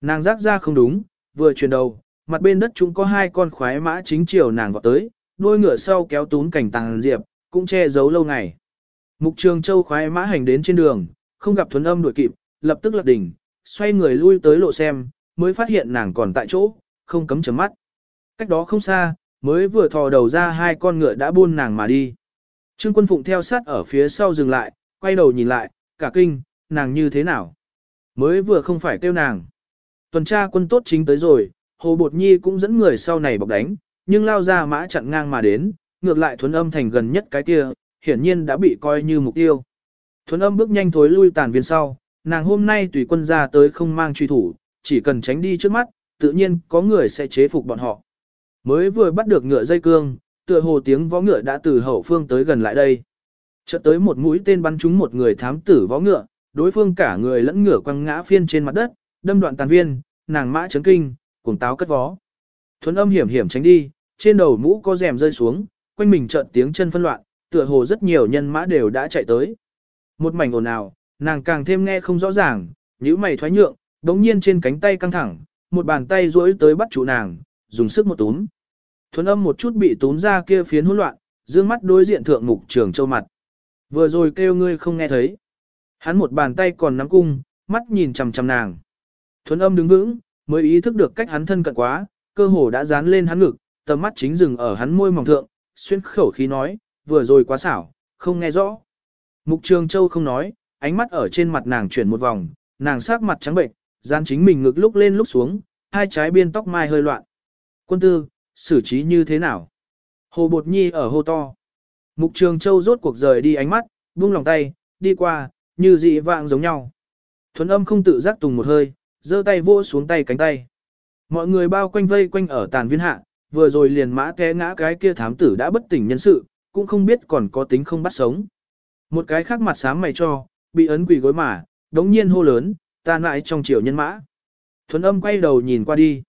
Nàng giác ra không đúng, vừa chuyển đầu, mặt bên đất chúng có hai con khoái mã chính chiều nàng vọt tới, đôi ngựa sau kéo tún cảnh tàng diệp, cũng che giấu lâu ngày. Mục trường châu khoái mã hành đến trên đường, không gặp thuấn âm đuổi kịp, lập tức lật đỉnh, xoay người lui tới lộ xem, mới phát hiện nàng còn tại chỗ, không cấm chấm mắt. Cách đó không xa, mới vừa thò đầu ra hai con ngựa đã buôn nàng mà đi. Trương quân phụng theo sát ở phía sau dừng lại, quay đầu nhìn lại, cả kinh, nàng như thế nào? Mới vừa không phải kêu nàng. Tuần tra quân tốt chính tới rồi, Hồ Bột Nhi cũng dẫn người sau này bọc đánh, nhưng lao ra mã chặn ngang mà đến, ngược lại thuấn âm thành gần nhất cái kia, hiển nhiên đã bị coi như mục tiêu. Thuấn âm bước nhanh thối lui tàn viên sau, nàng hôm nay tùy quân ra tới không mang truy thủ, chỉ cần tránh đi trước mắt, tự nhiên có người sẽ chế phục bọn họ. Mới vừa bắt được ngựa dây cương, tựa hồ tiếng vó ngựa đã từ hậu phương tới gần lại đây. Chợt tới một mũi tên bắn trúng một người thám tử vó ngựa, đối phương cả người lẫn ngựa quăng ngã phiên trên mặt đất, đâm đoạn tàn viên, nàng mã chấn kinh, cuồng táo cất vó. Thuấn âm hiểm hiểm tránh đi, trên đầu mũ có rèm rơi xuống, quanh mình chợt tiếng chân phân loạn, tựa hồ rất nhiều nhân mã đều đã chạy tới. Một mảnh ồn ào, nàng càng thêm nghe không rõ ràng, nhíu mày thoái nhượng, đống nhiên trên cánh tay căng thẳng, một bàn tay duỗi tới bắt chủ nàng, dùng sức một túm. Thuấn âm một chút bị tốn ra kia phiến hỗn loạn, dương mắt đối diện thượng mục trường châu mặt. Vừa rồi kêu ngươi không nghe thấy. Hắn một bàn tay còn nắm cung, mắt nhìn chằm chằm nàng. Thuấn âm đứng vững, mới ý thức được cách hắn thân cận quá, cơ hồ đã dán lên hắn ngực, tầm mắt chính dừng ở hắn môi mỏng thượng, xuyên khẩu khí nói, vừa rồi quá xảo, không nghe rõ. Mục Trường Châu không nói, ánh mắt ở trên mặt nàng chuyển một vòng, nàng sắc mặt trắng bệnh, dán chính mình ngực lúc lên lúc xuống, hai trái biên tóc mai hơi loạn. Quân tư, xử trí như thế nào? Hồ Bột Nhi ở hô to. Mục Trường Châu rốt cuộc rời đi ánh mắt, buông lòng tay, đi qua, như dị vạng giống nhau. Thuấn âm không tự giác tùng một hơi, giơ tay vô xuống tay cánh tay. Mọi người bao quanh vây quanh ở tàn viên hạ, vừa rồi liền mã té ngã cái kia thám tử đã bất tỉnh nhân sự, cũng không biết còn có tính không bắt sống. Một cái khác mặt sáng mày cho, bị ấn quỷ gối mà, đống nhiên hô lớn, ta lại trong triều nhân mã. Thuấn âm quay đầu nhìn qua đi.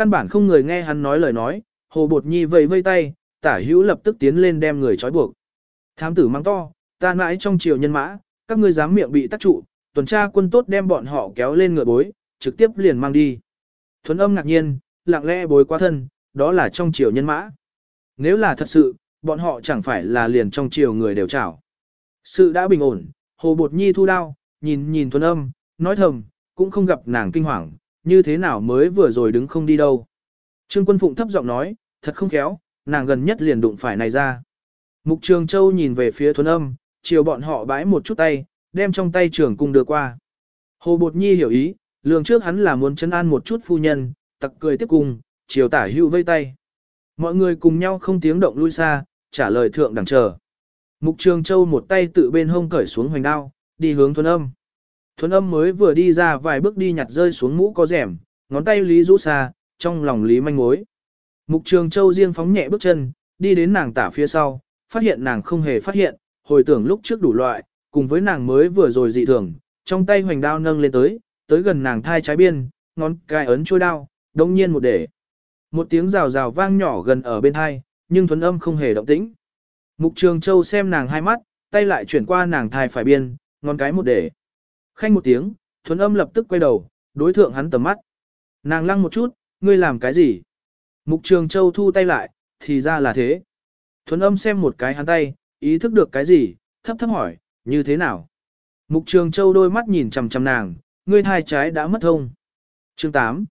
Căn bản không người nghe hắn nói lời nói, hồ bột nhi vây vây tay, tả hữu lập tức tiến lên đem người trói buộc. Thám tử mang to, ta mãi trong chiều nhân mã, các ngươi dám miệng bị tắc trụ, tuần tra quân tốt đem bọn họ kéo lên ngựa bối, trực tiếp liền mang đi. Thuấn âm ngạc nhiên, lặng lẽ bối qua thân, đó là trong chiều nhân mã. Nếu là thật sự, bọn họ chẳng phải là liền trong chiều người đều chảo. Sự đã bình ổn, hồ bột nhi thu đao, nhìn nhìn thuấn âm, nói thầm, cũng không gặp nàng kinh hoàng, như thế nào mới vừa rồi đứng không đi đâu. Trương quân phụng thấp giọng nói, thật không khéo, nàng gần nhất liền đụng phải này ra. Mục trường châu nhìn về phía thuấn âm, chiều bọn họ bãi một chút tay, đem trong tay trường cung đưa qua. Hồ Bột Nhi hiểu ý, lường trước hắn là muốn chấn an một chút phu nhân, tặc cười tiếp cùng, chiều tả hưu vây tay. Mọi người cùng nhau không tiếng động lui xa, trả lời thượng đẳng chờ. Mục Trường Châu một tay tự bên hông cởi xuống hoành đao, đi hướng thuần âm. Thuần âm mới vừa đi ra vài bước đi nhặt rơi xuống mũ có rẻm, ngón tay lý rũ xa, trong lòng lý manh mối. Mục Trường Châu riêng phóng nhẹ bước chân, đi đến nàng tả phía sau, phát hiện nàng không hề phát hiện, hồi tưởng lúc trước đủ loại, cùng với nàng mới vừa rồi dị thường, trong tay hoành đao nâng lên tới, tới gần nàng thai trái biên, ngón cái ấn trôi đao, đông nhiên một để. Một tiếng rào rào vang nhỏ gần ở bên thai, nhưng thuấn âm không hề động tĩnh. Mục Trường Châu xem nàng hai mắt, tay lại chuyển qua nàng thai phải biên, ngón cái một để. Khanh một tiếng, thuấn âm lập tức quay đầu, đối thượng hắn tầm mắt. Nàng lăng một chút, ngươi làm cái gì? Mục Trường Châu thu tay lại, thì ra là thế. Thuấn âm xem một cái hắn tay, ý thức được cái gì, thấp thấp hỏi, như thế nào? Mục Trường Châu đôi mắt nhìn chằm chằm nàng, ngươi thai trái đã mất thông. Chương 8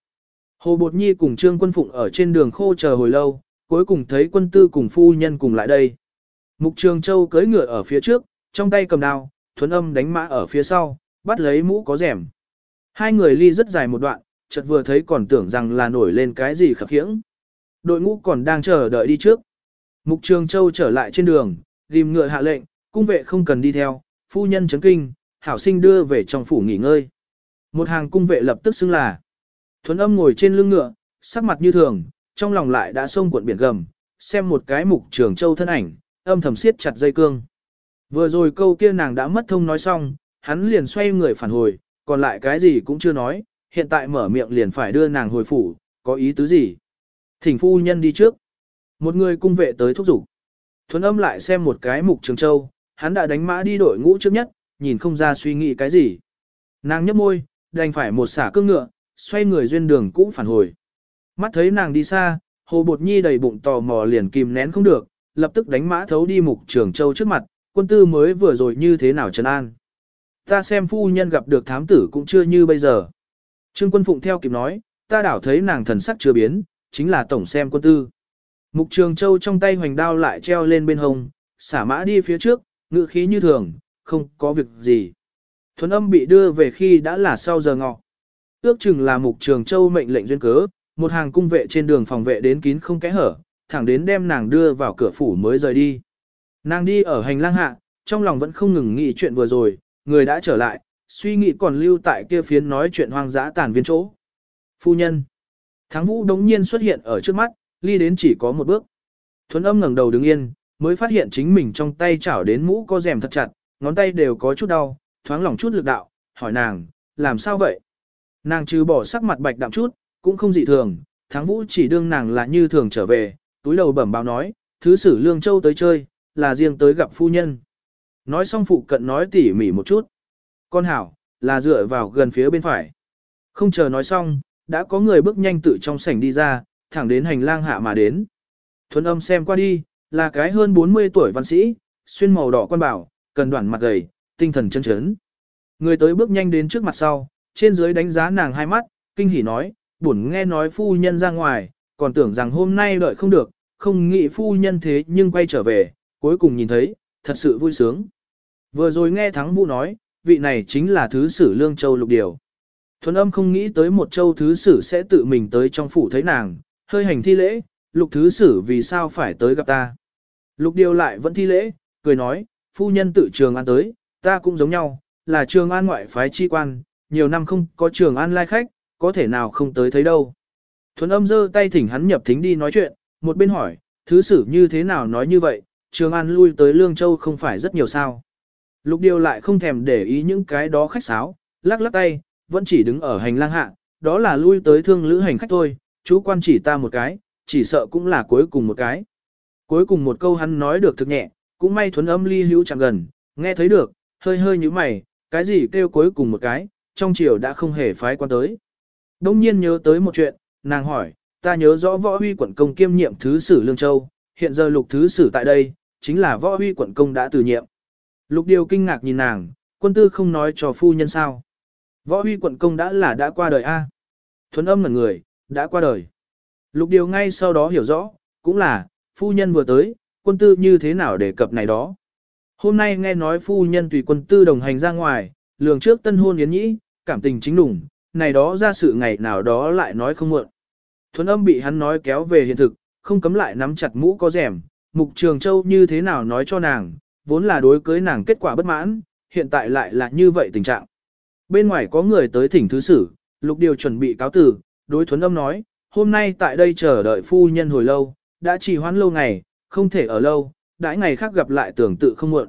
Hồ Bột Nhi cùng Trương Quân Phụng ở trên đường khô chờ hồi lâu, cuối cùng thấy quân tư cùng phu nhân cùng lại đây. Mục Trường Châu cưỡi ngựa ở phía trước, trong tay cầm đao, thuấn âm đánh mã ở phía sau, bắt lấy mũ có rèm. Hai người ly rất dài một đoạn, chợt vừa thấy còn tưởng rằng là nổi lên cái gì khập khiễng. Đội ngũ còn đang chờ đợi đi trước. Mục Trường Châu trở lại trên đường, ghim ngựa hạ lệnh, cung vệ không cần đi theo, phu nhân chấn kinh, hảo sinh đưa về trong phủ nghỉ ngơi. Một hàng cung vệ lập tức xưng là. Thuấn âm ngồi trên lưng ngựa, sắc mặt như thường, trong lòng lại đã sông cuộn biển gầm, xem một cái mục trường châu thân ảnh, âm thầm siết chặt dây cương. Vừa rồi câu kia nàng đã mất thông nói xong, hắn liền xoay người phản hồi, còn lại cái gì cũng chưa nói, hiện tại mở miệng liền phải đưa nàng hồi phủ, có ý tứ gì? Thỉnh phu nhân đi trước. Một người cung vệ tới thúc giục. Thuấn âm lại xem một cái mục trường châu, hắn đã đánh mã đi đội ngũ trước nhất, nhìn không ra suy nghĩ cái gì. Nàng nhấp môi, đành phải một xả cương ngựa, xoay người duyên đường cũ phản hồi. Mắt thấy nàng đi xa, hồ bột nhi đầy bụng tò mò liền kìm nén không được, lập tức đánh mã thấu đi mục trường châu trước mặt, quân tư mới vừa rồi như thế nào trấn an. Ta xem phu nhân gặp được thám tử cũng chưa như bây giờ. Trương quân phụng theo kịp nói, ta đảo thấy nàng thần sắc chưa biến, chính là tổng xem quân tư. Mục trường châu trong tay hoành đao lại treo lên bên hông, xả mã đi phía trước, ngự khí như thường, không có việc gì. Thuấn âm bị đưa về khi đã là sau giờ ngọ. Ước chừng là mục trường châu mệnh lệnh duyên cớ, một hàng cung vệ trên đường phòng vệ đến kín không kẽ hở, thẳng đến đem nàng đưa vào cửa phủ mới rời đi. Nàng đi ở hành lang hạ, trong lòng vẫn không ngừng nghĩ chuyện vừa rồi, người đã trở lại, suy nghĩ còn lưu tại kia phiến nói chuyện hoang dã tàn viên chỗ. Phu nhân. Thắng vũ đống nhiên xuất hiện ở trước mắt, ly đến chỉ có một bước. Thuấn âm ngẩng đầu đứng yên, mới phát hiện chính mình trong tay chảo đến mũ có rèm thật chặt, ngón tay đều có chút đau, thoáng lỏng chút lực đạo, hỏi nàng, làm sao vậy? Nàng trừ bỏ sắc mặt bạch đạm chút, cũng không dị thường, thắng vũ chỉ đương nàng là như thường trở về, túi đầu bẩm báo nói, thứ sử lương châu tới chơi, là riêng tới gặp phu nhân. Nói xong phụ cận nói tỉ mỉ một chút. Con hảo, là dựa vào gần phía bên phải. Không chờ nói xong, đã có người bước nhanh tự trong sảnh đi ra, thẳng đến hành lang hạ mà đến. Thuấn âm xem qua đi, là cái hơn 40 tuổi văn sĩ, xuyên màu đỏ quan bảo, cần đoạn mặt gầy, tinh thần chân chấn. Người tới bước nhanh đến trước mặt sau, trên dưới đánh giá nàng hai mắt, kinh hỉ nói, buồn nghe nói phu nhân ra ngoài, còn tưởng rằng hôm nay đợi không được, không nghĩ phu nhân thế nhưng quay trở về, cuối cùng nhìn thấy, thật sự vui sướng. Vừa rồi nghe Thắng Vũ nói, vị này chính là thứ sử Lương Châu Lục Điều. Thuần âm không nghĩ tới một châu thứ sử sẽ tự mình tới trong phủ thấy nàng, hơi hành thi lễ, lục thứ sử vì sao phải tới gặp ta. Lục Điều lại vẫn thi lễ, cười nói, phu nhân tự trường an tới, ta cũng giống nhau, là trường an ngoại phái chi quan, nhiều năm không có trường an lai khách, có thể nào không tới thấy đâu. Thuấn âm giơ tay thỉnh hắn nhập thính đi nói chuyện, một bên hỏi, thứ sử như thế nào nói như vậy, trường an lui tới Lương Châu không phải rất nhiều sao. Lục điều lại không thèm để ý những cái đó khách sáo, lắc lắc tay, vẫn chỉ đứng ở hành lang hạ, đó là lui tới thương lữ hành khách thôi, chú quan chỉ ta một cái, chỉ sợ cũng là cuối cùng một cái. Cuối cùng một câu hắn nói được thực nhẹ, cũng may thuấn âm ly hữu chẳng gần, nghe thấy được, hơi hơi như mày, cái gì kêu cuối cùng một cái, trong chiều đã không hề phái quan tới. Đông nhiên nhớ tới một chuyện, nàng hỏi, ta nhớ rõ võ huy quận công kiêm nhiệm thứ sử Lương Châu, hiện giờ lục thứ sử tại đây, chính là võ huy quận công đã từ nhiệm. Lục điều kinh ngạc nhìn nàng, quân tư không nói cho phu nhân sao. Võ huy quận công đã là đã qua đời A. Thuấn âm là người, đã qua đời. Lục điều ngay sau đó hiểu rõ, cũng là, phu nhân vừa tới, quân tư như thế nào để cập này đó. Hôm nay nghe nói phu nhân tùy quân tư đồng hành ra ngoài, lường trước tân hôn yến nhĩ, cảm tình chính đủng, này đó ra sự ngày nào đó lại nói không muộn. Thuấn âm bị hắn nói kéo về hiện thực, không cấm lại nắm chặt mũ có rẻm, mục trường châu như thế nào nói cho nàng, vốn là đối cưới nàng kết quả bất mãn, hiện tại lại là như vậy tình trạng. Bên ngoài có người tới thỉnh thứ sử, lục điều chuẩn bị cáo tử, đối thuấn âm nói, hôm nay tại đây chờ đợi phu nhân hồi lâu, đã trì hoãn lâu ngày, không thể ở lâu, đãi ngày khác gặp lại tưởng tự không muộn.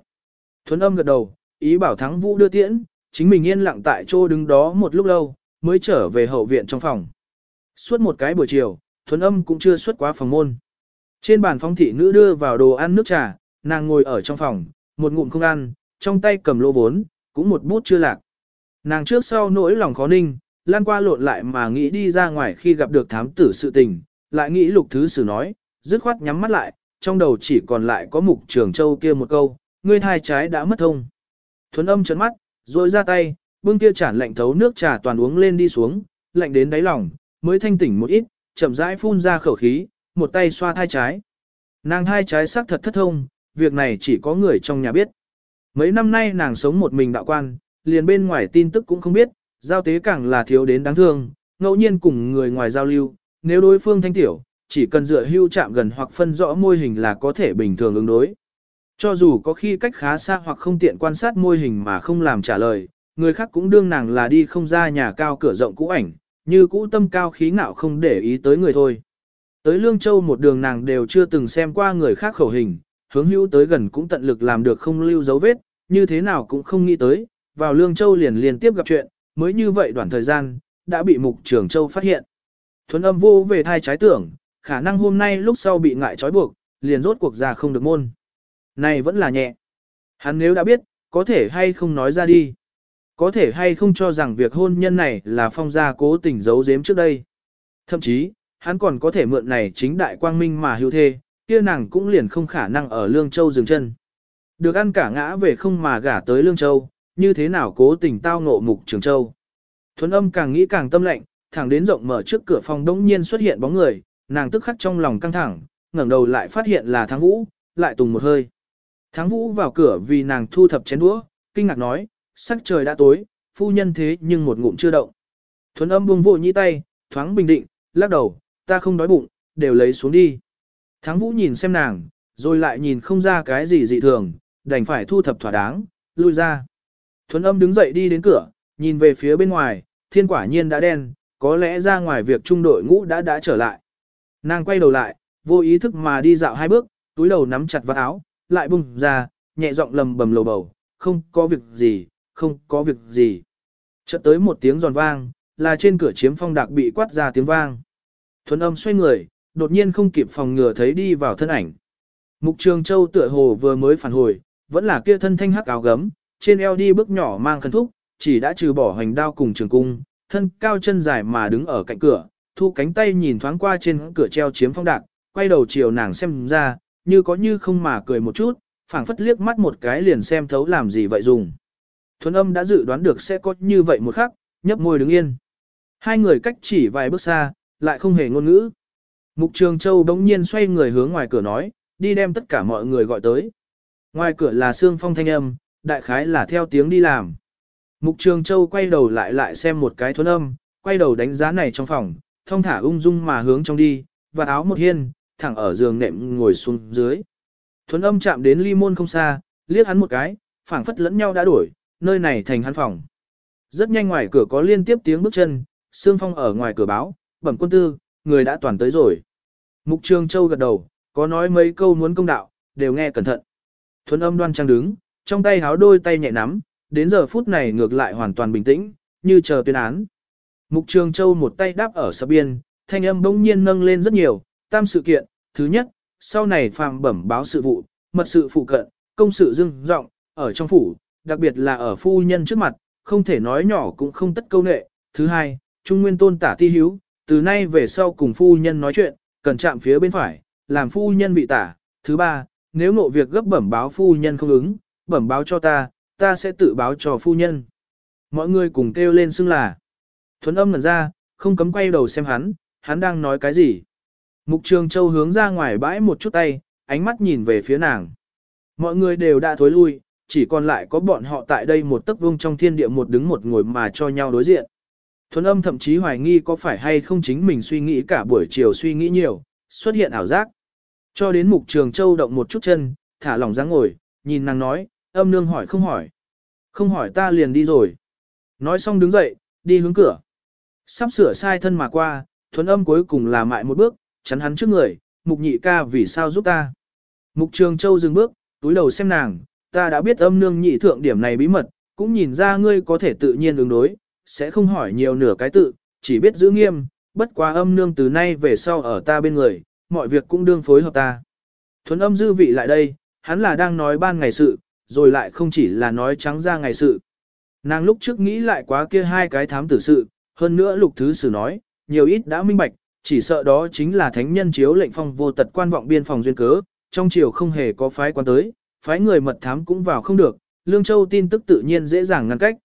Thuấn âm gật đầu, ý bảo thắng vũ đưa tiễn, chính mình yên lặng tại chỗ đứng đó một lúc lâu, mới trở về hậu viện trong phòng. Suốt một cái buổi chiều, thuấn âm cũng chưa xuất quá phòng môn. Trên bàn phong thị nữ đưa vào đồ ăn nước trà, nàng ngồi ở trong phòng, một ngụm không ăn, trong tay cầm lô vốn, cũng một bút chưa lạc. Nàng trước sau nỗi lòng khó ninh, lan qua lộn lại mà nghĩ đi ra ngoài khi gặp được thám tử sự tình, lại nghĩ lục thứ sử nói, dứt khoát nhắm mắt lại, trong đầu chỉ còn lại có mục trường châu kia một câu, ngươi thai trái đã mất thông. Thuấn âm chấn mắt, rồi ra tay, bưng kia chản lạnh thấu nước trà toàn uống lên đi xuống, lạnh đến đáy lòng, mới thanh tỉnh một ít, chậm rãi phun ra khẩu khí, một tay xoa thai trái. Nàng hai trái sắc thật thất thông, việc này chỉ có người trong nhà biết. Mấy năm nay nàng sống một mình đạo quan, liền bên ngoài tin tức cũng không biết, giao tế càng là thiếu đến đáng thương, ngẫu nhiên cùng người ngoài giao lưu, nếu đối phương thanh tiểu, chỉ cần dựa hưu chạm gần hoặc phân rõ môi hình là có thể bình thường ứng đối. Cho dù có khi cách khá xa hoặc không tiện quan sát môi hình mà không làm trả lời, người khác cũng đương nàng là đi không ra nhà cao cửa rộng cũ ảnh, như cũ tâm cao khí ngạo không để ý tới người thôi. Tới Lương Châu một đường nàng đều chưa từng xem qua người khác khẩu hình, hướng hữu tới gần cũng tận lực làm được không lưu dấu vết, như thế nào cũng không nghĩ tới, vào Lương Châu liền liên tiếp gặp chuyện, mới như vậy đoạn thời gian, đã bị Mục Trường Châu phát hiện. Thuấn âm vô về thai trái tưởng, khả năng hôm nay lúc sau bị ngại trói buộc, liền rốt cuộc ra không được môn. Này vẫn là nhẹ. Hắn nếu đã biết, có thể hay không nói ra đi. Có thể hay không cho rằng việc hôn nhân này là phong gia cố tình giấu giếm trước đây. Thậm chí, hắn còn có thể mượn này chính đại quang minh mà hưu thê, kia nàng cũng liền không khả năng ở Lương Châu dừng chân. Được ăn cả ngã về không mà gả tới Lương Châu, như thế nào cố tình tao ngộ mục trường châu. Thuấn âm càng nghĩ càng tâm lạnh, thẳng đến rộng mở trước cửa phòng đống nhiên xuất hiện bóng người, nàng tức khắc trong lòng căng thẳng, ngẩng đầu lại phát hiện là Thắng Vũ, lại tùng một hơi. Thắng Vũ vào cửa vì nàng thu thập chén đũa, kinh ngạc nói, sắc trời đã tối, phu nhân thế nhưng một ngụm chưa động. Thuấn âm buông vội nhĩ tay, thoáng bình định, lắc đầu, ta không đói bụng, đều lấy xuống đi. Thắng Vũ nhìn xem nàng, rồi lại nhìn không ra cái gì dị thường, đành phải thu thập thỏa đáng, lui ra. Thuấn âm đứng dậy đi đến cửa, nhìn về phía bên ngoài, thiên quả nhiên đã đen, có lẽ ra ngoài việc trung đội ngũ đã đã trở lại. Nàng quay đầu lại, vô ý thức mà đi dạo hai bước, túi đầu nắm chặt vào áo, lại bung ra, nhẹ giọng lầm bầm lầu bầu, không có việc gì, không có việc gì. Chợt tới một tiếng giòn vang, là trên cửa chiếm phong đạc bị quát ra tiếng vang. Thuấn âm xoay người, đột nhiên không kịp phòng ngừa thấy đi vào thân ảnh. Mục Trường Châu tựa hồ vừa mới phản hồi, vẫn là kia thân thanh hắc áo gấm, trên eo đi bước nhỏ mang khẩn thúc, chỉ đã trừ bỏ hành đao cùng trường cung, thân cao chân dài mà đứng ở cạnh cửa, thu cánh tay nhìn thoáng qua trên cửa treo chiếm phong đạc, quay đầu chiều nàng xem ra, như có như không mà cười một chút, phảng phất liếc mắt một cái liền xem thấu làm gì vậy dùng. Thuấn âm đã dự đoán được sẽ có như vậy một khắc, nhấp môi đứng yên. Hai người cách chỉ vài bước xa, lại không hề ngôn ngữ. Mục Trường Châu đống nhiên xoay người hướng ngoài cửa nói, đi đem tất cả mọi người gọi tới. Ngoài cửa là Sương phong thanh âm, đại khái là theo tiếng đi làm. Mục Trường Châu quay đầu lại lại xem một cái thuấn âm, quay đầu đánh giá này trong phòng, thông thả ung dung mà hướng trong đi, và áo một hiên, thẳng ở giường nệm ngồi xuống dưới. Thuấn âm chạm đến ly môn không xa, liếc hắn một cái, phảng phất lẫn nhau đã đổi, nơi này thành hắn phòng. Rất nhanh ngoài cửa có liên tiếp tiếng bước chân, Sương Phong ở ngoài cửa báo, bẩm quân tư, người đã toàn tới rồi. Mục Trường Châu gật đầu, có nói mấy câu muốn công đạo, đều nghe cẩn thận. Thuấn âm đoan trang đứng, trong tay háo đôi tay nhẹ nắm, đến giờ phút này ngược lại hoàn toàn bình tĩnh, như chờ tuyên án. Mục Trường Châu một tay đáp ở sập biên, thanh âm bỗng nhiên nâng lên rất nhiều, tam sự kiện, thứ nhất, sau này phàm bẩm báo sự vụ, mật sự phụ cận, công sự dưng rộng, ở trong phủ, đặc biệt là ở phu nhân trước mặt, không thể nói nhỏ cũng không tất câu nệ. Thứ hai, Trung Nguyên tôn tả ti hiếu, từ nay về sau cùng phu nhân nói chuyện, cần chạm phía bên phải, làm phu nhân bị tả. Thứ ba, nếu ngộ việc gấp bẩm báo phu nhân không ứng, bẩm báo cho ta, ta sẽ tự báo cho phu nhân. Mọi người cùng kêu lên xưng là. Thuấn âm ngẩn ra, không cấm quay đầu xem hắn, hắn đang nói cái gì. Mục Trường Châu hướng ra ngoài bãi một chút tay, ánh mắt nhìn về phía nàng. Mọi người đều đã thối lui, chỉ còn lại có bọn họ tại đây một tấc vông trong thiên địa một đứng một ngồi mà cho nhau đối diện. Thuấn âm thậm chí hoài nghi có phải hay không chính mình suy nghĩ cả buổi chiều suy nghĩ nhiều, xuất hiện ảo giác. Cho đến mục trường châu động một chút chân, thả lỏng dáng ngồi, nhìn nàng nói, âm nương hỏi không hỏi. Không hỏi ta liền đi rồi. Nói xong đứng dậy, đi hướng cửa. Sắp sửa sai thân mà qua, thuấn âm cuối cùng là mại một bước, chắn hắn trước người, mục nhị ca vì sao giúp ta. Mục trường châu dừng bước, túi đầu xem nàng, ta đã biết âm nương nhị thượng điểm này bí mật, cũng nhìn ra ngươi có thể tự nhiên ứng đối, sẽ không hỏi nhiều nửa cái tự, chỉ biết giữ nghiêm, bất quá âm nương từ nay về sau ở ta bên người, mọi việc cũng đương phối hợp ta. Thuấn âm dư vị lại đây, hắn là đang nói ban ngày sự, rồi lại không chỉ là nói trắng ra ngày sự. Nàng lúc trước nghĩ lại quá kia hai cái thám tử sự, hơn nữa lục thứ sử nói, nhiều ít đã minh bạch, chỉ sợ đó chính là thánh nhân chiếu lệnh phong vô tật quan vọng biên phòng duyên cớ, trong triều không hề có phái quan tới, phái người mật thám cũng vào không được, Lương Châu tin tức tự nhiên dễ dàng ngăn cách.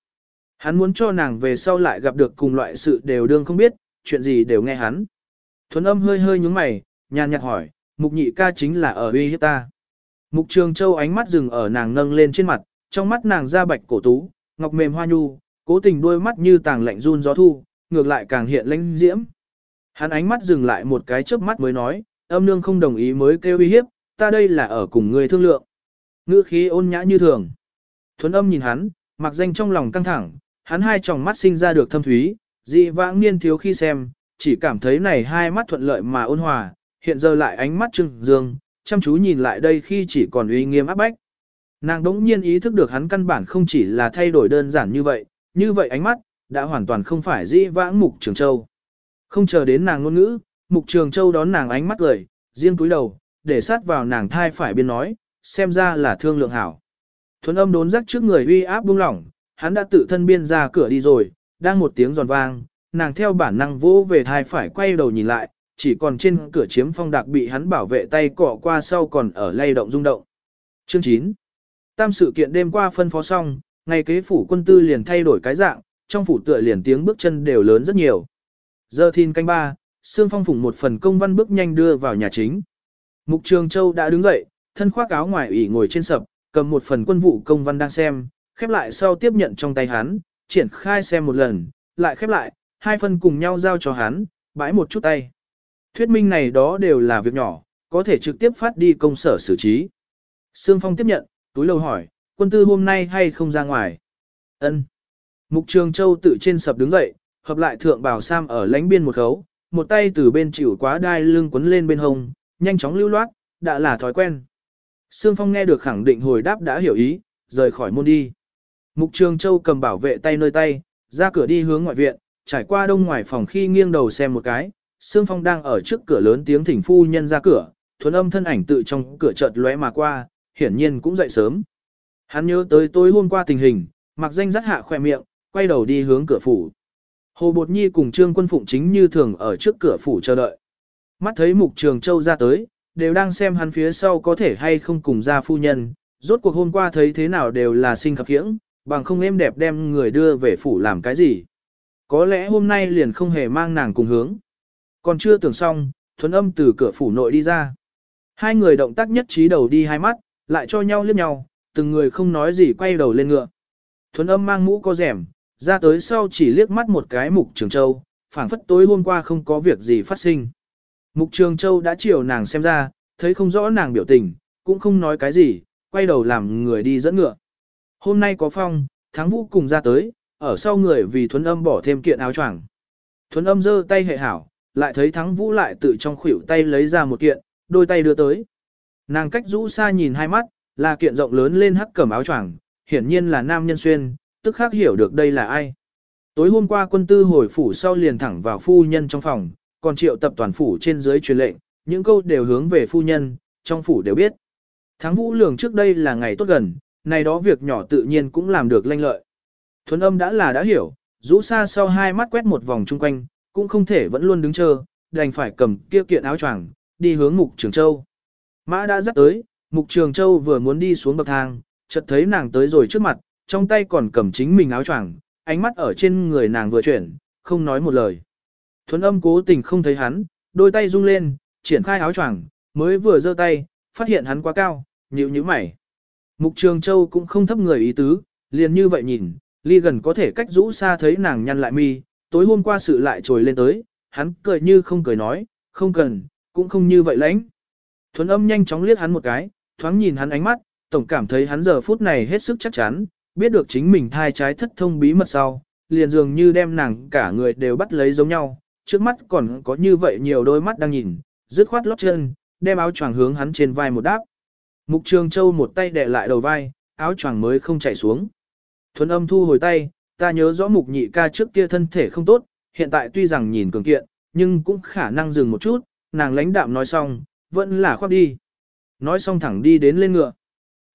Hắn muốn cho nàng về sau lại gặp được cùng loại sự đều đương không biết, chuyện gì đều nghe hắn. Thuấn âm hơi hơi nhúng mày, nhàn nhạt hỏi, mục nhị ca chính là ở uy hiếp ta. Mục trường châu ánh mắt dừng ở nàng nâng lên trên mặt, trong mắt nàng da bạch cổ tú, ngọc mềm hoa nhu, cố tình đôi mắt như tàng lạnh run gió thu, ngược lại càng hiện lãnh diễm. Hắn ánh mắt dừng lại một cái chớp mắt mới nói, âm nương không đồng ý mới kêu uy hiếp, ta đây là ở cùng người thương lượng. Ngữ khí ôn nhã như thường. Thuấn âm nhìn hắn, mặc danh trong lòng căng thẳng, hắn hai tròng mắt sinh ra được thâm thúy, dị vãng niên thiếu khi xem, chỉ cảm thấy này hai mắt thuận lợi mà ôn hòa, hiện giờ lại ánh mắt trưng dương, chăm chú nhìn lại đây khi chỉ còn uy nghiêm áp bách. Nàng đống nhiên ý thức được hắn căn bản không chỉ là thay đổi đơn giản như vậy, như vậy ánh mắt, đã hoàn toàn không phải dĩ vãng mục trường châu. Không chờ đến nàng ngôn ngữ, mục trường châu đón nàng ánh mắt cười, riêng túi đầu, để sát vào nàng thai phải biên nói, xem ra là thương lượng hảo. Thuấn âm đốn rắc trước người uy áp buông lỏng, hắn đã tự thân biên ra cửa đi rồi, đang một tiếng giòn vang, nàng theo bản năng vỗ về thai phải quay đầu nhìn lại, chỉ còn trên cửa chiếm phong đạc bị hắn bảo vệ tay cọ qua sau còn ở lay động rung động. Chương 9 Tam sự kiện đêm qua phân phó xong, ngày kế phủ quân tư liền thay đổi cái dạng, trong phủ tựa liền tiếng bước chân đều lớn rất nhiều. Giờ thìn canh ba, Sương Phong phủng một phần công văn bước nhanh đưa vào nhà chính. Mục Trường Châu đã đứng dậy, thân khoác áo ngoài ủy ngồi trên sập, cầm một phần quân vụ công văn đang xem, khép lại sau tiếp nhận trong tay hắn, triển khai xem một lần, lại khép lại, hai phần cùng nhau giao cho hắn, bãi một chút tay. Thuyết minh này đó đều là việc nhỏ, có thể trực tiếp phát đi công sở xử trí. Sương Phong tiếp nhận, túi lâu hỏi, quân tư hôm nay hay không ra ngoài? Ân. Mục Trường Châu tự trên sập đứng dậy, hợp lại thượng bảo sam ở lánh biên một khấu, một tay từ bên chịu quá đai lưng quấn lên bên hông, nhanh chóng lưu loát, đã là thói quen. Sương Phong nghe được khẳng định hồi đáp đã hiểu ý, rời khỏi môn đi. Mục Trường Châu cầm bảo vệ tay nơi tay, ra cửa đi hướng ngoại viện, trải qua đông ngoài phòng khi nghiêng đầu xem một cái, Sương Phong đang ở trước cửa lớn tiếng thỉnh phu nhân ra cửa, thuần âm thân ảnh tự trong cửa chợt lóe mà qua, hiển nhiên cũng dậy sớm. Hắn nhớ tới tối hôm qua tình hình, mặc danh rắc hạ khỏe miệng, quay đầu đi hướng cửa phủ. Hồ Bột Nhi cùng Trương Quân Phụng chính như thường ở trước cửa phủ chờ đợi. Mắt thấy Mục Trường Châu ra tới, đều đang xem hắn phía sau có thể hay không cùng ra phu nhân, rốt cuộc hôm qua thấy thế nào đều là sinh khập khiễng, bằng không êm đẹp đem người đưa về phủ làm cái gì. Có lẽ hôm nay liền không hề mang nàng cùng hướng. Còn chưa tưởng xong, thuấn âm từ cửa phủ nội đi ra. Hai người động tác nhất trí đầu đi hai mắt, lại cho nhau liếc nhau, từng người không nói gì quay đầu lên ngựa. Thuấn âm mang mũ có rẻm, ra tới sau chỉ liếc mắt một cái mục trường châu, phảng phất tối hôm qua không có việc gì phát sinh. Mục trường châu đã chiều nàng xem ra, thấy không rõ nàng biểu tình, cũng không nói cái gì, quay đầu làm người đi dẫn ngựa. Hôm nay có phong, thắng vũ cùng ra tới, ở sau người vì thuấn âm bỏ thêm kiện áo choàng. Thuấn âm giơ tay hệ hảo, lại thấy thắng vũ lại tự trong khuỷu tay lấy ra một kiện, đôi tay đưa tới. Nàng cách rũ xa nhìn hai mắt, là kiện rộng lớn lên hắc cẩm áo choàng, hiển nhiên là nam nhân xuyên, tức khác hiểu được đây là ai. Tối hôm qua quân tư hồi phủ sau liền thẳng vào phu nhân trong phòng, còn triệu tập toàn phủ trên dưới truyền lệnh, những câu đều hướng về phu nhân, trong phủ đều biết. Tháng vũ lường trước đây là ngày tốt gần, này đó việc nhỏ tự nhiên cũng làm được lanh lợi. Thuấn âm đã là đã hiểu, rũ xa sau hai mắt quét một vòng chung quanh, cũng không thể vẫn luôn đứng chờ, đành phải cầm kia kiện áo choàng đi hướng mục trường châu. Mã đã dắt tới, mục trường châu vừa muốn đi xuống bậc thang, chợt thấy nàng tới rồi trước mặt, trong tay còn cầm chính mình áo choàng, ánh mắt ở trên người nàng vừa chuyển, không nói một lời. Thuấn âm cố tình không thấy hắn, đôi tay rung lên, triển khai áo choàng, mới vừa giơ tay, phát hiện hắn quá cao, nhíu nhíu mày. Mục Trường Châu cũng không thấp người ý tứ, liền như vậy nhìn, ly gần có thể cách rũ xa thấy nàng nhăn lại mi, tối hôm qua sự lại trồi lên tới, hắn cười như không cười nói, không cần, cũng không như vậy lãnh. Thuấn âm nhanh chóng liếc hắn một cái, thoáng nhìn hắn ánh mắt, tổng cảm thấy hắn giờ phút này hết sức chắc chắn, biết được chính mình thai trái thất thông bí mật sau, liền dường như đem nàng cả người đều bắt lấy giống nhau, trước mắt còn có như vậy nhiều đôi mắt đang nhìn, dứt khoát lót chân, đem áo choàng hướng hắn trên vai một đáp. Mục Trường Châu một tay đè lại đầu vai, áo choàng mới không chảy xuống. Thuấn âm thu hồi tay, ta nhớ rõ mục nhị ca trước kia thân thể không tốt, hiện tại tuy rằng nhìn cường kiện, nhưng cũng khả năng dừng một chút, nàng lãnh đạm nói xong, vẫn là khoác đi. Nói xong thẳng đi đến lên ngựa.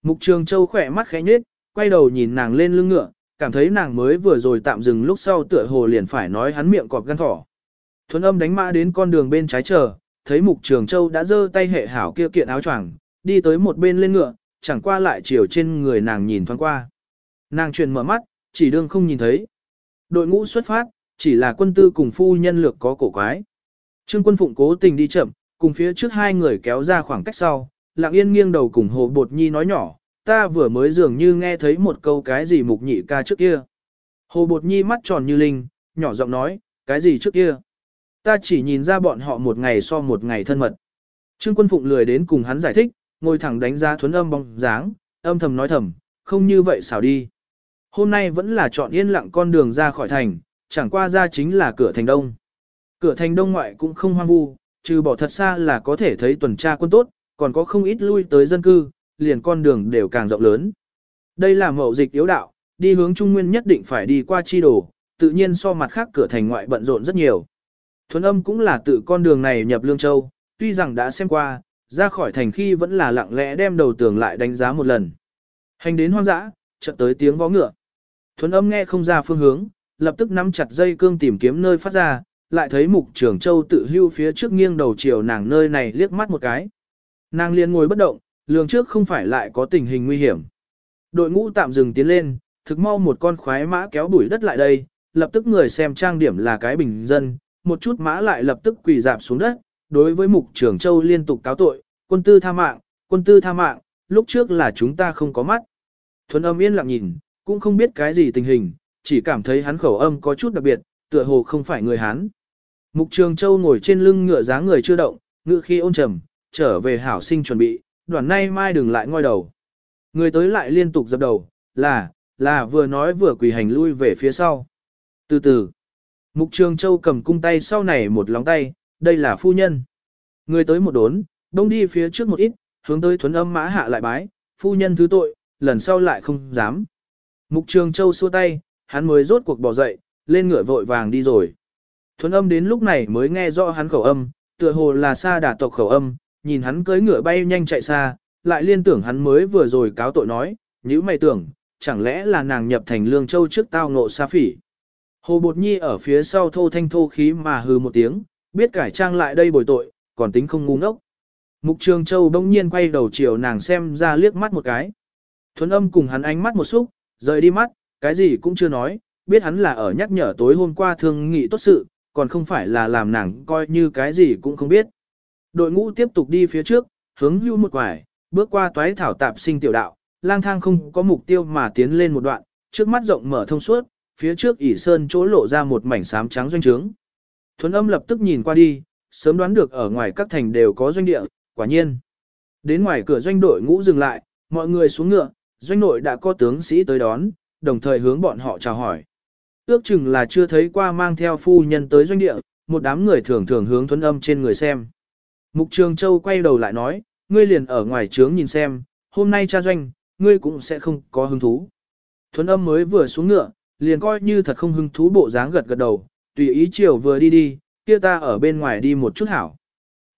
Mục Trường Châu khỏe mắt khẽ nhếch, quay đầu nhìn nàng lên lưng ngựa, cảm thấy nàng mới vừa rồi tạm dừng lúc sau tựa hồ liền phải nói hắn miệng cọp gan thỏ. Thuấn âm đánh mã đến con đường bên trái chờ, thấy Mục Trường Châu đã giơ tay hệ hảo kia kiện áo choàng, đi tới một bên lên ngựa, chẳng qua lại chiều trên người nàng nhìn thoáng qua. Nàng truyền mở mắt, chỉ đương không nhìn thấy. Đội ngũ xuất phát, chỉ là quân tư cùng phu nhân lược có cổ quái. Trương quân phụng cố tình đi chậm, cùng phía trước hai người kéo ra khoảng cách sau, lặng yên nghiêng đầu cùng hồ bột nhi nói nhỏ, ta vừa mới dường như nghe thấy một câu cái gì mục nhị ca trước kia. Hồ bột nhi mắt tròn như linh, nhỏ giọng nói, cái gì trước kia. Ta chỉ nhìn ra bọn họ một ngày so một ngày thân mật. Trương quân phụng lười đến cùng hắn giải thích, ngồi thẳng đánh giá thuấn âm bóng dáng, âm thầm nói thầm, không như vậy xảo đi. Hôm nay vẫn là chọn yên lặng con đường ra khỏi thành, chẳng qua ra chính là cửa thành đông. Cửa thành đông ngoại cũng không hoang vu, trừ bỏ thật xa là có thể thấy tuần tra quân tốt, còn có không ít lui tới dân cư, liền con đường đều càng rộng lớn. Đây là mậu dịch yếu đạo, đi hướng trung nguyên nhất định phải đi qua chi đồ, tự nhiên so mặt khác cửa thành ngoại bận rộn rất nhiều. Thuấn âm cũng là tự con đường này nhập Lương Châu, tuy rằng đã xem qua, ra khỏi thành khi vẫn là lặng lẽ đem đầu tường lại đánh giá một lần. Hành đến hoang dã, chợt tới tiếng vó ngựa. Thuấn âm nghe không ra phương hướng, lập tức nắm chặt dây cương tìm kiếm nơi phát ra, lại thấy mục trưởng châu tự hưu phía trước nghiêng đầu chiều nàng nơi này liếc mắt một cái. Nàng liền ngồi bất động, lường trước không phải lại có tình hình nguy hiểm. Đội ngũ tạm dừng tiến lên, thực mau một con khoái mã kéo bụi đất lại đây, lập tức người xem trang điểm là cái bình dân, một chút mã lại lập tức quỳ dạp xuống đất, đối với mục trưởng châu liên tục cáo tội, quân tư tha mạng, quân tư tha mạng, lúc trước là chúng ta không có mắt. Thuấn âm yên lặng nhìn, cũng không biết cái gì tình hình, chỉ cảm thấy hắn khẩu âm có chút đặc biệt, tựa hồ không phải người Hán. Mục Trường Châu ngồi trên lưng ngựa dáng người chưa động, ngựa khi ôn trầm, trở về hảo sinh chuẩn bị, đoàn nay mai đừng lại ngoi đầu. Người tới lại liên tục dập đầu, là, là vừa nói vừa quỳ hành lui về phía sau. Từ từ, Mục Trường Châu cầm cung tay sau này một lóng tay, đây là phu nhân. Người tới một đốn, đông đi phía trước một ít, hướng tới thuấn âm mã hạ lại bái, phu nhân thứ tội, lần sau lại không dám. Mục Trường Châu xua tay, hắn mới rốt cuộc bỏ dậy, lên ngựa vội vàng đi rồi. Thuấn âm đến lúc này mới nghe rõ hắn khẩu âm, tựa hồ là xa đà tộc khẩu âm, nhìn hắn cưỡi ngựa bay nhanh chạy xa, lại liên tưởng hắn mới vừa rồi cáo tội nói, nếu mày tưởng, chẳng lẽ là nàng nhập thành lương châu trước tao ngộ xa phỉ. Hồ Bột Nhi ở phía sau thô thanh thô khí mà hừ một tiếng, biết cải trang lại đây bồi tội, còn tính không ngu ngốc. Mục Trường Châu bỗng nhiên quay đầu chiều nàng xem ra liếc mắt một cái. Thuấn âm cùng hắn ánh mắt một xúc, rời đi mắt, cái gì cũng chưa nói, biết hắn là ở nhắc nhở tối hôm qua thương nghị tốt sự, còn không phải là làm nàng coi như cái gì cũng không biết. Đội ngũ tiếp tục đi phía trước, hướng hưu một quải, bước qua toái thảo tạp sinh tiểu đạo, lang thang không có mục tiêu mà tiến lên một đoạn, trước mắt rộng mở thông suốt, phía trước ỉ sơn chỗ lộ ra một mảnh xám trắng doanh trướng. Thuấn âm lập tức nhìn qua đi, sớm đoán được ở ngoài các thành đều có doanh địa, quả nhiên. Đến ngoài cửa doanh đội ngũ dừng lại, mọi người xuống ngựa, doanh nội đã có tướng sĩ tới đón, đồng thời hướng bọn họ chào hỏi. Ước chừng là chưa thấy qua mang theo phu nhân tới doanh địa, một đám người thường thường hướng thuấn âm trên người xem. Mục Trường Châu quay đầu lại nói, ngươi liền ở ngoài trướng nhìn xem, hôm nay cha doanh, ngươi cũng sẽ không có hứng thú. Thuấn âm mới vừa xuống ngựa, liền coi như thật không hứng thú bộ dáng gật gật đầu, tùy ý chiều vừa đi đi, kia ta ở bên ngoài đi một chút hảo.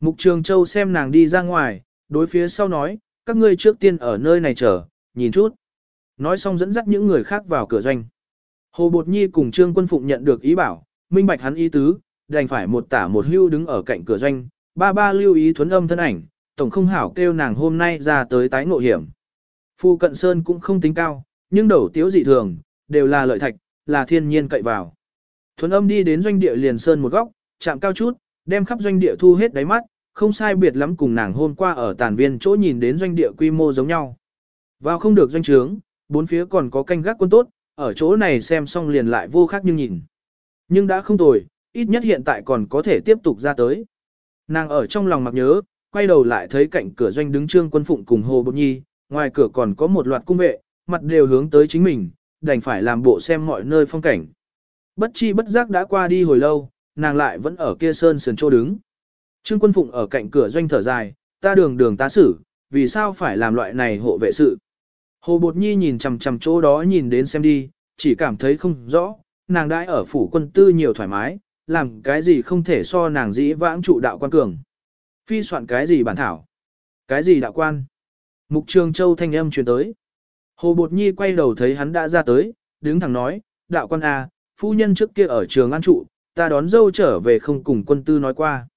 Mục Trường Châu xem nàng đi ra ngoài, đối phía sau nói, các ngươi trước tiên ở nơi này chờ, nhìn chút. Nói xong dẫn dắt những người khác vào cửa doanh. Hồ Bột Nhi cùng Trương Quân Phụng nhận được ý bảo, minh bạch hắn ý tứ, đành phải một tả một hưu đứng ở cạnh cửa doanh, ba ba lưu ý thuấn âm thân ảnh, tổng không hảo kêu nàng hôm nay ra tới tái ngộ hiểm. Phu Cận Sơn cũng không tính cao, nhưng đầu tiếu dị thường, đều là lợi thạch, là thiên nhiên cậy vào. Thuấn âm đi đến doanh địa liền sơn một góc, chạm cao chút, đem khắp doanh địa thu hết đáy mắt, không sai biệt lắm cùng nàng hôm qua ở tàn viên chỗ nhìn đến doanh địa quy mô giống nhau. Vào không được doanh trướng, bốn phía còn có canh gác quân tốt, ở chỗ này xem xong liền lại vô khác nhưng nhìn. Nhưng đã không tồi, ít nhất hiện tại còn có thể tiếp tục ra tới. Nàng ở trong lòng mặc nhớ, quay đầu lại thấy cạnh cửa doanh đứng trương quân phụng cùng Hồ Bột Nhi, ngoài cửa còn có một loạt cung vệ, mặt đều hướng tới chính mình, đành phải làm bộ xem mọi nơi phong cảnh. Bất chi bất giác đã qua đi hồi lâu, nàng lại vẫn ở kia sơn sườn chỗ đứng. Trương quân phụng ở cạnh cửa doanh thở dài, ta đường đường tá xử, vì sao phải làm loại này hộ vệ sự. Hồ Bột Nhi nhìn chằm chằm chỗ đó nhìn đến xem đi, chỉ cảm thấy không rõ, nàng đãi ở phủ quân tư nhiều thoải mái, làm cái gì không thể so nàng dĩ vãng trụ đạo quan cường. Phi soạn cái gì bản thảo? Cái gì đạo quan? Mục Trường Châu thanh âm truyền tới. Hồ Bột Nhi quay đầu thấy hắn đã ra tới, đứng thẳng nói, đạo quan à phu nhân trước kia ở trường an trụ, ta đón dâu trở về không cùng quân tư nói qua.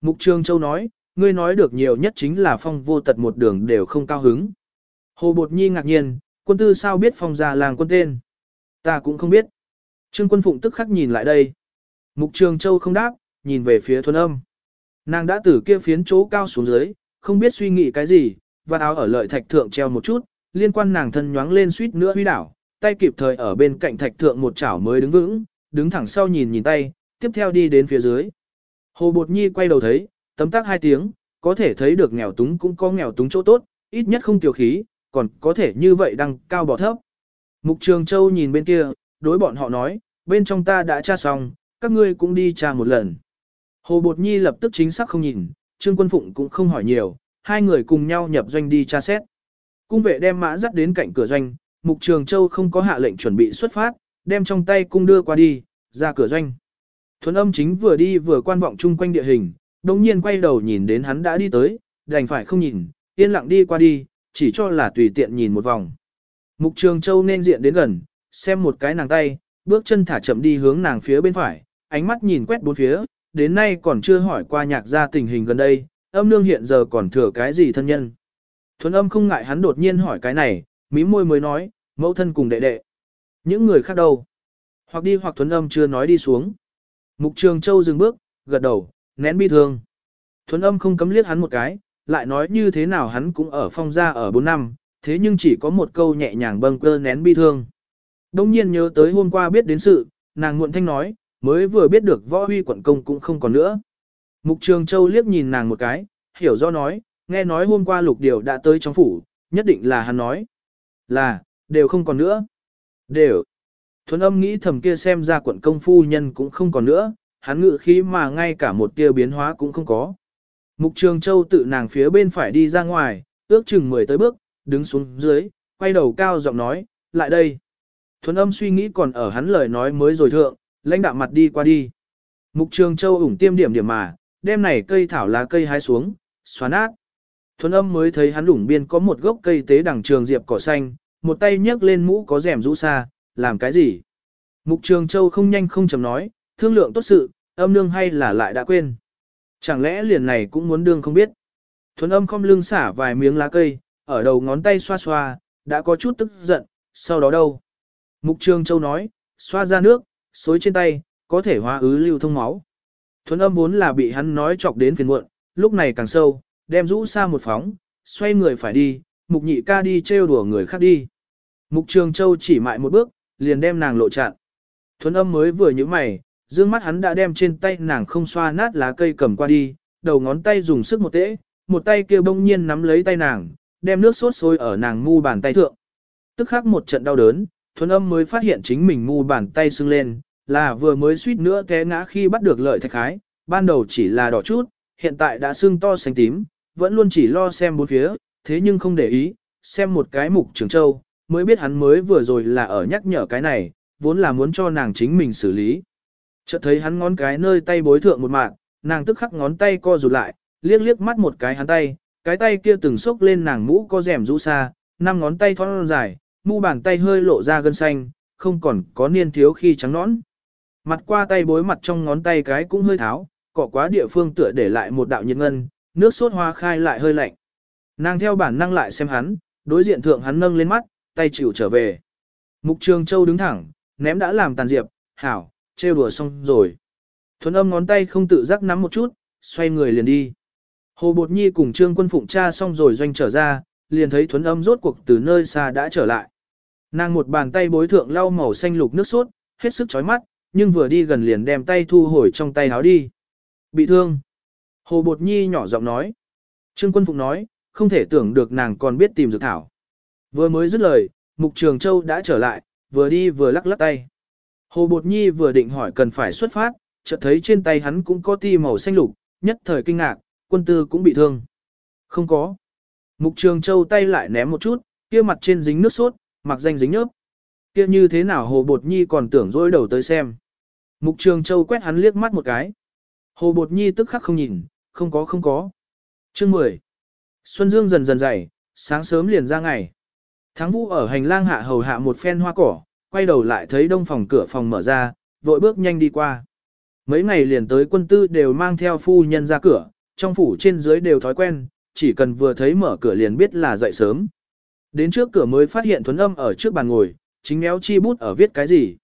Mục Trường Châu nói, ngươi nói được nhiều nhất chính là phong vô tật một đường đều không cao hứng. Hồ Bột Nhi ngạc nhiên, quân tư sao biết phong già làng quân tên? Ta cũng không biết. Trương quân phụng tức khắc nhìn lại đây. Mục Trường Châu không đáp, nhìn về phía thuần âm. Nàng đã từ kia phiến chỗ cao xuống dưới, không biết suy nghĩ cái gì, và áo ở lợi thạch thượng treo một chút, liên quan nàng thân nhoáng lên suýt nữa huy đảo, tay kịp thời ở bên cạnh thạch thượng một chảo mới đứng vững, đứng thẳng sau nhìn nhìn tay, tiếp theo đi đến phía dưới. Hồ Bột Nhi quay đầu thấy, tấm tác hai tiếng, có thể thấy được nghèo túng cũng có nghèo túng chỗ tốt, ít nhất không tiểu khí, còn có thể như vậy đăng cao bỏ thấp. Mục Trường Châu nhìn bên kia, đối bọn họ nói, bên trong ta đã tra xong, các ngươi cũng đi tra một lần. Hồ Bột Nhi lập tức chính xác không nhìn, Trương Quân Phụng cũng không hỏi nhiều, hai người cùng nhau nhập doanh đi tra xét. Cung vệ đem mã dắt đến cạnh cửa doanh, Mục Trường Châu không có hạ lệnh chuẩn bị xuất phát, đem trong tay cung đưa qua đi, ra cửa doanh. Thuấn âm chính vừa đi vừa quan vọng chung quanh địa hình, đồng nhiên quay đầu nhìn đến hắn đã đi tới, đành phải không nhìn, yên lặng đi qua đi, chỉ cho là tùy tiện nhìn một vòng. Mục Trường Châu nên diện đến gần, xem một cái nàng tay, bước chân thả chậm đi hướng nàng phía bên phải, ánh mắt nhìn quét bốn phía, đến nay còn chưa hỏi qua nhạc gia tình hình gần đây, âm nương hiện giờ còn thừa cái gì thân nhân. Thuấn âm không ngại hắn đột nhiên hỏi cái này, mí môi mới nói, mẫu thân cùng đệ đệ. Những người khác đâu? Hoặc đi hoặc thuấn âm chưa nói đi xuống. Mục Trường Châu dừng bước, gật đầu, nén bi thương. Thuấn âm không cấm liếc hắn một cái, lại nói như thế nào hắn cũng ở phong gia ở 4 năm, thế nhưng chỉ có một câu nhẹ nhàng bâng cơ nén bi thương. Đông nhiên nhớ tới hôm qua biết đến sự, nàng muộn thanh nói, mới vừa biết được võ huy quận công cũng không còn nữa. Mục Trường Châu liếc nhìn nàng một cái, hiểu do nói, nghe nói hôm qua lục điều đã tới trong phủ, nhất định là hắn nói. Là, đều không còn nữa. Đều. Thuấn âm nghĩ thầm kia xem ra quận công phu nhân cũng không còn nữa, hắn ngự khí mà ngay cả một tia biến hóa cũng không có. Mục Trường Châu tự nàng phía bên phải đi ra ngoài, ước chừng mười tới bước, đứng xuống dưới, quay đầu cao giọng nói, lại đây. Thuấn âm suy nghĩ còn ở hắn lời nói mới rồi thượng, lãnh đạm mặt đi qua đi. Mục Trường Châu ủng tiêm điểm điểm mà, đem này cây thảo lá cây hái xuống, xóa nát. Thuấn âm mới thấy hắn đủng biên có một gốc cây tế đằng trường diệp cỏ xanh, một tay nhấc lên mũ có rèm rũ xa, làm cái gì? Mục Trường Châu không nhanh không chậm nói, thương lượng tốt sự, âm nương hay là lại đã quên. Chẳng lẽ liền này cũng muốn đương không biết. Thuấn âm không lưng xả vài miếng lá cây, ở đầu ngón tay xoa xoa, đã có chút tức giận, sau đó đâu? Mục Trường Châu nói, xoa ra nước, xối trên tay, có thể hóa ứ lưu thông máu. Thuấn âm vốn là bị hắn nói chọc đến phiền muộn, lúc này càng sâu, đem rũ xa một phóng, xoay người phải đi, mục nhị ca đi trêu đùa người khác đi. Mục Trường Châu chỉ mại một bước, liền đem nàng lộ chặn. Thuấn âm mới vừa như mày, dương mắt hắn đã đem trên tay nàng không xoa nát lá cây cầm qua đi, đầu ngón tay dùng sức một tễ, một tay kia bỗng nhiên nắm lấy tay nàng, đem nước sốt sôi ở nàng mu bàn tay thượng. Tức khắc một trận đau đớn, thuần âm mới phát hiện chính mình mu bàn tay sưng lên, là vừa mới suýt nữa té ngã khi bắt được lợi thạch khái, ban đầu chỉ là đỏ chút, hiện tại đã sưng to xanh tím, vẫn luôn chỉ lo xem bốn phía, thế nhưng không để ý, xem một cái mục trường châu, mới biết hắn mới vừa rồi là ở nhắc nhở cái này, vốn là muốn cho nàng chính mình xử lý. Chợt thấy hắn ngón cái nơi tay bối thượng một mạng, nàng tức khắc ngón tay co rụt lại, liếc liếc mắt một cái hắn tay, cái tay kia từng xốc lên nàng mũ co rèm rũ xa, năm ngón tay thon dài, mu bàn tay hơi lộ ra gân xanh, không còn có niên thiếu khi trắng nõn. Mặt qua tay bối mặt trong ngón tay cái cũng hơi tháo, cọ quá địa phương tựa để lại một đạo nhiệt ngân, nước sốt hoa khai lại hơi lạnh. Nàng theo bản năng lại xem hắn, đối diện thượng hắn nâng lên mắt, tay chịu trở về. Mục Trường Châu đứng thẳng, ném đã làm tàn diệp, hảo, trêu đùa xong rồi. Thuấn âm ngón tay không tự giác nắm một chút, xoay người liền đi. Hồ Bột Nhi cùng Trương Quân Phụng cha xong rồi doanh trở ra, liền thấy Thuấn âm rốt cuộc từ nơi xa đã trở lại. Nàng một bàn tay bối thượng lau màu xanh lục nước sốt, hết sức chói mắt, nhưng vừa đi gần liền đem tay thu hồi trong tay áo đi. Bị thương. Hồ Bột Nhi nhỏ giọng nói. Trương Quân Phụng nói, không thể tưởng được nàng còn biết tìm dược thảo. Vừa mới dứt lời, Mục Trường Châu đã trở lại, vừa đi vừa lắc lắc tay. Hồ Bột Nhi vừa định hỏi cần phải xuất phát, chợt thấy trên tay hắn cũng có ti màu xanh lục, nhất thời kinh ngạc, quân tư cũng bị thương. Không có. Mục Trường Châu tay lại ném một chút, kia mặt trên dính nước sốt, mặc danh dính nhớp. kia như thế nào Hồ Bột Nhi còn tưởng dối đầu tới xem. Mục Trường Châu quét hắn liếc mắt một cái. Hồ Bột Nhi tức khắc không nhìn, không có không có. Chương 10. Xuân Dương dần dần dày, sáng sớm liền ra ngày. Thắng Vũ ở hành lang hạ hầu hạ một phen hoa cỏ, quay đầu lại thấy đông phòng cửa phòng mở ra, vội bước nhanh đi qua. Mấy ngày liền tới quân tư đều mang theo phu nhân ra cửa, trong phủ trên dưới đều thói quen, chỉ cần vừa thấy mở cửa liền biết là dậy sớm. Đến trước cửa mới phát hiện Thuấn Âm ở trước bàn ngồi, chính méo chi bút ở viết cái gì.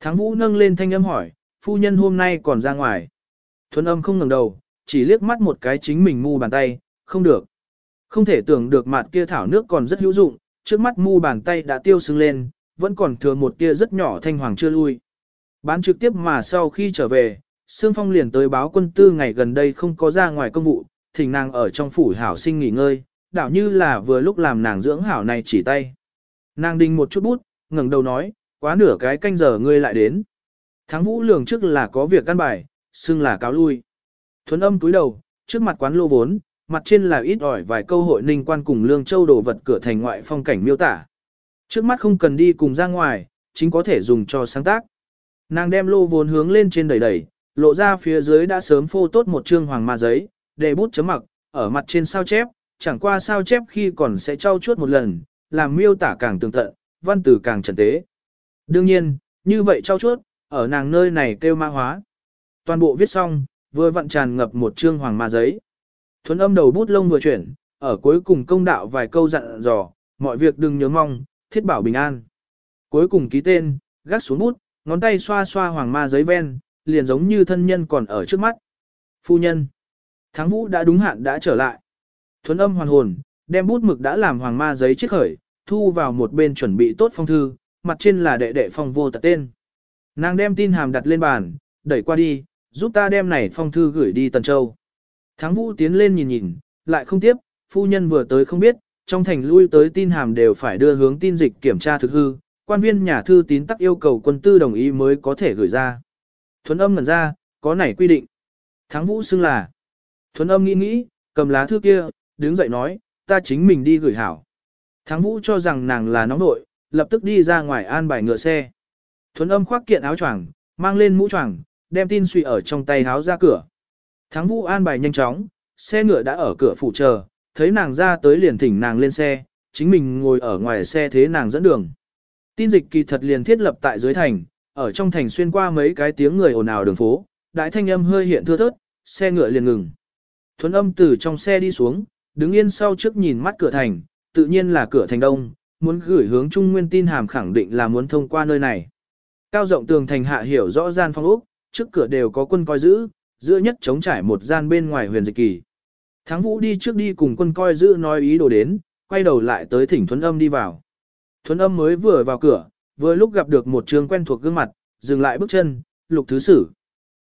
Thắng Vũ nâng lên thanh âm hỏi, phu nhân hôm nay còn ra ngoài. Thuấn Âm không ngẩng đầu, chỉ liếc mắt một cái chính mình mu bàn tay, không được. Không thể tưởng được mặt kia thảo nước còn rất hữu dụng, trước mắt mu bàn tay đã tiêu sưng lên, vẫn còn thừa một tia rất nhỏ thanh hoàng chưa lui. Bán trực tiếp mà sau khi trở về, Sương Phong liền tới báo quân tư ngày gần đây không có ra ngoài công vụ, thỉnh nàng ở trong phủ hảo sinh nghỉ ngơi, đảo như là vừa lúc làm nàng dưỡng hảo này chỉ tay. Nàng đinh một chút bút, ngẩng đầu nói, quá nửa cái canh giờ ngươi lại đến. Thắng vũ lường trước là có việc căn bài, xưng là cáo lui. Thuấn âm túi đầu, trước mặt quán lô vốn, mặt trên là ít ỏi vài câu hội ninh quan cùng lương châu đồ vật cửa thành ngoại phong cảnh miêu tả. Trước mắt không cần đi cùng ra ngoài, chính có thể dùng cho sáng tác. Nàng đem lô vốn hướng lên trên đẩy đẩy, lộ ra phía dưới đã sớm phô tốt một chương hoàng ma giấy, để bút chấm mặc, ở mặt trên sao chép, chẳng qua sao chép khi còn sẽ trau chuốt một lần, làm miêu tả càng tường tận, văn từ càng trần tế. Đương nhiên, như vậy trau chuốt, ở nàng nơi này kêu ma hóa. Toàn bộ viết xong, vừa vặn tràn ngập một chương hoàng ma giấy. Thuấn âm đầu bút lông vừa chuyển, ở cuối cùng công đạo vài câu dặn dò, mọi việc đừng nhớ mong, thiết bảo bình an. Cuối cùng ký tên, gác xuống bút, ngón tay xoa xoa hoàng ma giấy ven, liền giống như thân nhân còn ở trước mắt. Phu nhân. tháng vũ đã đúng hạn đã trở lại. Thuấn âm hoàn hồn, đem bút mực đã làm hoàng ma giấy chiếc khởi, thu vào một bên chuẩn bị tốt phong thư, mặt trên là đệ đệ phong vô tật tên. Nàng đem tin hàm đặt lên bàn, đẩy qua đi, giúp ta đem này phong thư gửi đi Tần Châu. Thắng vũ tiến lên nhìn nhìn, lại không tiếp, phu nhân vừa tới không biết, trong thành lui tới tin hàm đều phải đưa hướng tin dịch kiểm tra thực hư, quan viên nhà thư tín tắc yêu cầu quân tư đồng ý mới có thể gửi ra. Thuấn âm ngẩn ra, có này quy định. Thắng vũ xưng là. Thuấn âm nghĩ nghĩ, cầm lá thư kia, đứng dậy nói, ta chính mình đi gửi hảo. Thắng vũ cho rằng nàng là nóng nội, lập tức đi ra ngoài an bài ngựa xe. Thuấn âm khoác kiện áo choàng, mang lên mũ choàng, đem tin suy ở trong tay háo ra cửa. Thắng vũ an bài nhanh chóng, xe ngựa đã ở cửa phủ chờ, thấy nàng ra tới liền thỉnh nàng lên xe, chính mình ngồi ở ngoài xe thế nàng dẫn đường. Tin dịch kỳ thật liền thiết lập tại dưới thành, ở trong thành xuyên qua mấy cái tiếng người ồn ào đường phố, đại thanh âm hơi hiện thưa thớt, xe ngựa liền ngừng. Thuấn âm từ trong xe đi xuống, đứng yên sau trước nhìn mắt cửa thành, tự nhiên là cửa thành đông, muốn gửi hướng Trung Nguyên tin hàm khẳng định là muốn thông qua nơi này. Cao rộng tường thành hạ hiểu rõ gian phong ốc, trước cửa đều có quân coi giữ, giữa nhất chống trải một gian bên ngoài huyền dịch kỳ. Thắng vũ đi trước đi cùng quân coi giữ nói ý đồ đến, quay đầu lại tới thỉnh Thuấn âm đi vào. Thuấn âm mới vừa vào cửa, vừa lúc gặp được một trường quen thuộc gương mặt, dừng lại bước chân, lục thứ sử.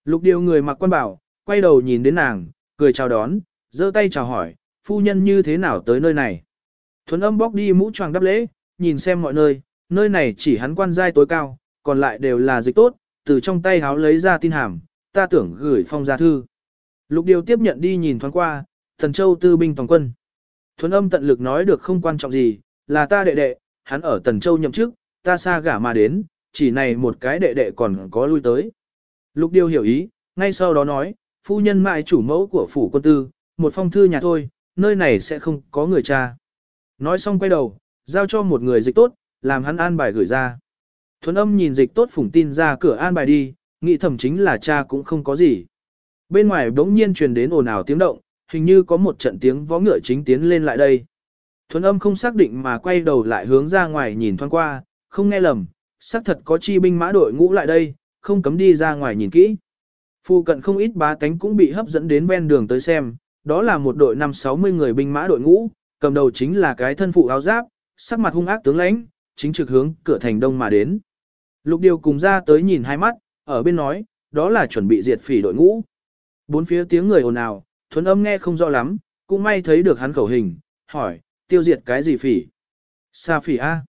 Lục điều người mặc quan bảo, quay đầu nhìn đến nàng, cười chào đón, giơ tay chào hỏi, phu nhân như thế nào tới nơi này. Thuấn âm bóc đi mũ choàng đắp lễ, nhìn xem mọi nơi, nơi này chỉ hắn quan giai tối cao, còn lại đều là dịch tốt, từ trong tay háo lấy ra tin hàm, ta tưởng gửi phong gia thư. Lục điều tiếp nhận đi nhìn thoáng qua, thần châu tư binh toàn quân. Thuấn âm tận lực nói được không quan trọng gì, là ta đệ đệ, hắn ở tần châu nhậm chức, ta xa gả mà đến, chỉ này một cái đệ đệ còn có lui tới. Lục điều hiểu ý, ngay sau đó nói, phu nhân mại chủ mẫu của phủ quân tư, một phong thư nhà thôi, nơi này sẽ không có người cha. Nói xong quay đầu, giao cho một người dịch tốt, làm hắn an bài gửi ra. Thuấn âm nhìn dịch tốt phủng tin ra cửa an bài đi, nghĩ thầm chính là cha cũng không có gì. Bên ngoài đống nhiên truyền đến ồn ào tiếng động, hình như có một trận tiếng vó ngựa chính tiến lên lại đây. Thuấn âm không xác định mà quay đầu lại hướng ra ngoài nhìn thoáng qua, không nghe lầm, xác thật có chi binh mã đội ngũ lại đây, không cấm đi ra ngoài nhìn kỹ. Phu cận không ít bá tánh cũng bị hấp dẫn đến ven đường tới xem, đó là một đội năm 60 người binh mã đội ngũ, cầm đầu chính là cái thân phụ áo giáp, sắc mặt hung ác tướng lãnh, chính trực hướng cửa thành đông mà đến. Lục điều cùng ra tới nhìn hai mắt, ở bên nói, đó là chuẩn bị diệt phỉ đội ngũ. Bốn phía tiếng người ồn ào, thuấn âm nghe không rõ lắm, cũng may thấy được hắn khẩu hình, hỏi, tiêu diệt cái gì phỉ? Sa phỉ A.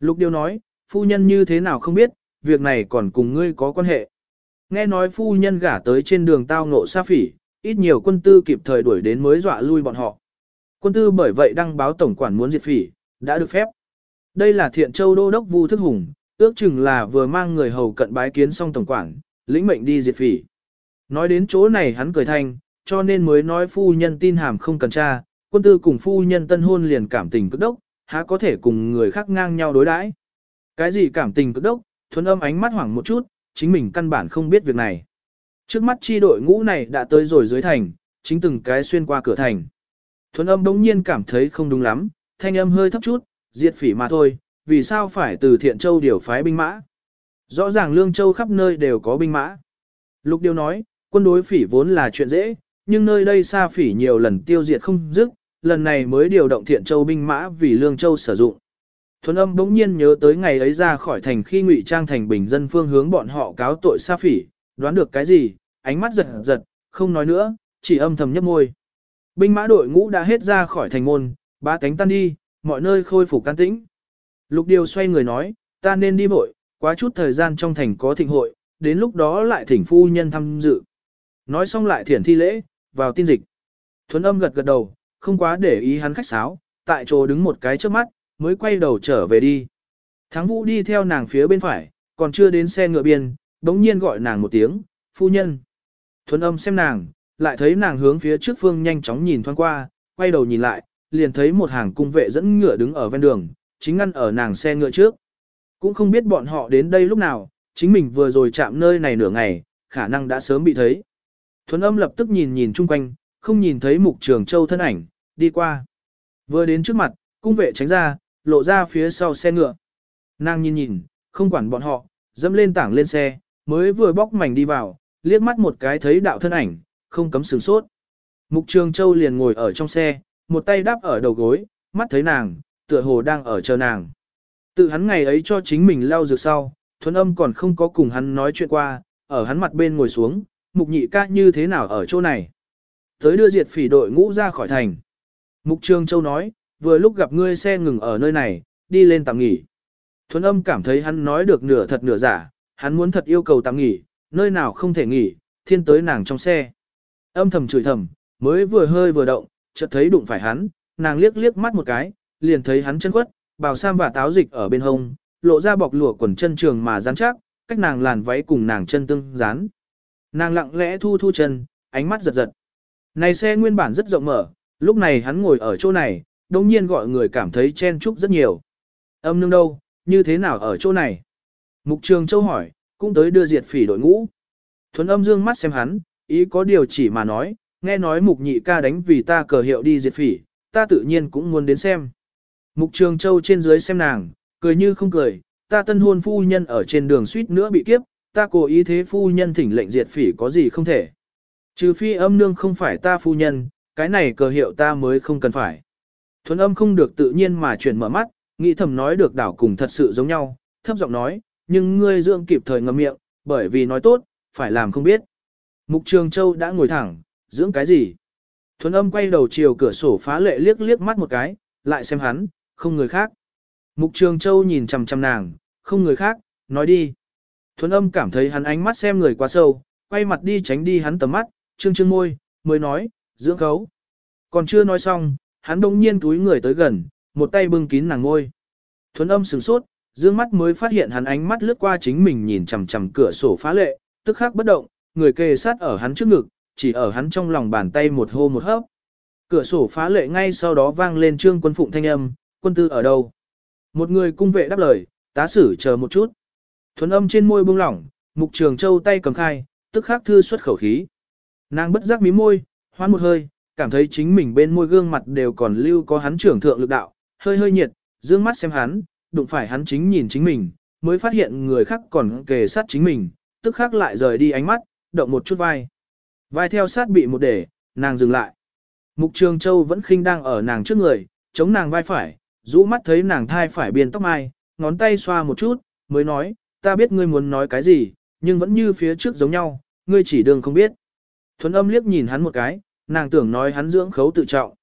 Lục điều nói, phu nhân như thế nào không biết, việc này còn cùng ngươi có quan hệ. Nghe nói phu nhân gả tới trên đường tao ngộ sa phỉ, ít nhiều quân tư kịp thời đuổi đến mới dọa lui bọn họ. Quân tư bởi vậy đăng báo tổng quản muốn diệt phỉ, đã được phép. Đây là thiện châu đô đốc Vu Thức Hùng, ước chừng là vừa mang người hầu cận bái kiến xong tổng quản, lĩnh mệnh đi diệt phỉ. Nói đến chỗ này hắn cười thanh, cho nên mới nói phu nhân tin hàm không cần tra, quân tư cùng phu nhân tân hôn liền cảm tình cực đốc, há có thể cùng người khác ngang nhau đối đãi. Cái gì cảm tình cực đốc, thuần âm ánh mắt hoảng một chút, chính mình căn bản không biết việc này. Trước mắt chi đội ngũ này đã tới rồi dưới thành, chính từng cái xuyên qua cửa thành. Thuần âm đống nhiên cảm thấy không đúng lắm, thanh âm hơi thấp chút, diệt phỉ mà thôi, vì sao phải từ thiện châu điều phái binh mã. Rõ ràng lương châu khắp nơi đều có binh mã. Lục điều nói, quân đối phỉ vốn là chuyện dễ, nhưng nơi đây xa phỉ nhiều lần tiêu diệt không dứt, lần này mới điều động thiện châu binh mã vì lương châu sử dụng. Thuần âm bỗng nhiên nhớ tới ngày ấy ra khỏi thành khi ngụy trang thành bình dân phương hướng bọn họ cáo tội xa phỉ, đoán được cái gì, ánh mắt giật giật, không nói nữa, chỉ âm thầm nhấp môi. Binh mã đội ngũ đã hết ra khỏi thành môn, ba cánh tan đi, mọi nơi khôi phục can tĩnh. Lục điều xoay người nói, ta nên đi vội, quá chút thời gian trong thành có thịnh hội, đến lúc đó lại thỉnh phu nhân tham dự. Nói xong lại thiển thi lễ, vào tin dịch. Thuấn âm gật gật đầu, không quá để ý hắn khách sáo, tại chỗ đứng một cái trước mắt, mới quay đầu trở về đi. Thắng vũ đi theo nàng phía bên phải, còn chưa đến xe ngựa biên, đống nhiên gọi nàng một tiếng, phu nhân. Thuấn âm xem nàng, lại thấy nàng hướng phía trước phương nhanh chóng nhìn thoáng qua, quay đầu nhìn lại, liền thấy một hàng cung vệ dẫn ngựa đứng ở ven đường, chính ngăn ở nàng xe ngựa trước. Cũng không biết bọn họ đến đây lúc nào, chính mình vừa rồi chạm nơi này nửa ngày, khả năng đã sớm bị thấy. Thuấn âm lập tức nhìn nhìn chung quanh, không nhìn thấy mục trường châu thân ảnh, đi qua. Vừa đến trước mặt, cung vệ tránh ra, lộ ra phía sau xe ngựa. Nàng nhìn nhìn, không quản bọn họ, dẫm lên tảng lên xe, mới vừa bóc mảnh đi vào, liếc mắt một cái thấy đạo thân ảnh, không cấm sửng sốt. Mục Trường Châu liền ngồi ở trong xe, một tay đáp ở đầu gối, mắt thấy nàng, tựa hồ đang ở chờ nàng. Tự hắn ngày ấy cho chính mình lau dược sau, thuần âm còn không có cùng hắn nói chuyện qua, ở hắn mặt bên ngồi xuống, mục nhị ca như thế nào ở chỗ này. Tới đưa diệt phỉ đội ngũ ra khỏi thành. Mục Trường Châu nói, vừa lúc gặp ngươi xe ngừng ở nơi này, đi lên tạm nghỉ. Thuấn âm cảm thấy hắn nói được nửa thật nửa giả, hắn muốn thật yêu cầu tạm nghỉ, nơi nào không thể nghỉ, thiên tới nàng trong xe. Âm thầm chửi thầm, mới vừa hơi vừa động, chợt thấy đụng phải hắn, nàng liếc liếc mắt một cái, liền thấy hắn chân quất, bào sam và táo dịch ở bên hông, lộ ra bọc lụa quần chân trường mà rắn chắc, cách nàng làn váy cùng nàng chân tương dán. Nàng lặng lẽ thu thu chân, ánh mắt giật giật. Này xe nguyên bản rất rộng mở, lúc này hắn ngồi ở chỗ này, đồng nhiên gọi người cảm thấy chen chúc rất nhiều. Âm nương đâu, như thế nào ở chỗ này? Mục Trường Châu hỏi, cũng tới đưa diệt phỉ đội ngũ. Thuấn âm dương mắt xem hắn, ý có điều chỉ mà nói, nghe nói mục nhị ca đánh vì ta cờ hiệu đi diệt phỉ, ta tự nhiên cũng muốn đến xem. Mục Trường Châu trên dưới xem nàng, cười như không cười, ta tân hôn phu nhân ở trên đường suýt nữa bị kiếp, ta cố ý thế phu nhân thỉnh lệnh diệt phỉ có gì không thể. Trừ phi âm nương không phải ta phu nhân, cái này cờ hiệu ta mới không cần phải. Thuấn âm không được tự nhiên mà chuyển mở mắt, nghĩ thầm nói được đảo cùng thật sự giống nhau, thấp giọng nói, nhưng ngươi dưỡng kịp thời ngậm miệng, bởi vì nói tốt, phải làm không biết. Mục Trường Châu đã ngồi thẳng, dưỡng cái gì? Thuấn âm quay đầu chiều cửa sổ phá lệ liếc liếc mắt một cái, lại xem hắn, không người khác. Mục Trường Châu nhìn chằm chằm nàng, không người khác, nói đi. Thuấn âm cảm thấy hắn ánh mắt xem người quá sâu, quay mặt đi tránh đi hắn tầm mắt, trương trương môi, mới nói, dưỡng khấu. Còn chưa nói xong, hắn đông nhiên túi người tới gần, một tay bưng kín nàng ngôi. Thuấn âm sửng sốt, dương mắt mới phát hiện hắn ánh mắt lướt qua chính mình nhìn chằm chằm cửa sổ phá lệ, tức khắc bất động, người kề sát ở hắn trước ngực, chỉ ở hắn trong lòng bàn tay một hô một hấp. Cửa sổ phá lệ ngay sau đó vang lên trương quân phụng thanh âm, quân tư ở đâu? Một người cung vệ đáp lời, tá sử chờ một chút. Thuấn âm trên môi buông lỏng, mục trường châu tay cầm khai, tức khắc thư xuất khẩu khí. Nàng bất giác mí môi, hoán một hơi, cảm thấy chính mình bên môi gương mặt đều còn lưu có hắn trưởng thượng lực đạo, hơi hơi nhiệt, dương mắt xem hắn, đụng phải hắn chính nhìn chính mình, mới phát hiện người khác còn kề sát chính mình, tức khắc lại rời đi ánh mắt, động một chút vai. Vai theo sát bị một để, nàng dừng lại. Mục Trường Châu vẫn khinh đang ở nàng trước người, chống nàng vai phải, rũ mắt thấy nàng thai phải biên tóc mai, ngón tay xoa một chút, mới nói, ta biết ngươi muốn nói cái gì, nhưng vẫn như phía trước giống nhau, ngươi chỉ đường không biết. Thuấn âm liếc nhìn hắn một cái, nàng tưởng nói hắn dưỡng khấu tự trọng.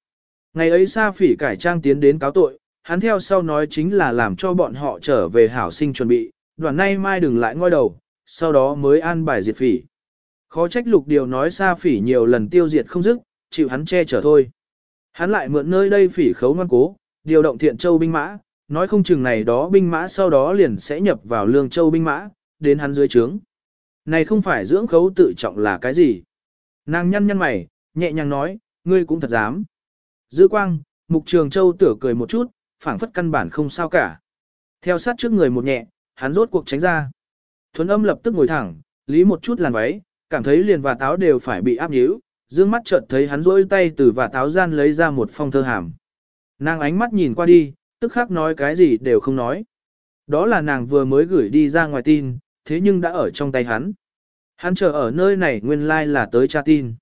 Ngày ấy Sa Phỉ cải trang tiến đến cáo tội, hắn theo sau nói chính là làm cho bọn họ trở về hảo sinh chuẩn bị, đoàn nay mai đừng lại ngoi đầu, sau đó mới an bài diệt phỉ. Khó trách lục điều nói Sa Phỉ nhiều lần tiêu diệt không dứt, chịu hắn che chở thôi. Hắn lại mượn nơi đây phỉ khấu ngoan cố, điều động thiện châu binh mã, nói không chừng này đó binh mã sau đó liền sẽ nhập vào lương châu binh mã, đến hắn dưới trướng. Này không phải dưỡng khấu tự trọng là cái gì? Nàng nhăn nhăn mày, nhẹ nhàng nói, ngươi cũng thật dám. Dư quang, mục trường châu tửa cười một chút, phảng phất căn bản không sao cả. Theo sát trước người một nhẹ, hắn rốt cuộc tránh ra. Thuấn âm lập tức ngồi thẳng, lý một chút làn váy, cảm thấy liền và táo đều phải bị áp nhíu, dương mắt chợt thấy hắn rỗi tay từ và táo gian lấy ra một phong thơ hàm. Nàng ánh mắt nhìn qua đi, tức khắc nói cái gì đều không nói. Đó là nàng vừa mới gửi đi ra ngoài tin, thế nhưng đã ở trong tay hắn. Hắn chờ ở nơi này nguyên lai like là tới tra tin.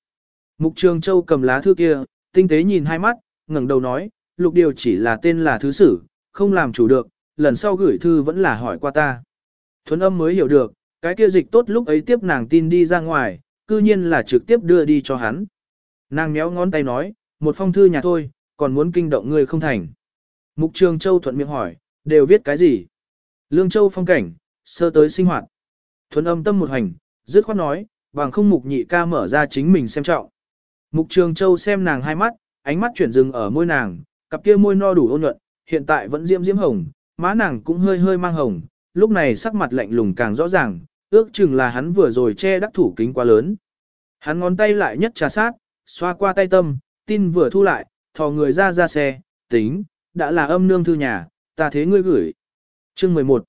Mục Trường Châu cầm lá thư kia, tinh tế nhìn hai mắt, ngẩng đầu nói, lục điều chỉ là tên là thứ sử, không làm chủ được, lần sau gửi thư vẫn là hỏi qua ta. Thuấn âm mới hiểu được, cái kia dịch tốt lúc ấy tiếp nàng tin đi ra ngoài, cư nhiên là trực tiếp đưa đi cho hắn. Nàng méo ngón tay nói, một phong thư nhà thôi, còn muốn kinh động ngươi không thành. Mục Trường Châu thuận miệng hỏi, đều viết cái gì? Lương Châu phong cảnh, sơ tới sinh hoạt. Thuấn âm tâm một hành, dứt khoát nói, bằng không mục nhị ca mở ra chính mình xem trọng. Mục Trường Châu xem nàng hai mắt, ánh mắt chuyển dừng ở môi nàng, cặp kia môi no đủ ôn nhuận, hiện tại vẫn diễm diễm hồng, má nàng cũng hơi hơi mang hồng, lúc này sắc mặt lạnh lùng càng rõ ràng, ước chừng là hắn vừa rồi che đắc thủ kính quá lớn. Hắn ngón tay lại nhất trà sát, xoa qua tay tâm, tin vừa thu lại, thò người ra ra xe, tính, đã là âm nương thư nhà, ta thế ngươi gửi. Chương 11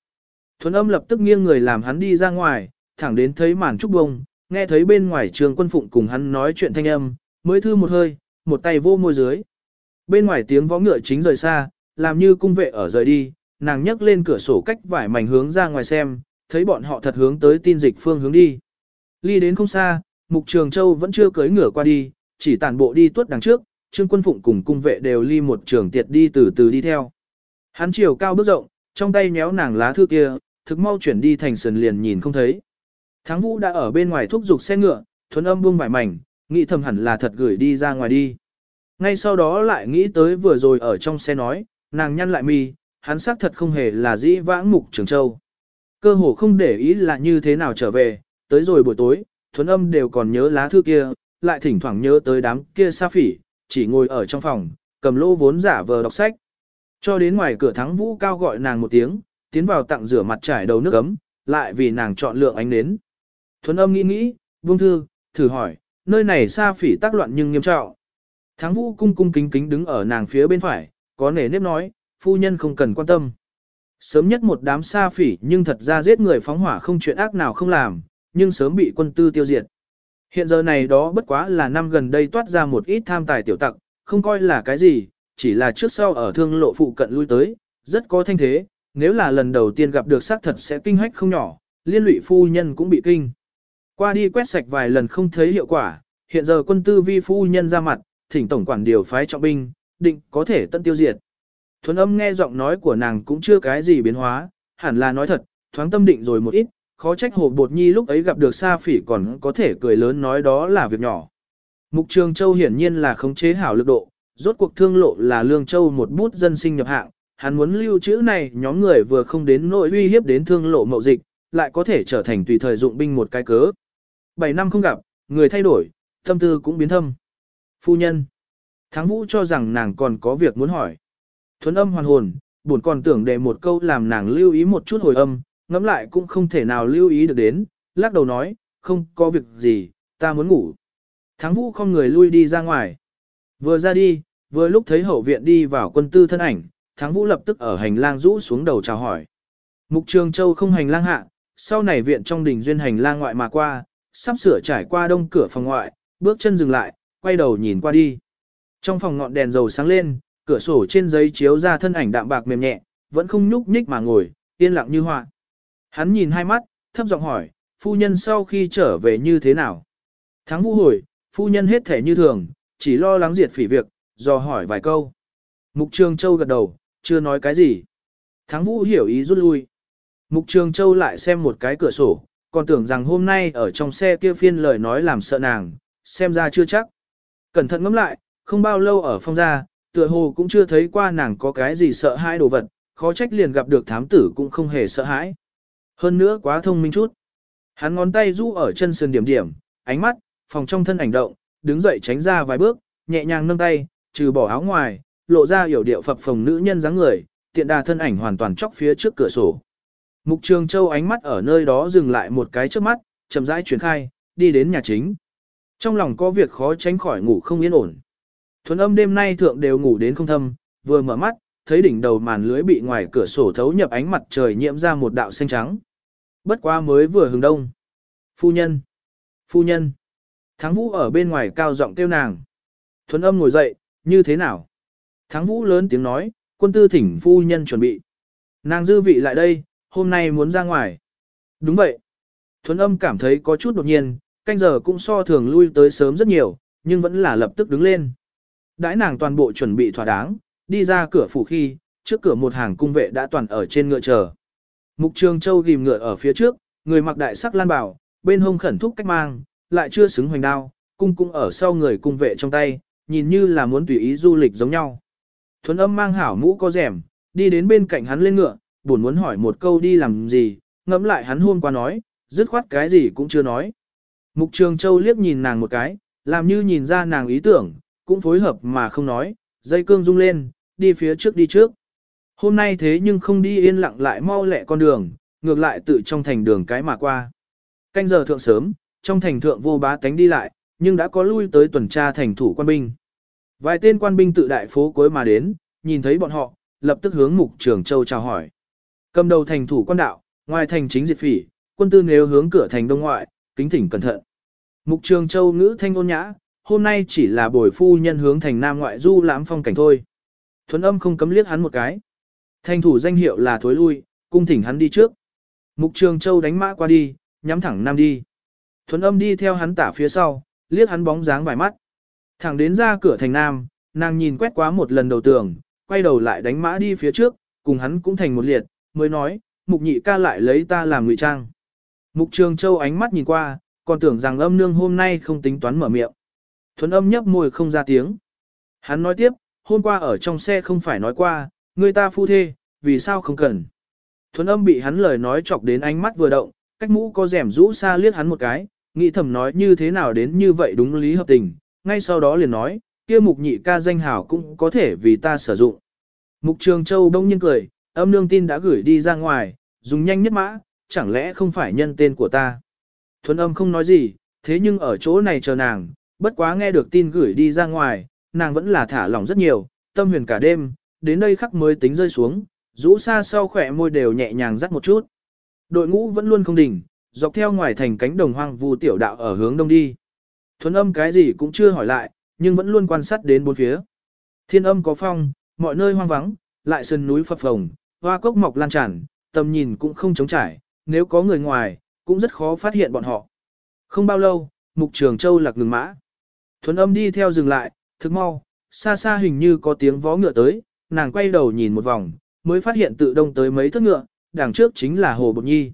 Thuấn âm lập tức nghiêng người làm hắn đi ra ngoài, thẳng đến thấy màn trúc bông, nghe thấy bên ngoài trường quân phụng cùng hắn nói chuyện thanh âm, mới thư một hơi, một tay vô môi dưới. Bên ngoài tiếng võ ngựa chính rời xa, làm như cung vệ ở rời đi, nàng nhấc lên cửa sổ cách vải mảnh hướng ra ngoài xem, thấy bọn họ thật hướng tới tin dịch phương hướng đi. Ly đến không xa, Mục Trường Châu vẫn chưa cưới ngựa qua đi, chỉ tản bộ đi tuốt đằng trước, Trương Quân Phụng cùng cung vệ đều ly một trường tiệt đi từ từ đi theo. Hắn chiều cao bước rộng, trong tay méo nàng lá thư kia, thực mau chuyển đi thành sườn liền nhìn không thấy. Thắng Vũ đã ở bên ngoài thúc giục xe ngựa, thuấn âm buông vải mảnh, nghĩ thầm hẳn là thật gửi đi ra ngoài đi. Ngay sau đó lại nghĩ tới vừa rồi ở trong xe nói, nàng nhăn lại mi, hắn xác thật không hề là dĩ vãng mục trường châu. Cơ hồ không để ý là như thế nào trở về, tới rồi buổi tối, thuấn âm đều còn nhớ lá thư kia, lại thỉnh thoảng nhớ tới đám kia sa phỉ, chỉ ngồi ở trong phòng, cầm lô vốn giả vờ đọc sách. Cho đến ngoài cửa thắng vũ cao gọi nàng một tiếng, tiến vào tặng rửa mặt trải đầu nước ấm, lại vì nàng chọn lượng ánh nến. Thuấn âm nghĩ nghĩ, vương thư, thử hỏi, nơi này sa phỉ tác loạn nhưng nghiêm trọng. Thắng vũ cung cung kính kính đứng ở nàng phía bên phải, có nể nếp nói, phu nhân không cần quan tâm. Sớm nhất một đám sa phỉ nhưng thật ra giết người phóng hỏa không chuyện ác nào không làm, nhưng sớm bị quân tư tiêu diệt. Hiện giờ này đó bất quá là năm gần đây toát ra một ít tham tài tiểu tặc, không coi là cái gì, chỉ là trước sau ở thương lộ phụ cận lui tới, rất có thanh thế, nếu là lần đầu tiên gặp được xác thật sẽ kinh hách không nhỏ, liên lụy phu nhân cũng bị kinh. Qua đi quét sạch vài lần không thấy hiệu quả, hiện giờ quân tư vi phu nhân ra mặt, thỉnh tổng quản điều phái trọng binh, định có thể tận tiêu diệt. Thuấn âm nghe giọng nói của nàng cũng chưa cái gì biến hóa, hẳn là nói thật, thoáng tâm định rồi một ít, khó trách hồ bột nhi lúc ấy gặp được sa phỉ còn có thể cười lớn nói đó là việc nhỏ. Mục Trường Châu hiển nhiên là khống chế hảo lực độ, rốt cuộc thương lộ là Lương Châu một bút dân sinh nhập hạng, hắn muốn lưu trữ này nhóm người vừa không đến nội uy hiếp đến thương lộ mậu dịch, lại có thể trở thành tùy thời dụng binh một cái cớ. Bảy năm không gặp, người thay đổi, tâm tư cũng biến thâm. Phu nhân. Thắng Vũ cho rằng nàng còn có việc muốn hỏi. Thuấn âm hoàn hồn, buồn còn tưởng để một câu làm nàng lưu ý một chút hồi âm, ngẫm lại cũng không thể nào lưu ý được đến, lắc đầu nói, không có việc gì, ta muốn ngủ. Thắng Vũ không người lui đi ra ngoài. Vừa ra đi, vừa lúc thấy hậu viện đi vào quân tư thân ảnh, Thắng Vũ lập tức ở hành lang rũ xuống đầu chào hỏi. Mục Trường Châu không hành lang hạ, sau này viện trong đình duyên hành lang ngoại mà qua, sắp sửa trải qua đông cửa phòng ngoại, bước chân dừng lại, quay đầu nhìn qua đi. Trong phòng ngọn đèn dầu sáng lên, cửa sổ trên giấy chiếu ra thân ảnh đạm bạc mềm nhẹ, vẫn không nhúc nhích mà ngồi, yên lặng như họa. Hắn nhìn hai mắt, thấp giọng hỏi, phu nhân sau khi trở về như thế nào? Thắng vũ hồi, phu nhân hết thể như thường, chỉ lo lắng diệt phỉ việc, do hỏi vài câu. Mục Trường Châu gật đầu, chưa nói cái gì. Thắng vũ hiểu ý rút lui. Mục Trường Châu lại xem một cái cửa sổ, còn tưởng rằng hôm nay ở trong xe kia phiên lời nói làm sợ nàng, xem ra chưa chắc. Cẩn thận ngẫm lại, không bao lâu ở phong gia, tựa hồ cũng chưa thấy qua nàng có cái gì sợ hãi đồ vật, khó trách liền gặp được thám tử cũng không hề sợ hãi. Hơn nữa quá thông minh chút. Hắn ngón tay rũ ở chân sườn điểm điểm, ánh mắt, phòng trong thân ảnh động, đứng dậy tránh ra vài bước, nhẹ nhàng nâng tay, trừ bỏ áo ngoài, lộ ra hiểu điệu phập phồng nữ nhân dáng người, tiện đà thân ảnh hoàn toàn chóc phía trước cửa sổ. Mục Trường Châu ánh mắt ở nơi đó dừng lại một cái trước mắt, chậm rãi chuyển khai, đi đến nhà chính. Trong lòng có việc khó tránh khỏi ngủ không yên ổn. Thuần âm đêm nay thượng đều ngủ đến không thâm, vừa mở mắt, thấy đỉnh đầu màn lưới bị ngoài cửa sổ thấu nhập ánh mặt trời nhiễm ra một đạo xanh trắng. Bất quá mới vừa hừng đông. Phu nhân! Phu nhân! Thắng vũ ở bên ngoài cao giọng kêu nàng. thuấn âm ngồi dậy, như thế nào? Thắng vũ lớn tiếng nói, quân tư thỉnh phu nhân chuẩn bị. Nàng dư vị lại đây, hôm nay muốn ra ngoài. Đúng vậy. Thuấn âm cảm thấy có chút đột nhiên, canh giờ cũng so thường lui tới sớm rất nhiều, nhưng vẫn là lập tức đứng lên. Đãi nàng toàn bộ chuẩn bị thỏa đáng, đi ra cửa phủ khi, trước cửa một hàng cung vệ đã toàn ở trên ngựa chờ. Mục Trường Châu ghim ngựa ở phía trước, người mặc đại sắc lan bảo, bên hông khẩn thúc cách mang, lại chưa xứng hoành đao, cung cung ở sau người cung vệ trong tay, nhìn như là muốn tùy ý du lịch giống nhau. Thuấn âm mang hảo mũ có rẻm, đi đến bên cạnh hắn lên ngựa, buồn muốn hỏi một câu đi làm gì, ngẫm lại hắn hôm qua nói, dứt khoát cái gì cũng chưa nói. Mục Trường Châu liếc nhìn nàng một cái, làm như nhìn ra nàng ý tưởng, cũng phối hợp mà không nói, dây cương rung lên, đi phía trước đi trước. Hôm nay thế nhưng không đi yên lặng lại mau lẹ con đường, ngược lại tự trong thành đường cái mà qua. Canh giờ thượng sớm, trong thành thượng vô bá tánh đi lại, nhưng đã có lui tới tuần tra thành thủ quan binh. Vài tên quan binh tự đại phố cuối mà đến, nhìn thấy bọn họ, lập tức hướng Mục Trường Châu chào hỏi. Cầm đầu thành thủ quan đạo, ngoài thành chính diệt phỉ, quân tư nếu hướng cửa thành đông ngoại, kính thỉnh cẩn thận. Mục Trường Châu ngữ thanh ôn nhã, hôm nay chỉ là bồi phu nhân hướng thành nam ngoại du lãm phong cảnh thôi. Thuấn âm không cấm liếc hắn một cái. Thành thủ danh hiệu là thối lui, cung thỉnh hắn đi trước. Mục Trường Châu đánh mã qua đi, nhắm thẳng nam đi. Thuấn âm đi theo hắn tả phía sau, liếc hắn bóng dáng vài mắt. Thẳng đến ra cửa thành nam, nàng nhìn quét quá một lần đầu tường, quay đầu lại đánh mã đi phía trước, cùng hắn cũng thành một liệt, mới nói, mục nhị ca lại lấy ta làm ngụy trang. Mục trường châu ánh mắt nhìn qua, còn tưởng rằng âm nương hôm nay không tính toán mở miệng. Thuấn âm nhấp môi không ra tiếng. Hắn nói tiếp, hôm qua ở trong xe không phải nói qua, người ta phu thê, vì sao không cần. Thuấn âm bị hắn lời nói chọc đến ánh mắt vừa động, cách mũ có rèm rũ xa liếc hắn một cái, nghĩ thầm nói như thế nào đến như vậy đúng lý hợp tình, ngay sau đó liền nói, kia mục nhị ca danh hảo cũng có thể vì ta sử dụng. Mục trường châu đông nhiên cười, âm nương tin đã gửi đi ra ngoài, dùng nhanh nhất mã, chẳng lẽ không phải nhân tên của ta. Thuấn âm không nói gì, thế nhưng ở chỗ này chờ nàng, bất quá nghe được tin gửi đi ra ngoài, nàng vẫn là thả lỏng rất nhiều, tâm huyền cả đêm, đến đây khắc mới tính rơi xuống, rũ xa sau khỏe môi đều nhẹ nhàng rắc một chút. Đội ngũ vẫn luôn không đỉnh, dọc theo ngoài thành cánh đồng hoang vu tiểu đạo ở hướng đông đi. Thuấn âm cái gì cũng chưa hỏi lại, nhưng vẫn luôn quan sát đến bốn phía. Thiên âm có phong, mọi nơi hoang vắng, lại sườn núi phập phồng, hoa cốc mọc lan tràn, tầm nhìn cũng không trống trải, nếu có người ngoài, cũng rất khó phát hiện bọn họ. Không bao lâu, mục trường châu lạc ngừng mã. Thuấn âm đi theo dừng lại, thức mau, xa xa hình như có tiếng vó ngựa tới, nàng quay đầu nhìn một vòng, mới phát hiện tự đông tới mấy thất ngựa, đằng trước chính là Hồ Bột Nhi.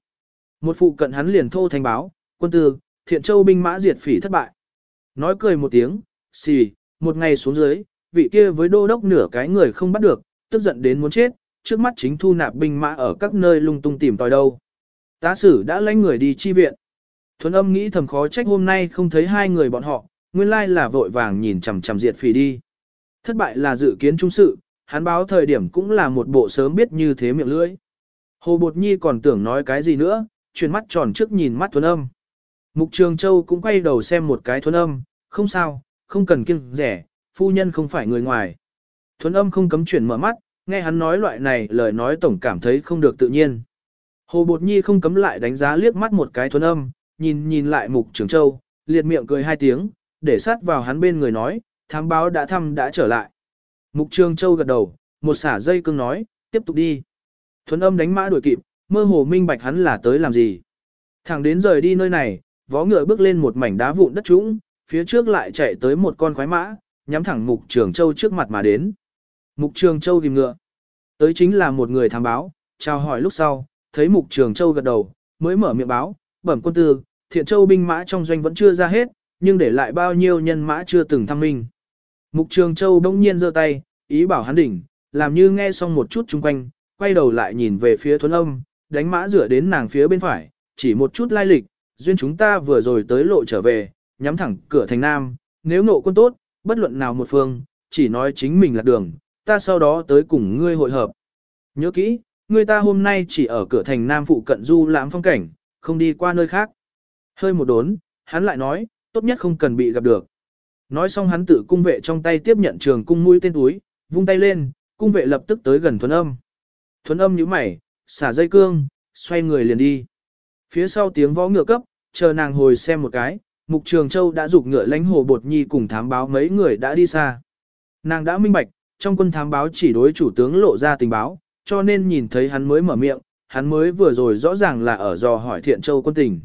Một phụ cận hắn liền thô thành báo, quân tư, thiện châu binh mã diệt phỉ thất bại. Nói cười một tiếng, xì, một ngày xuống dưới, vị kia với đô đốc nửa cái người không bắt được, tức giận đến muốn chết, trước mắt chính thu nạp binh mã ở các nơi lung tung tìm tòi đâu. Tá sử đã lãnh người đi chi viện. Thuấn âm nghĩ thầm khó trách hôm nay không thấy hai người bọn họ, nguyên lai là vội vàng nhìn chằm chằm diệt phỉ đi. Thất bại là dự kiến trung sự, hắn báo thời điểm cũng là một bộ sớm biết như thế miệng lưỡi. Hồ Bột Nhi còn tưởng nói cái gì nữa, chuyển mắt tròn trước nhìn mắt Thuấn âm. Mục Trường Châu cũng quay đầu xem một cái Thuấn âm, không sao, không cần kiêng rẻ, phu nhân không phải người ngoài. Thuấn âm không cấm chuyển mở mắt, nghe hắn nói loại này lời nói tổng cảm thấy không được tự nhiên. Hồ Bột Nhi không cấm lại đánh giá liếc mắt một cái thuấn âm, nhìn nhìn lại Mục Trường Châu, liệt miệng cười hai tiếng, để sát vào hắn bên người nói, thám báo đã thăm đã trở lại. Mục Trường Châu gật đầu, một xả dây cương nói, tiếp tục đi. Thuấn âm đánh mã đuổi kịp, mơ hồ minh bạch hắn là tới làm gì. Thẳng đến rời đi nơi này, vó ngựa bước lên một mảnh đá vụn đất trũng, phía trước lại chạy tới một con khoái mã, nhắm thẳng Mục Trường Châu trước mặt mà đến. Mục Trường Châu ghim ngựa. Tới chính là một người thám báo, chào hỏi lúc sau, thấy Mục Trường Châu gật đầu, mới mở miệng báo, bẩm quân tư, thiện châu binh mã trong doanh vẫn chưa ra hết, nhưng để lại bao nhiêu nhân mã chưa từng thăm minh. Mục Trường Châu bỗng nhiên giơ tay, ý bảo hắn đỉnh, làm như nghe xong một chút chung quanh, quay đầu lại nhìn về phía thuấn âm, đánh mã rửa đến nàng phía bên phải, chỉ một chút lai lịch, duyên chúng ta vừa rồi tới lộ trở về, nhắm thẳng cửa thành nam, nếu nộ quân tốt, bất luận nào một phương, chỉ nói chính mình là đường, ta sau đó tới cùng ngươi hội hợp. Nhớ kỹ, người ta hôm nay chỉ ở cửa thành Nam phụ cận du lãm phong cảnh, không đi qua nơi khác. Hơi một đốn, hắn lại nói, tốt nhất không cần bị gặp được. Nói xong hắn tự cung vệ trong tay tiếp nhận trường cung mũi tên túi, vung tay lên, cung vệ lập tức tới gần thuấn âm. Thuấn âm nhíu mày, xả dây cương, xoay người liền đi. Phía sau tiếng võ ngựa cấp, chờ nàng hồi xem một cái, Mục Trường Châu đã giục ngựa lãnh hồ bột nhi cùng thám báo mấy người đã đi xa. Nàng đã minh bạch, trong quân thám báo chỉ đối chủ tướng lộ ra tình báo, cho nên nhìn thấy hắn mới mở miệng, hắn mới vừa rồi rõ ràng là ở dò hỏi Thiện Châu quân tình.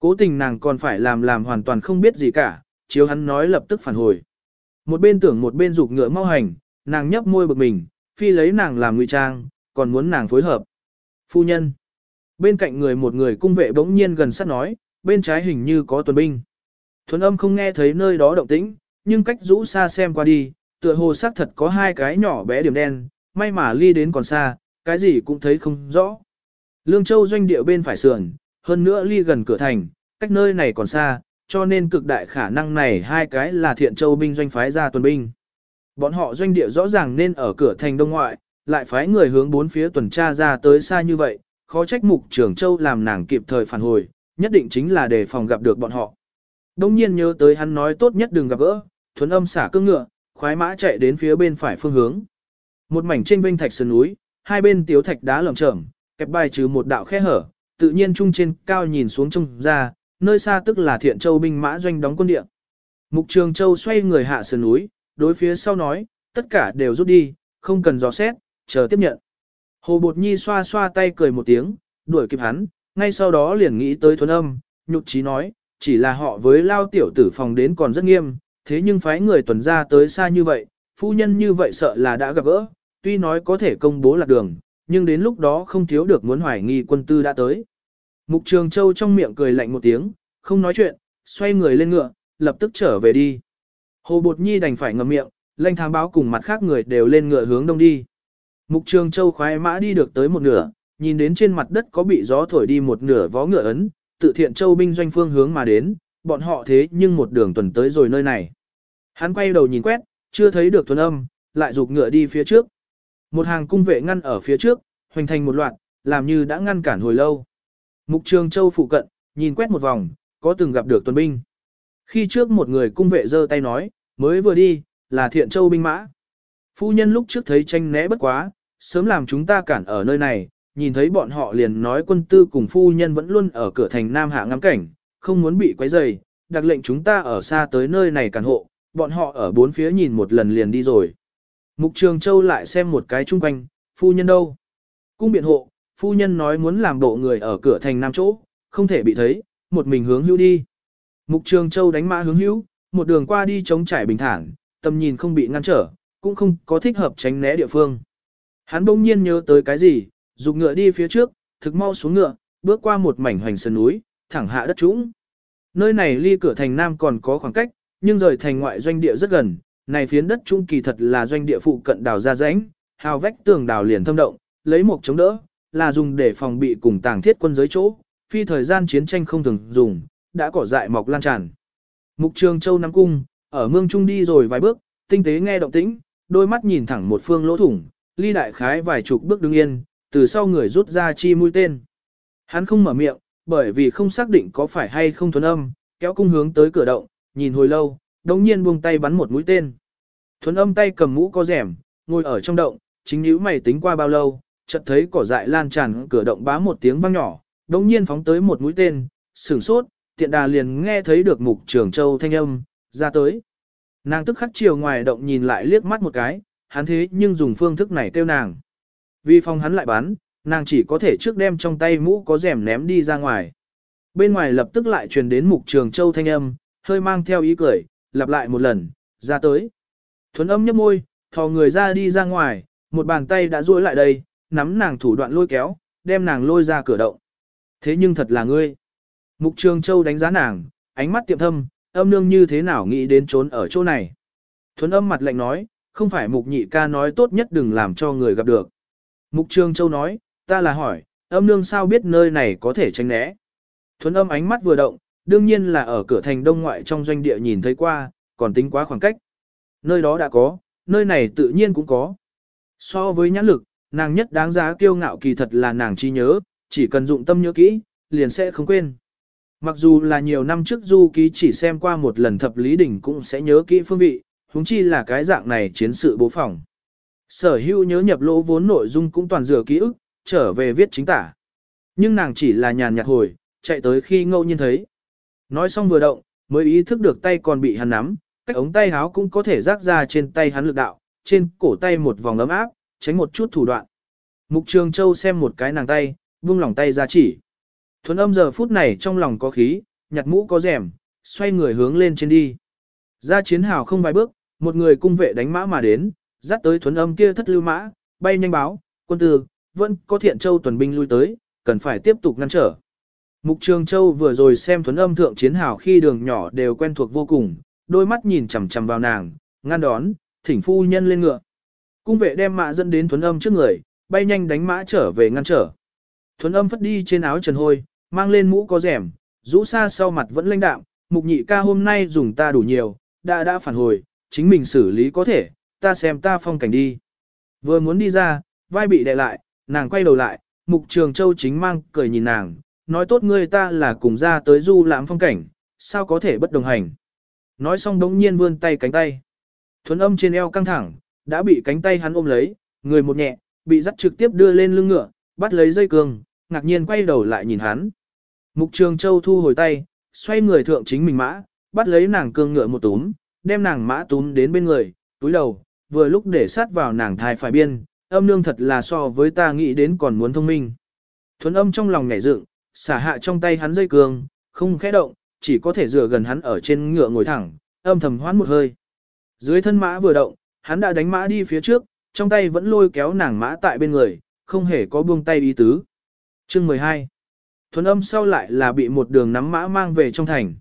Cố tình nàng còn phải làm làm hoàn toàn không biết gì cả, chiếu hắn nói lập tức phản hồi. Một bên tưởng một bên rụt ngựa mau hành, nàng nhấp môi bực mình, phi lấy nàng làm ngụy trang, còn muốn nàng phối hợp. Phu nhân. Bên cạnh người một người cung vệ bỗng nhiên gần sát nói, bên trái hình như có tuần binh. Thuấn âm không nghe thấy nơi đó động tĩnh, nhưng cách rũ xa xem qua đi, tựa hồ xác thật có hai cái nhỏ bé điểm đen, may mà ly đến còn xa, cái gì cũng thấy không rõ. Lương Châu doanh địa bên phải sườn, hơn nữa ly gần cửa thành, cách nơi này còn xa, cho nên cực đại khả năng này hai cái là thiện châu binh doanh phái ra tuần binh. Bọn họ doanh địa rõ ràng nên ở cửa thành đông ngoại, lại phái người hướng bốn phía tuần tra ra tới xa như vậy, khó trách mục trưởng châu làm nàng kịp thời phản hồi, nhất định chính là để phòng gặp được bọn họ. Đông nhiên nhớ tới hắn nói tốt nhất đừng gặp gỡ, thuấn âm xả cương ngựa, khoái mã chạy đến phía bên phải phương hướng. Một mảnh trên bên thạch sơn núi, hai bên tiếu thạch đá lởm chởm, kẹp bài trừ một đạo khe hở, tự nhiên trung trên cao nhìn xuống trông ra, nơi xa tức là thiện châu binh mã doanh đóng quân địa. Mục Trường Châu xoay người hạ sườn núi, đối phía sau nói, tất cả đều rút đi, không cần dò xét, chờ tiếp nhận. Hồ Bột Nhi xoa xoa tay cười một tiếng, đuổi kịp hắn, ngay sau đó liền nghĩ tới thuần âm, nhục trí nói, chỉ là họ với lao tiểu tử phòng đến còn rất nghiêm, thế nhưng phái người tuần ra tới xa như vậy, phu nhân như vậy sợ là đã gặp gỡ, tuy nói có thể công bố lạc đường, nhưng đến lúc đó không thiếu được muốn hoài nghi quân tư đã tới. Mục Trường Châu trong miệng cười lạnh một tiếng, không nói chuyện, xoay người lên ngựa, lập tức trở về đi. Hồ Bột Nhi đành phải ngậm miệng, lanh thám báo cùng mặt khác người đều lên ngựa hướng đông đi. Mục Trường Châu khoái mã đi được tới một nửa, nhìn đến trên mặt đất có bị gió thổi đi một nửa vó ngựa ấn, tự thiện Châu binh doanh phương hướng mà đến, bọn họ thế nhưng một đường tuần tới rồi nơi này. Hắn quay đầu nhìn quét, chưa thấy được thuần âm, lại rục ngựa đi phía trước. Một hàng cung vệ ngăn ở phía trước, hoành thành một loạt, làm như đã ngăn cản hồi lâu. Mục Trường Châu phụ cận, nhìn quét một vòng, có từng gặp được tuần binh. Khi trước một người cung vệ giơ tay nói, mới vừa đi, là thiện châu binh mã. Phu nhân lúc trước thấy tranh né bất quá, sớm làm chúng ta cản ở nơi này, nhìn thấy bọn họ liền nói quân tư cùng phu nhân vẫn luôn ở cửa thành Nam Hạ ngắm cảnh, không muốn bị quấy rầy, đặc lệnh chúng ta ở xa tới nơi này cản hộ, bọn họ ở bốn phía nhìn một lần liền đi rồi. Mục Trường Châu lại xem một cái chung quanh, phu nhân đâu? Cung biện hộ, phu nhân nói muốn làm bộ người ở cửa thành Nam chỗ, không thể bị thấy, một mình hướng hữu đi. Mục Trường Châu đánh mã hướng hữu, một đường qua đi chống trải bình thản, tầm nhìn không bị ngăn trở, cũng không có thích hợp tránh né địa phương. Hắn bỗng nhiên nhớ tới cái gì, dục ngựa đi phía trước, thực mau xuống ngựa, bước qua một mảnh hoành sơn núi, thẳng hạ đất trũng. Nơi này ly cửa thành Nam còn có khoảng cách, nhưng rời thành ngoại doanh địa rất gần, này phiến đất trung kỳ thật là doanh địa phụ cận đào ra rãnh, hào vách tường đào liền thâm động, lấy một chống đỡ, là dùng để phòng bị cùng tàng thiết quân giới chỗ, phi thời gian chiến tranh không thường dùng, đã cỏ dại mọc lan tràn. Mục Trường Châu nắm cung, ở mương trung đi rồi vài bước, tinh tế nghe động tĩnh, đôi mắt nhìn thẳng một phương lỗ thủng, ly đại khái vài chục bước đứng yên, từ sau người rút ra chi mũi tên. Hắn không mở miệng, bởi vì không xác định có phải hay không thuần âm, kéo cung hướng tới cửa động, nhìn hồi lâu, đồng nhiên buông tay bắn một mũi tên. Thuần âm tay cầm mũ có rèm, ngồi ở trong động, chính nhíu mày tính qua bao lâu, chợt thấy cỏ dại lan tràn cửa động bá một tiếng vang nhỏ, đồng nhiên phóng tới một mũi tên, sửng sốt, tiện đà liền nghe thấy được mục trưởng châu thanh âm, ra tới. Nàng tức khắc chiều ngoài động nhìn lại liếc mắt một cái, hắn thế nhưng dùng phương thức này kêu nàng. Vì phòng hắn lại bắn, nàng chỉ có thể trước đem trong tay mũ có rèm ném đi ra ngoài. Bên ngoài lập tức lại truyền đến mục trường châu thanh âm, hơi mang theo ý cười, lặp lại một lần, ra tới. Thuấn âm nhấp môi, thò người ra đi ra ngoài, một bàn tay đã duỗi lại đây, nắm nàng thủ đoạn lôi kéo, đem nàng lôi ra cửa động. Thế nhưng thật là ngươi. Mục Trường Châu đánh giá nàng, ánh mắt tiệm thâm, âm nương như thế nào nghĩ đến trốn ở chỗ này. Thuấn âm mặt lạnh nói, không phải mục nhị ca nói tốt nhất đừng làm cho người gặp được. Mục Trường Châu nói, ta là hỏi, âm nương sao biết nơi này có thể tránh né. Thuấn âm ánh mắt vừa động, đương nhiên là ở cửa thành đông ngoại trong doanh địa nhìn thấy qua, còn tính quá khoảng cách. Nơi đó đã có, nơi này tự nhiên cũng có. So với nhãn lực, nàng nhất đáng giá kiêu ngạo kỳ thật là nàng trí nhớ, chỉ cần dụng tâm nhớ kỹ, liền sẽ không quên. Mặc dù là nhiều năm trước du ký chỉ xem qua một lần thập lý đỉnh cũng sẽ nhớ kỹ phương vị, huống chi là cái dạng này chiến sự bố phòng. Sở hữu nhớ nhập lỗ vốn nội dung cũng toàn dựa ký ức, trở về viết chính tả. Nhưng nàng chỉ là nhàn nhạt hồi, chạy tới khi ngẫu nhiên thấy. Nói xong vừa động, mới ý thức được tay còn bị hắn nắm, cách ống tay háo cũng có thể rác ra trên tay hắn lực đạo, trên cổ tay một vòng ấm áp, tránh một chút thủ đoạn. Mục Trường Châu xem một cái nàng tay, buông lòng tay ra chỉ. Thuấn âm giờ phút này trong lòng có khí, nhặt mũ có rèm, xoay người hướng lên trên đi. Ra chiến hào không vài bước, một người cung vệ đánh mã mà đến, dắt tới thuấn âm kia thất lưu mã, bay nhanh báo, quân tử, vẫn có thiện châu tuần binh lui tới, cần phải tiếp tục ngăn trở. Mục Trường Châu vừa rồi xem thuấn âm thượng chiến hào khi đường nhỏ đều quen thuộc vô cùng, đôi mắt nhìn chằm chằm vào nàng, ngăn đón, thỉnh phu nhân lên ngựa. Cung vệ đem mã dẫn đến thuấn âm trước người, bay nhanh đánh mã trở về ngăn trở. Thuấn âm phất đi trên áo trần hôi, mang lên mũ có rèm, rũ xa sau mặt vẫn lãnh đạm, mục nhị ca hôm nay dùng ta đủ nhiều, đã đã phản hồi, chính mình xử lý có thể, ta xem ta phong cảnh đi. Vừa muốn đi ra, vai bị đè lại, nàng quay đầu lại, mục trường châu chính mang cười nhìn nàng, nói tốt ngươi ta là cùng ra tới du lãm phong cảnh, sao có thể bất đồng hành. Nói xong đống nhiên vươn tay cánh tay. Thuấn âm trên eo căng thẳng, đã bị cánh tay hắn ôm lấy, người một nhẹ, bị dắt trực tiếp đưa lên lưng ngựa, bắt lấy dây cương, ngạc nhiên quay đầu lại nhìn hắn. Mục Trường Châu thu hồi tay, xoay người thượng chính mình mã, bắt lấy nàng cương ngựa một túm, đem nàng mã túm đến bên người, túi đầu, vừa lúc để sát vào nàng thai phải biên, âm nương thật là so với ta nghĩ đến còn muốn thông minh. Thuấn âm trong lòng nhảy dựng, xả hạ trong tay hắn dây cương, không khẽ động, chỉ có thể dựa gần hắn ở trên ngựa ngồi thẳng, âm thầm hoán một hơi. Dưới thân mã vừa động, hắn đã đánh mã đi phía trước, trong tay vẫn lôi kéo nàng mã tại bên người, không hề có buông tay ý tứ. Chương 12 Thuấn âm sau lại là bị một đường nắm mã mang về trong thành.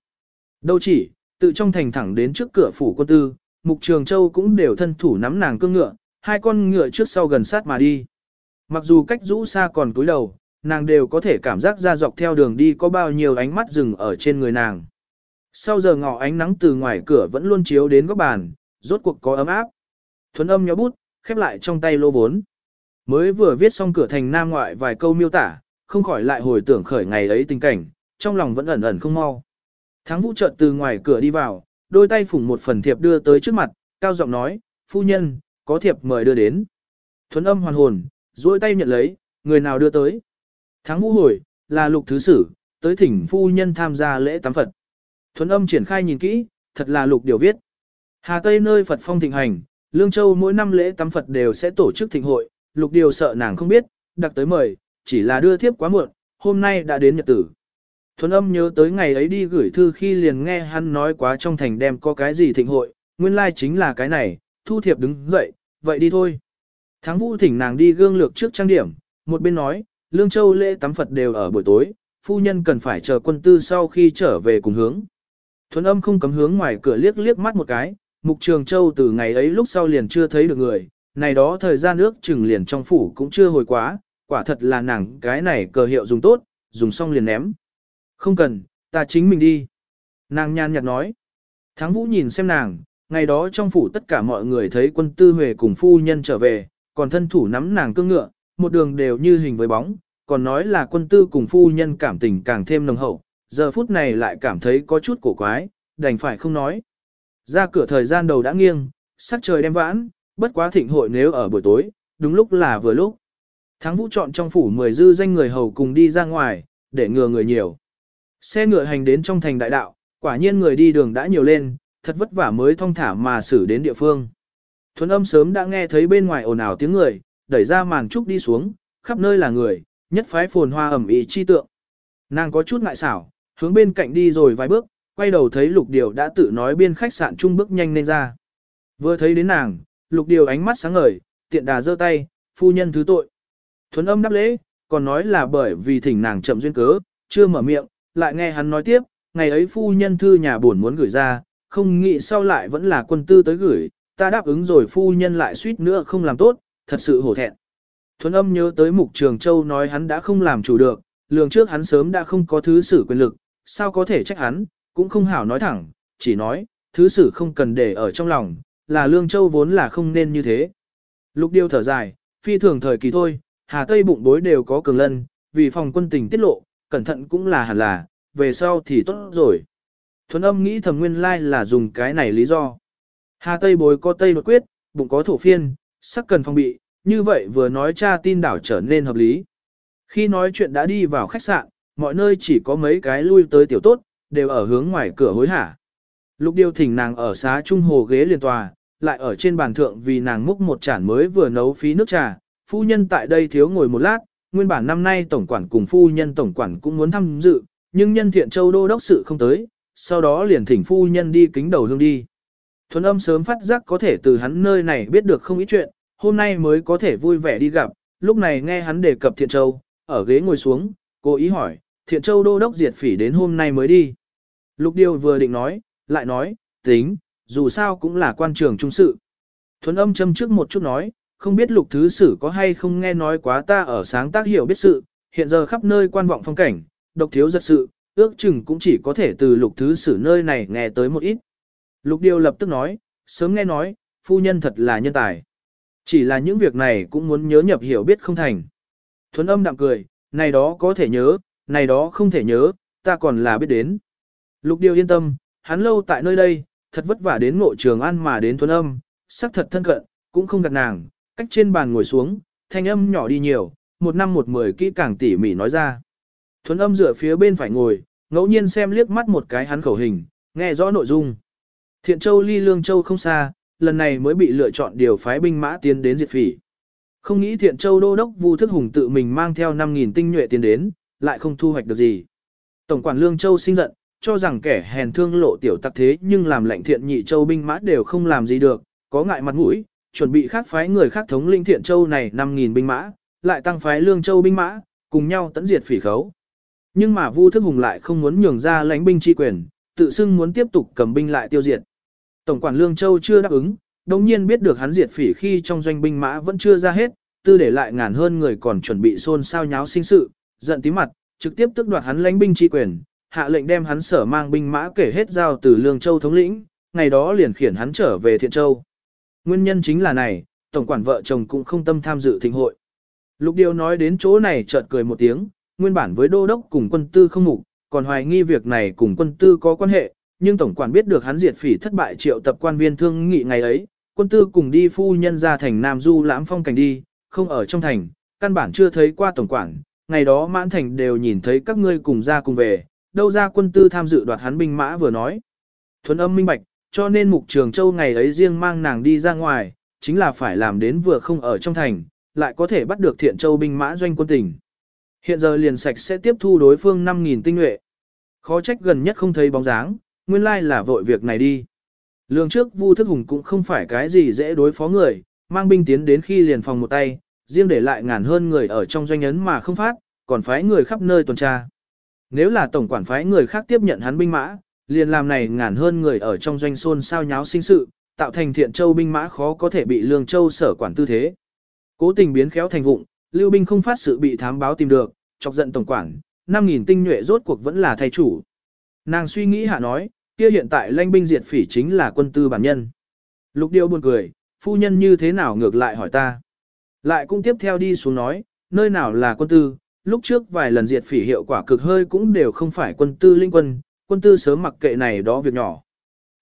Đâu chỉ, tự trong thành thẳng đến trước cửa phủ quân tư, Mục Trường Châu cũng đều thân thủ nắm nàng cương ngựa, hai con ngựa trước sau gần sát mà đi. Mặc dù cách rũ xa còn túi đầu, nàng đều có thể cảm giác ra dọc theo đường đi có bao nhiêu ánh mắt rừng ở trên người nàng. Sau giờ ngọ ánh nắng từ ngoài cửa vẫn luôn chiếu đến góc bàn, rốt cuộc có ấm áp. Thuấn âm nhó bút, khép lại trong tay lô vốn. Mới vừa viết xong cửa thành nam ngoại vài câu miêu tả, không khỏi lại hồi tưởng khởi ngày ấy tình cảnh, trong lòng vẫn ẩn ẩn không mau. Thắng vũ chợt từ ngoài cửa đi vào, đôi tay phủng một phần thiệp đưa tới trước mặt, cao giọng nói, phu nhân, có thiệp mời đưa đến. Thuấn âm hoàn hồn, duỗi tay nhận lấy, người nào đưa tới. Tháng ngũ hồi, là lục thứ sử, tới thỉnh phu nhân tham gia lễ tắm Phật. Thuấn âm triển khai nhìn kỹ, thật là lục điều viết. Hà Tây nơi Phật phong thịnh hành, Lương Châu mỗi năm lễ tắm Phật đều sẽ tổ chức thịnh hội, lục điều sợ nàng không biết, đặc tới mời, chỉ là đưa thiếp quá muộn, hôm nay đã đến nhật tử. Thuấn âm nhớ tới ngày ấy đi gửi thư khi liền nghe hắn nói quá trong thành đem có cái gì thịnh hội, nguyên lai chính là cái này, thu thiệp đứng dậy, vậy đi thôi. Tháng vũ thỉnh nàng đi gương lược trước trang điểm, một bên nói, Lương Châu lễ tắm Phật đều ở buổi tối, phu nhân cần phải chờ quân tư sau khi trở về cùng hướng. Thuấn âm không cấm hướng ngoài cửa liếc liếc mắt một cái, Mục Trường Châu từ ngày ấy lúc sau liền chưa thấy được người, này đó thời gian nước chừng liền trong phủ cũng chưa hồi quá, quả thật là nàng cái này cờ hiệu dùng tốt, dùng xong liền ném. Không cần, ta chính mình đi. Nàng nhan nhạt nói. Thắng vũ nhìn xem nàng, ngày đó trong phủ tất cả mọi người thấy quân tư huệ cùng phu nhân trở về, còn thân thủ nắm nàng cương ngựa, một đường đều như hình với bóng, còn nói là quân tư cùng phu nhân cảm tình càng thêm nồng hậu, giờ phút này lại cảm thấy có chút cổ quái, đành phải không nói. Ra cửa thời gian đầu đã nghiêng, sắc trời đem vãn, bất quá thịnh hội nếu ở buổi tối, đúng lúc là vừa lúc. Thắng vũ chọn trong phủ 10 dư danh người hầu cùng đi ra ngoài, để ngừa người nhiều. Xe ngựa hành đến trong thành đại đạo, quả nhiên người đi đường đã nhiều lên, thật vất vả mới thong thả mà xử đến địa phương. Thuấn âm sớm đã nghe thấy bên ngoài ồn ào tiếng người, đẩy ra màn trúc đi xuống, khắp nơi là người, nhất phái phồn hoa ẩm ý chi tượng. Nàng có chút ngại xảo, hướng bên cạnh đi rồi vài bước, quay đầu thấy lục điều đã tự nói biên khách sạn trung bước nhanh lên ra. Vừa thấy đến nàng, lục điều ánh mắt sáng ngời, tiện đà giơ tay, phu nhân thứ tội. Thuấn âm đáp lễ, còn nói là bởi vì thỉnh nàng chậm duyên cớ, chưa mở miệng, lại nghe hắn nói tiếp, ngày ấy phu nhân thư nhà buồn muốn gửi ra, không nghĩ sau lại vẫn là quân tư tới gửi, ta đáp ứng rồi phu nhân lại suýt nữa không làm tốt, thật sự hổ thẹn. Thuấn âm nhớ tới mục trường châu nói hắn đã không làm chủ được, lường trước hắn sớm đã không có thứ sử quyền lực, sao có thể trách hắn, cũng không hảo nói thẳng, chỉ nói, thứ sử không cần để ở trong lòng, là lương châu vốn là không nên như thế. Lục điêu thở dài, phi thường thời kỳ thôi, Hà Tây bụng bối đều có cường lân, vì phòng quân tình tiết lộ, cẩn thận cũng là hẳn là, về sau thì tốt rồi. Thuấn âm nghĩ thầm nguyên lai là dùng cái này lý do. Hà Tây bối có Tây đột quyết, bụng có thổ phiên, sắc cần phòng bị, như vậy vừa nói cha tin đảo trở nên hợp lý. Khi nói chuyện đã đi vào khách sạn, mọi nơi chỉ có mấy cái lui tới tiểu tốt, đều ở hướng ngoài cửa hối hả. Lục điều thỉnh nàng ở xá trung hồ ghế liền tòa, lại ở trên bàn thượng vì nàng múc một chản mới vừa nấu phí nước trà, phu nhân tại đây thiếu ngồi một lát, nguyên bản năm nay tổng quản cùng phu nhân tổng quản cũng muốn tham dự, nhưng nhân thiện châu đô đốc sự không tới, sau đó liền thỉnh phu nhân đi kính đầu hương đi. Thuấn âm sớm phát giác có thể từ hắn nơi này biết được không ít chuyện, hôm nay mới có thể vui vẻ đi gặp, lúc này nghe hắn đề cập thiện châu, ở ghế ngồi xuống, cố ý hỏi, thiện châu đô đốc diệt phỉ đến hôm nay mới đi. Lục điều vừa định nói, lại nói, tính, dù sao cũng là quan trường trung sự. Thuấn âm châm trước một chút nói, không biết lục thứ sử có hay không nghe nói quá ta ở sáng tác hiểu biết sự, hiện giờ khắp nơi quan vọng phong cảnh, độc thiếu giật sự, ước chừng cũng chỉ có thể từ lục thứ sử nơi này nghe tới một ít. Lục điều lập tức nói, sớm nghe nói, phu nhân thật là nhân tài. Chỉ là những việc này cũng muốn nhớ nhập hiểu biết không thành. Thuấn âm đạm cười, này đó có thể nhớ, này đó không thể nhớ, ta còn là biết đến. Lục điều yên tâm, hắn lâu tại nơi đây, thật vất vả đến ngộ trường ăn mà đến thuấn âm, sắc thật thân cận, cũng không gặp nàng, cách trên bàn ngồi xuống, thanh âm nhỏ đi nhiều, một năm một mười kỹ càng tỉ mỉ nói ra. Thuấn âm dựa phía bên phải ngồi, ngẫu nhiên xem liếc mắt một cái hắn khẩu hình, nghe rõ nội dung. Thiện Châu ly Lương Châu không xa, lần này mới bị lựa chọn điều phái binh mã tiến đến diệt phỉ. Không nghĩ Thiện Châu đô đốc Vu Thức Hùng tự mình mang theo 5.000 tinh nhuệ tiến đến, lại không thu hoạch được gì. Tổng quản Lương Châu sinh giận, cho rằng kẻ hèn thương lộ tiểu tặc thế nhưng làm lệnh Thiện Nhị Châu binh mã đều không làm gì được, có ngại mặt mũi, chuẩn bị khác phái người khác thống linh Thiện Châu này 5.000 binh mã, lại tăng phái Lương Châu binh mã, cùng nhau tấn diệt phỉ khấu. Nhưng mà Vu Thức Hùng lại không muốn nhường ra lãnh binh chi quyền, tự xưng muốn tiếp tục cầm binh lại tiêu diệt. Tổng quản Lương Châu chưa đáp ứng, đồng nhiên biết được hắn diệt phỉ khi trong doanh binh mã vẫn chưa ra hết, tư để lại ngàn hơn người còn chuẩn bị xôn xao nháo sinh sự, giận tí mặt, trực tiếp tức đoạt hắn lãnh binh chi quyền, hạ lệnh đem hắn sở mang binh mã kể hết giao từ Lương Châu thống lĩnh, ngày đó liền khiển hắn trở về Thiện Châu. Nguyên nhân chính là này, tổng quản vợ chồng cũng không tâm tham dự thịnh hội. Lục Điều nói đến chỗ này chợt cười một tiếng, nguyên bản với đô đốc cùng quân tư không mục, còn hoài nghi việc này cùng quân tư có quan hệ, nhưng tổng quản biết được hắn diệt phỉ thất bại triệu tập quan viên thương nghị ngày ấy, quân tư cùng đi phu nhân ra thành Nam Du lãm phong cảnh đi, không ở trong thành, căn bản chưa thấy qua tổng quản, ngày đó mãn thành đều nhìn thấy các ngươi cùng ra cùng về, đâu ra quân tư tham dự đoạt hắn binh mã vừa nói. Thuấn âm minh bạch, cho nên mục trường châu ngày ấy riêng mang nàng đi ra ngoài, chính là phải làm đến vừa không ở trong thành, lại có thể bắt được thiện châu binh mã doanh quân tỉnh. Hiện giờ liền sạch sẽ tiếp thu đối phương 5.000 tinh nhuệ. Khó trách gần nhất không thấy bóng dáng, nguyên lai là vội việc này đi. Lương trước Vu Thức Hùng cũng không phải cái gì dễ đối phó người, mang binh tiến đến khi liền phòng một tay, riêng để lại ngàn hơn người ở trong doanh ấn mà không phát, còn phái người khắp nơi tuần tra. Nếu là tổng quản phái người khác tiếp nhận hắn binh mã, liền làm này ngàn hơn người ở trong doanh xôn sao nháo sinh sự, tạo thành thiện châu binh mã khó có thể bị lương châu sở quản tư thế. Cố tình biến khéo thành vụng, lưu binh không phát sự bị thám báo tìm được, chọc giận tổng quản, 5.000 tinh nhuệ rốt cuộc vẫn là thay chủ. Nàng suy nghĩ hạ nói, kia hiện tại lãnh binh diệt phỉ chính là quân tư bản nhân. Lục điêu buồn cười, phu nhân như thế nào ngược lại hỏi ta. Lại cũng tiếp theo đi xuống nói, nơi nào là quân tư, lúc trước vài lần diệt phỉ hiệu quả cực hơi cũng đều không phải quân tư linh quân, quân tư sớm mặc kệ này đó việc nhỏ.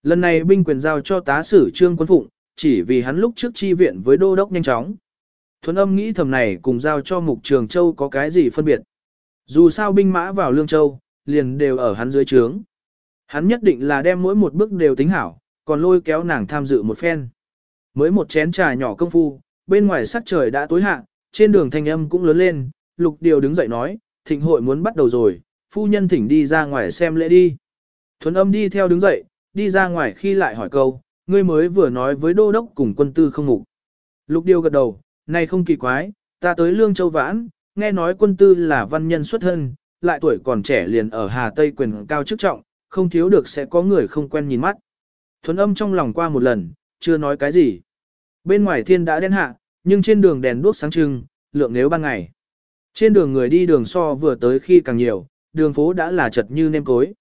Lần này binh quyền giao cho tá sử trương quân phụng, chỉ vì hắn lúc trước chi viện với đô đốc nhanh chóng. Thuấn âm nghĩ thầm này cùng giao cho mục trường châu có cái gì phân biệt. Dù sao binh mã vào lương châu, liền đều ở hắn dưới trướng. Hắn nhất định là đem mỗi một bước đều tính hảo, còn lôi kéo nàng tham dự một phen. Mới một chén trà nhỏ công phu, bên ngoài sắc trời đã tối hạ, trên đường thanh âm cũng lớn lên, lục điều đứng dậy nói, thịnh hội muốn bắt đầu rồi, phu nhân thỉnh đi ra ngoài xem lễ đi. Thuấn âm đi theo đứng dậy, đi ra ngoài khi lại hỏi câu, ngươi mới vừa nói với đô đốc cùng quân tư không ngủ. Lục điều gật đầu, này không kỳ quái, ta tới Lương Châu Vãn, nghe nói quân tư là văn nhân xuất thân, lại tuổi còn trẻ liền ở Hà Tây quyền cao chức trọng, không thiếu được sẽ có người không quen nhìn mắt. Thuấn âm trong lòng qua một lần, chưa nói cái gì. Bên ngoài thiên đã đen hạ, nhưng trên đường đèn đuốc sáng trưng, lượng nếu ban ngày. Trên đường người đi đường so vừa tới khi càng nhiều, đường phố đã là chật như nêm cối.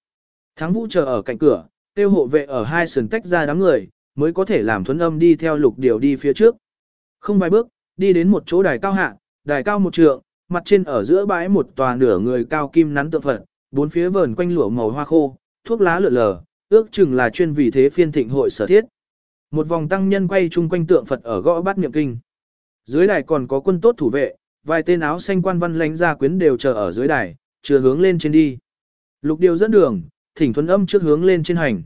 Thắng vũ chờ ở cạnh cửa, tiêu hộ vệ ở hai sườn tách ra đám người, mới có thể làm thuấn âm đi theo lục điều đi phía trước. Không vài bước, đi đến một chỗ đài cao hạ, đài cao một trượng, mặt trên ở giữa bãi một tòa nửa người cao kim nắn tượng Phật, bốn phía vờn quanh lửa màu hoa khô, thuốc lá lượn lờ, ước chừng là chuyên vì thế phiên thịnh hội sở thiết. Một vòng tăng nhân quay chung quanh tượng Phật ở gõ bát niệm kinh. Dưới đài còn có quân tốt thủ vệ, vài tên áo xanh quan văn lãnh gia quyến đều chờ ở dưới đài, chưa hướng lên trên đi. Lục điều dẫn đường, thỉnh Thuấn âm trước hướng lên trên hành.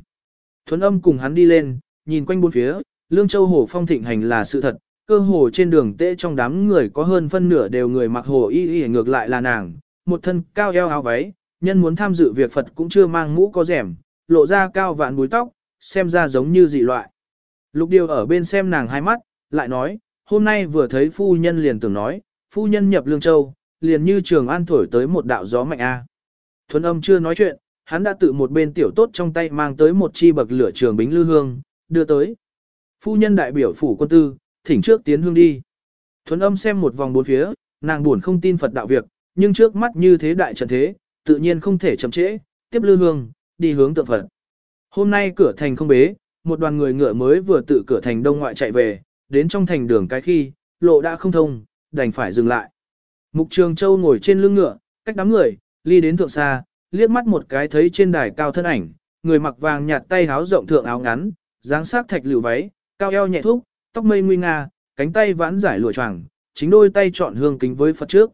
Thuấn âm cùng hắn đi lên, nhìn quanh bốn phía, Lương Châu Hồ phong thịnh hành là sự thật, cơ hồ trên đường tễ trong đám người có hơn phân nửa đều người mặc hồ y y ngược lại là nàng, một thân cao eo áo váy, nhân muốn tham dự việc Phật cũng chưa mang mũ có rẻm, lộ ra cao vạn búi tóc, xem ra giống như dị loại. Lục điều ở bên xem nàng hai mắt, lại nói, hôm nay vừa thấy phu nhân liền tưởng nói, phu nhân nhập Lương Châu, liền như trường an thổi tới một đạo gió mạnh A. Thuấn âm chưa nói chuyện, hắn đã tự một bên tiểu tốt trong tay mang tới một chi bậc lửa trường bính lư hương, đưa tới. Phu nhân đại biểu phủ quân tư, thỉnh trước tiến hương đi. Thuấn âm xem một vòng bốn phía, nàng buồn không tin Phật đạo việc, nhưng trước mắt như thế đại trận thế, tự nhiên không thể chậm trễ, tiếp lư hương, đi hướng tượng Phật. Hôm nay cửa thành không bế, một đoàn người ngựa mới vừa tự cửa thành đông ngoại chạy về, đến trong thành đường cái khi, lộ đã không thông, đành phải dừng lại. Mục Trường Châu ngồi trên lưng ngựa, cách đám người, ly đến thượng xa, liếc mắt một cái thấy trên đài cao thân ảnh, người mặc vàng nhạt tay áo rộng thượng áo ngắn, dáng sắc thạch lựu váy, cao eo nhẹ thúc, tóc mây nguy nga, cánh tay vãn giải lụa choàng, chính đôi tay chọn hương kính với Phật trước.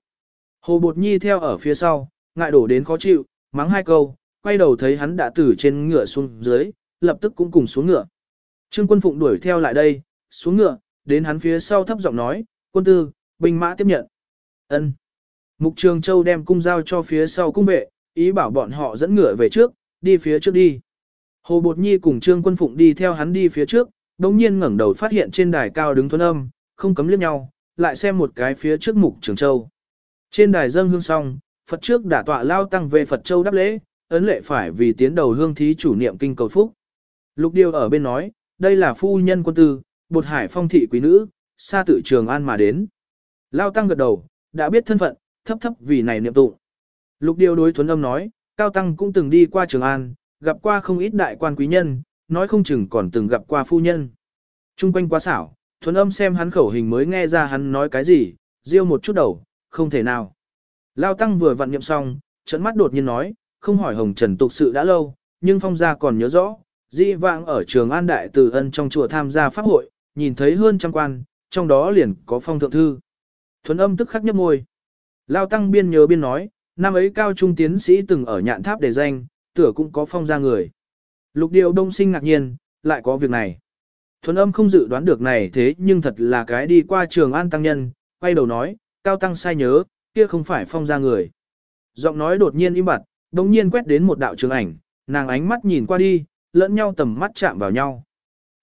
Hồ Bột Nhi theo ở phía sau, ngại đổ đến khó chịu, mắng hai câu, quay đầu thấy hắn đã từ trên ngựa xuống dưới, lập tức cũng cùng xuống ngựa. Trương Quân Phụng đuổi theo lại đây, xuống ngựa, đến hắn phía sau thấp giọng nói, quân tư, binh mã tiếp nhận. Ân. Mục Trường Châu đem cung giao cho phía sau cung vệ, ý bảo bọn họ dẫn ngựa về trước, đi phía trước đi. Hồ Bột Nhi cùng Trương Quân Phụng đi theo hắn đi phía trước, đồng nhiên ngẩng đầu phát hiện trên đài cao đứng thuần âm, không cấm liếc nhau, lại xem một cái phía trước Mục Trường Châu. Trên đài dâng hương xong, Phật trước đã tọa lao tăng về Phật Châu đáp lễ, ấn lệ phải vì tiến đầu hương thí chủ niệm kinh cầu phúc. Lục Điều ở bên nói, đây là phu nhân quân tư, bột hải phong thị quý nữ, xa tự trường an mà đến. Lao tăng gật đầu, đã biết thân phận, thấp thấp vì này niệm tụng. Lục Điều đối thuấn âm nói, Cao Tăng cũng từng đi qua Trường An, gặp qua không ít đại quan quý nhân, nói không chừng còn từng gặp qua phu nhân. Trung quanh quá xảo, thuấn âm xem hắn khẩu hình mới nghe ra hắn nói cái gì, riêu một chút đầu, không thể nào. Lao Tăng vừa vặn nhậm xong, trận mắt đột nhiên nói, không hỏi Hồng Trần tục sự đã lâu, nhưng phong gia còn nhớ rõ, di vãng ở trường An Đại Từ Ân trong chùa tham gia pháp hội, nhìn thấy hơn trăm quan, trong đó liền có phong thượng thư. Thuấn âm tức khắc nhấp môi. Lao Tăng biên nhớ biên nói, năm ấy cao trung tiến sĩ từng ở nhạn tháp để danh, tửa cũng có phong gia người. Lục điệu đông sinh ngạc nhiên, lại có việc này. Thuấn âm không dự đoán được này thế nhưng thật là cái đi qua trường an tăng nhân, quay đầu nói, cao tăng sai nhớ, kia không phải phong ra người. Giọng nói đột nhiên im bặt, đồng nhiên quét đến một đạo trường ảnh, nàng ánh mắt nhìn qua đi, lẫn nhau tầm mắt chạm vào nhau.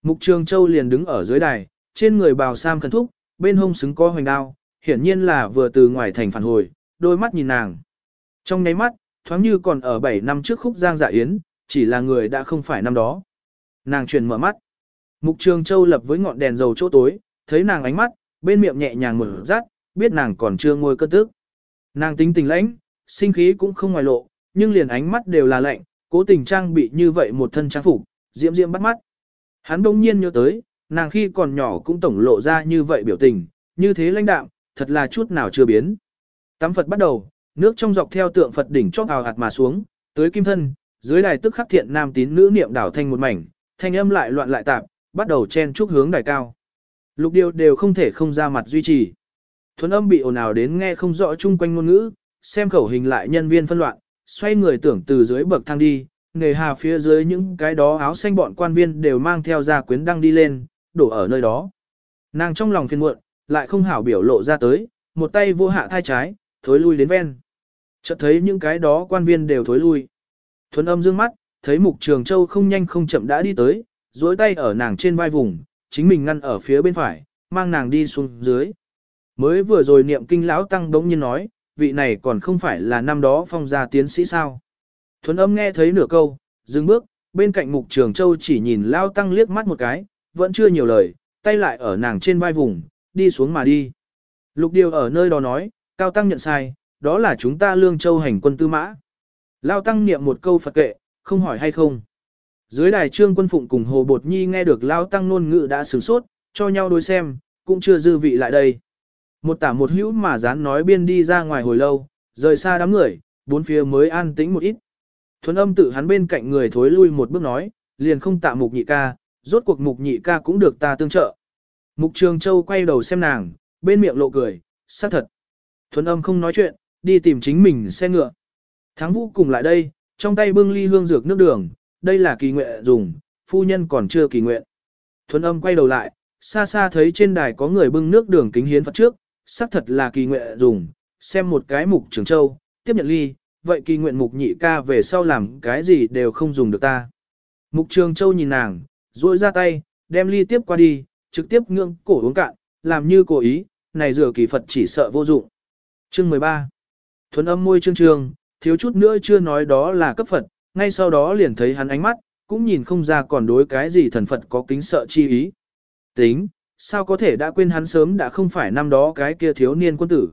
Mục trường châu liền đứng ở dưới đài, trên người bào sam khẩn thúc, bên hông xứng có hoành đao, hiển nhiên là vừa từ ngoài thành phản hồi, đôi mắt nhìn nàng. Trong nháy mắt, thoáng như còn ở 7 năm trước khúc giang dạ yến, chỉ là người đã không phải năm đó. Nàng chuyển mở mắt. Mục Trường Châu lập với ngọn đèn dầu chỗ tối, thấy nàng ánh mắt, bên miệng nhẹ nhàng mở rát, biết nàng còn chưa ngôi cơn tức. Nàng tính tình lãnh, sinh khí cũng không ngoài lộ, nhưng liền ánh mắt đều là lạnh, cố tình trang bị như vậy một thân trang phục, diễm diễm bắt mắt. Hắn đông nhiên nhớ tới, nàng khi còn nhỏ cũng tổng lộ ra như vậy biểu tình, như thế lãnh đạm, thật là chút nào chưa biến. Tắm Phật bắt đầu, nước trong dọc theo tượng Phật đỉnh chóp ào hạt mà xuống, tới kim thân, dưới đài tức khắc thiện nam tín nữ niệm đảo thành một mảnh, thanh âm lại loạn lại tạp, bắt đầu chen chúc hướng đài cao. Lục điều đều không thể không ra mặt duy trì. Thuấn âm bị ồn ào đến nghe không rõ chung quanh ngôn ngữ, xem khẩu hình lại nhân viên phân loạn, xoay người tưởng từ dưới bậc thang đi, nghề hà phía dưới những cái đó áo xanh bọn quan viên đều mang theo ra quyến đăng đi lên, đổ ở nơi đó. Nàng trong lòng phiền muộn, lại không hảo biểu lộ ra tới, một tay vô hạ thai trái, thối lui đến ven. Chợt thấy những cái đó quan viên đều thối lui. Thuấn âm dương mắt, thấy mục trường châu không nhanh không chậm đã đi tới, duỗi tay ở nàng trên vai vùng, chính mình ngăn ở phía bên phải, mang nàng đi xuống dưới. Mới vừa rồi niệm kinh lão tăng đống nhiên nói, vị này còn không phải là năm đó phong gia tiến sĩ sao. Thuấn âm nghe thấy nửa câu, dừng bước, bên cạnh mục trường châu chỉ nhìn lão tăng liếc mắt một cái, vẫn chưa nhiều lời, tay lại ở nàng trên vai vùng, đi xuống mà đi. Lục điều ở nơi đó nói, cao tăng nhận sai, đó là chúng ta lương châu hành quân tư mã. Lao tăng niệm một câu Phật kệ, không hỏi hay không. Dưới đài trương quân phụng cùng Hồ Bột Nhi nghe được Lao tăng nôn ngữ đã sửng sốt, cho nhau đối xem, cũng chưa dư vị lại đây. Một tả một hữu mà dán nói biên đi ra ngoài hồi lâu, rời xa đám người, bốn phía mới an tĩnh một ít. Thuấn âm tự hắn bên cạnh người thối lui một bước nói, liền không tạ mục nhị ca, rốt cuộc mục nhị ca cũng được ta tương trợ. Mục Trường Châu quay đầu xem nàng, bên miệng lộ cười, xác thật. Thuấn âm không nói chuyện, đi tìm chính mình xe ngựa. Thắng vũ cùng lại đây, trong tay bưng ly hương dược nước đường, đây là kỳ nguyện dùng, phu nhân còn chưa kỳ nguyện. Thuấn âm quay đầu lại, xa xa thấy trên đài có người bưng nước đường kính hiến Phật trước, xác thật là kỳ nguyện dùng, xem một cái mục trường châu, tiếp nhận ly, vậy kỳ nguyện mục nhị ca về sau làm cái gì đều không dùng được ta. Mục trường châu nhìn nàng, duỗi ra tay, đem ly tiếp qua đi, trực tiếp ngưỡng cổ uống cạn, làm như cố ý, này rửa kỳ Phật chỉ sợ vô dụng. Chương 13 Thuấn âm môi trương trương, thiếu chút nữa chưa nói đó là cấp Phật, ngay sau đó liền thấy hắn ánh mắt, cũng nhìn không ra còn đối cái gì thần Phật có kính sợ chi ý. Tính, sao có thể đã quên hắn sớm đã không phải năm đó cái kia thiếu niên quân tử.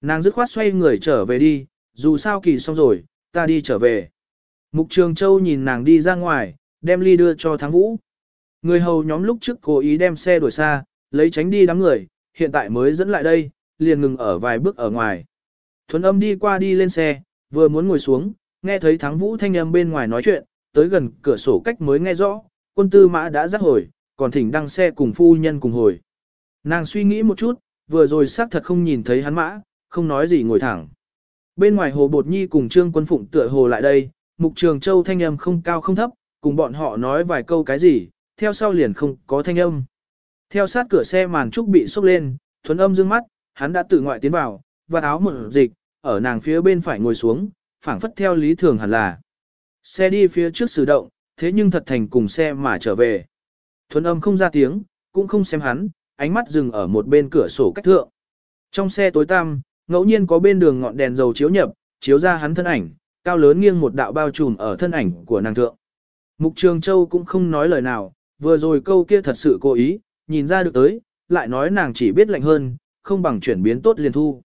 Nàng dứt khoát xoay người trở về đi, dù sao kỳ xong rồi, ta đi trở về. Mục Trường Châu nhìn nàng đi ra ngoài, đem ly đưa cho Thắng Vũ. Người hầu nhóm lúc trước cố ý đem xe đuổi xa, lấy tránh đi đám người, hiện tại mới dẫn lại đây, liền ngừng ở vài bước ở ngoài. Thuấn âm đi qua đi lên xe, vừa muốn ngồi xuống, nghe thấy Thắng Vũ thanh âm bên ngoài nói chuyện, tới gần cửa sổ cách mới nghe rõ, quân tư mã đã dắt hồi, còn thỉnh đăng xe cùng phu nhân cùng hồi. Nàng suy nghĩ một chút, vừa rồi xác thật không nhìn thấy hắn mã, không nói gì ngồi thẳng. Bên ngoài hồ bột nhi cùng trương quân phụng tựa hồ lại đây, mục trường châu thanh âm không cao không thấp, cùng bọn họ nói vài câu cái gì, theo sau liền không có thanh âm. Theo sát cửa xe màn trúc bị sốc lên, thuấn âm dương mắt, hắn đã tự ngoại tiến vào, và áo mở dịch, ở nàng phía bên phải ngồi xuống, phảng phất theo lý thường hẳn là. Xe đi phía trước sử động, thế nhưng thật thành cùng xe mà trở về. Thuấn âm không ra tiếng, cũng không xem hắn, ánh mắt dừng ở một bên cửa sổ cách thượng. Trong xe tối tăm, ngẫu nhiên có bên đường ngọn đèn dầu chiếu nhập, chiếu ra hắn thân ảnh, cao lớn nghiêng một đạo bao trùm ở thân ảnh của nàng thượng. Mục Trường Châu cũng không nói lời nào, vừa rồi câu kia thật sự cố ý, nhìn ra được tới, lại nói nàng chỉ biết lạnh hơn, không bằng chuyển biến tốt liền thu.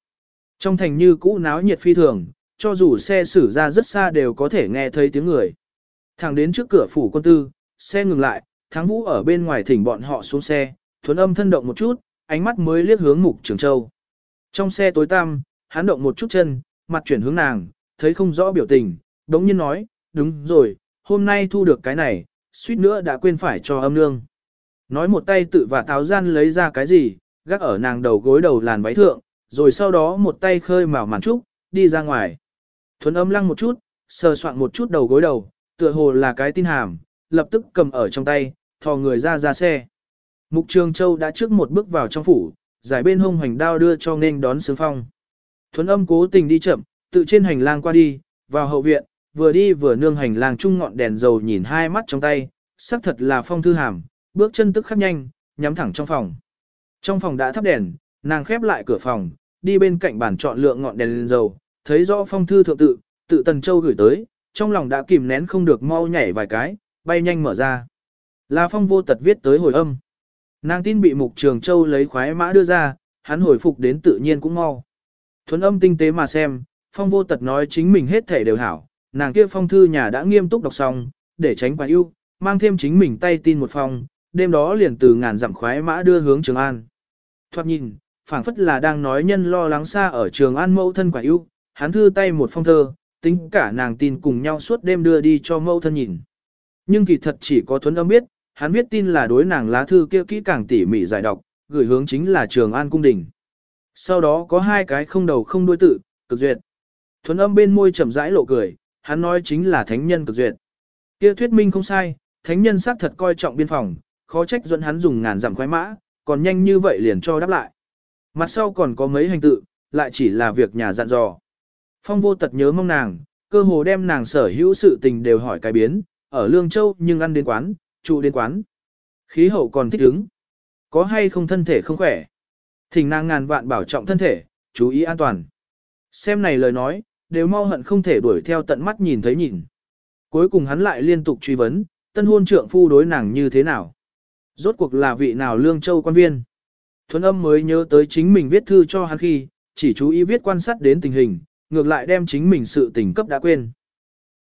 Trong thành như cũ náo nhiệt phi thường, cho dù xe xử ra rất xa đều có thể nghe thấy tiếng người. Thẳng đến trước cửa phủ quân tư, xe ngừng lại, Thắng Vũ ở bên ngoài thỉnh bọn họ xuống xe, thuấn âm thân động một chút, ánh mắt mới liếc hướng Mục Trường Châu. Trong xe tối tăm, hắn động một chút chân, mặt chuyển hướng nàng, thấy không rõ biểu tình, đống nhiên nói, đúng rồi, hôm nay thu được cái này, suýt nữa đã quên phải cho âm nương. Nói một tay tự và táo gian lấy ra cái gì, gác ở nàng đầu gối đầu làn váy thượng, rồi sau đó một tay khơi mào màn trúc, đi ra ngoài. Thuấn âm lăng một chút, sờ soạn một chút đầu gối đầu, tựa hồ là cái tin hàm, lập tức cầm ở trong tay, thò người ra ra xe. Mục Trường Châu đã trước một bước vào trong phủ, giải bên hông hoành đao đưa cho nên đón sướng phong. Thuấn âm cố tình đi chậm, tự trên hành lang qua đi, vào hậu viện, vừa đi vừa nương hành lang chung ngọn đèn dầu nhìn hai mắt trong tay, xác thật là phong thư hàm, bước chân tức khắc nhanh, nhắm thẳng trong phòng. Trong phòng đã thắp đèn, nàng khép lại cửa phòng, đi bên cạnh bàn chọn lượng ngọn đèn dầu, thấy rõ phong thư thượng tự, tự Tần Châu gửi tới, trong lòng đã kìm nén không được mau nhảy vài cái, bay nhanh mở ra. Là phong vô tật viết tới hồi âm. Nàng tin bị Mục Trường Châu lấy khoái mã đưa ra, hắn hồi phục đến tự nhiên cũng mau. Thuấn âm tinh tế mà xem, phong vô tật nói chính mình hết thể đều hảo, nàng kia phong thư nhà đã nghiêm túc đọc xong, để tránh quá ưu, mang thêm chính mình tay tin một phong, đêm đó liền từ ngàn dặm khoái mã đưa hướng Trường An. Thoát nhìn, phảng phất là đang nói nhân lo lắng xa ở Trường An mẫu thân quả ưu, hắn thư tay một phong thơ, tính cả nàng tin cùng nhau suốt đêm đưa đi cho mẫu thân nhìn. Nhưng kỳ thật chỉ có thuấn âm biết, hắn viết tin là đối nàng lá thư kia kỹ càng tỉ mỉ giải đọc, gửi hướng chính là Trường An cung đình. Sau đó có hai cái không đầu không đuôi tự, cực duyệt. Thuấn âm bên môi chậm rãi lộ cười, hắn nói chính là thánh nhân cực duyệt. Kia thuyết minh không sai, thánh nhân xác thật coi trọng biên phòng, khó trách dẫn hắn dùng ngàn dặm khoái mã, còn nhanh như vậy liền cho đáp lại. Mặt sau còn có mấy hành tự, lại chỉ là việc nhà dặn dò. Phong vô tật nhớ mong nàng, cơ hồ đem nàng sở hữu sự tình đều hỏi cái biến, ở Lương Châu nhưng ăn đến quán, trụ đến quán. Khí hậu còn thích ứng. Có hay không thân thể không khỏe. Thỉnh nàng ngàn vạn bảo trọng thân thể, chú ý an toàn. Xem này lời nói, đều mau hận không thể đuổi theo tận mắt nhìn thấy nhìn. Cuối cùng hắn lại liên tục truy vấn, tân hôn trượng phu đối nàng như thế nào. Rốt cuộc là vị nào lương châu quan viên. Thuấn âm mới nhớ tới chính mình viết thư cho hắn khi, chỉ chú ý viết quan sát đến tình hình, ngược lại đem chính mình sự tình cấp đã quên.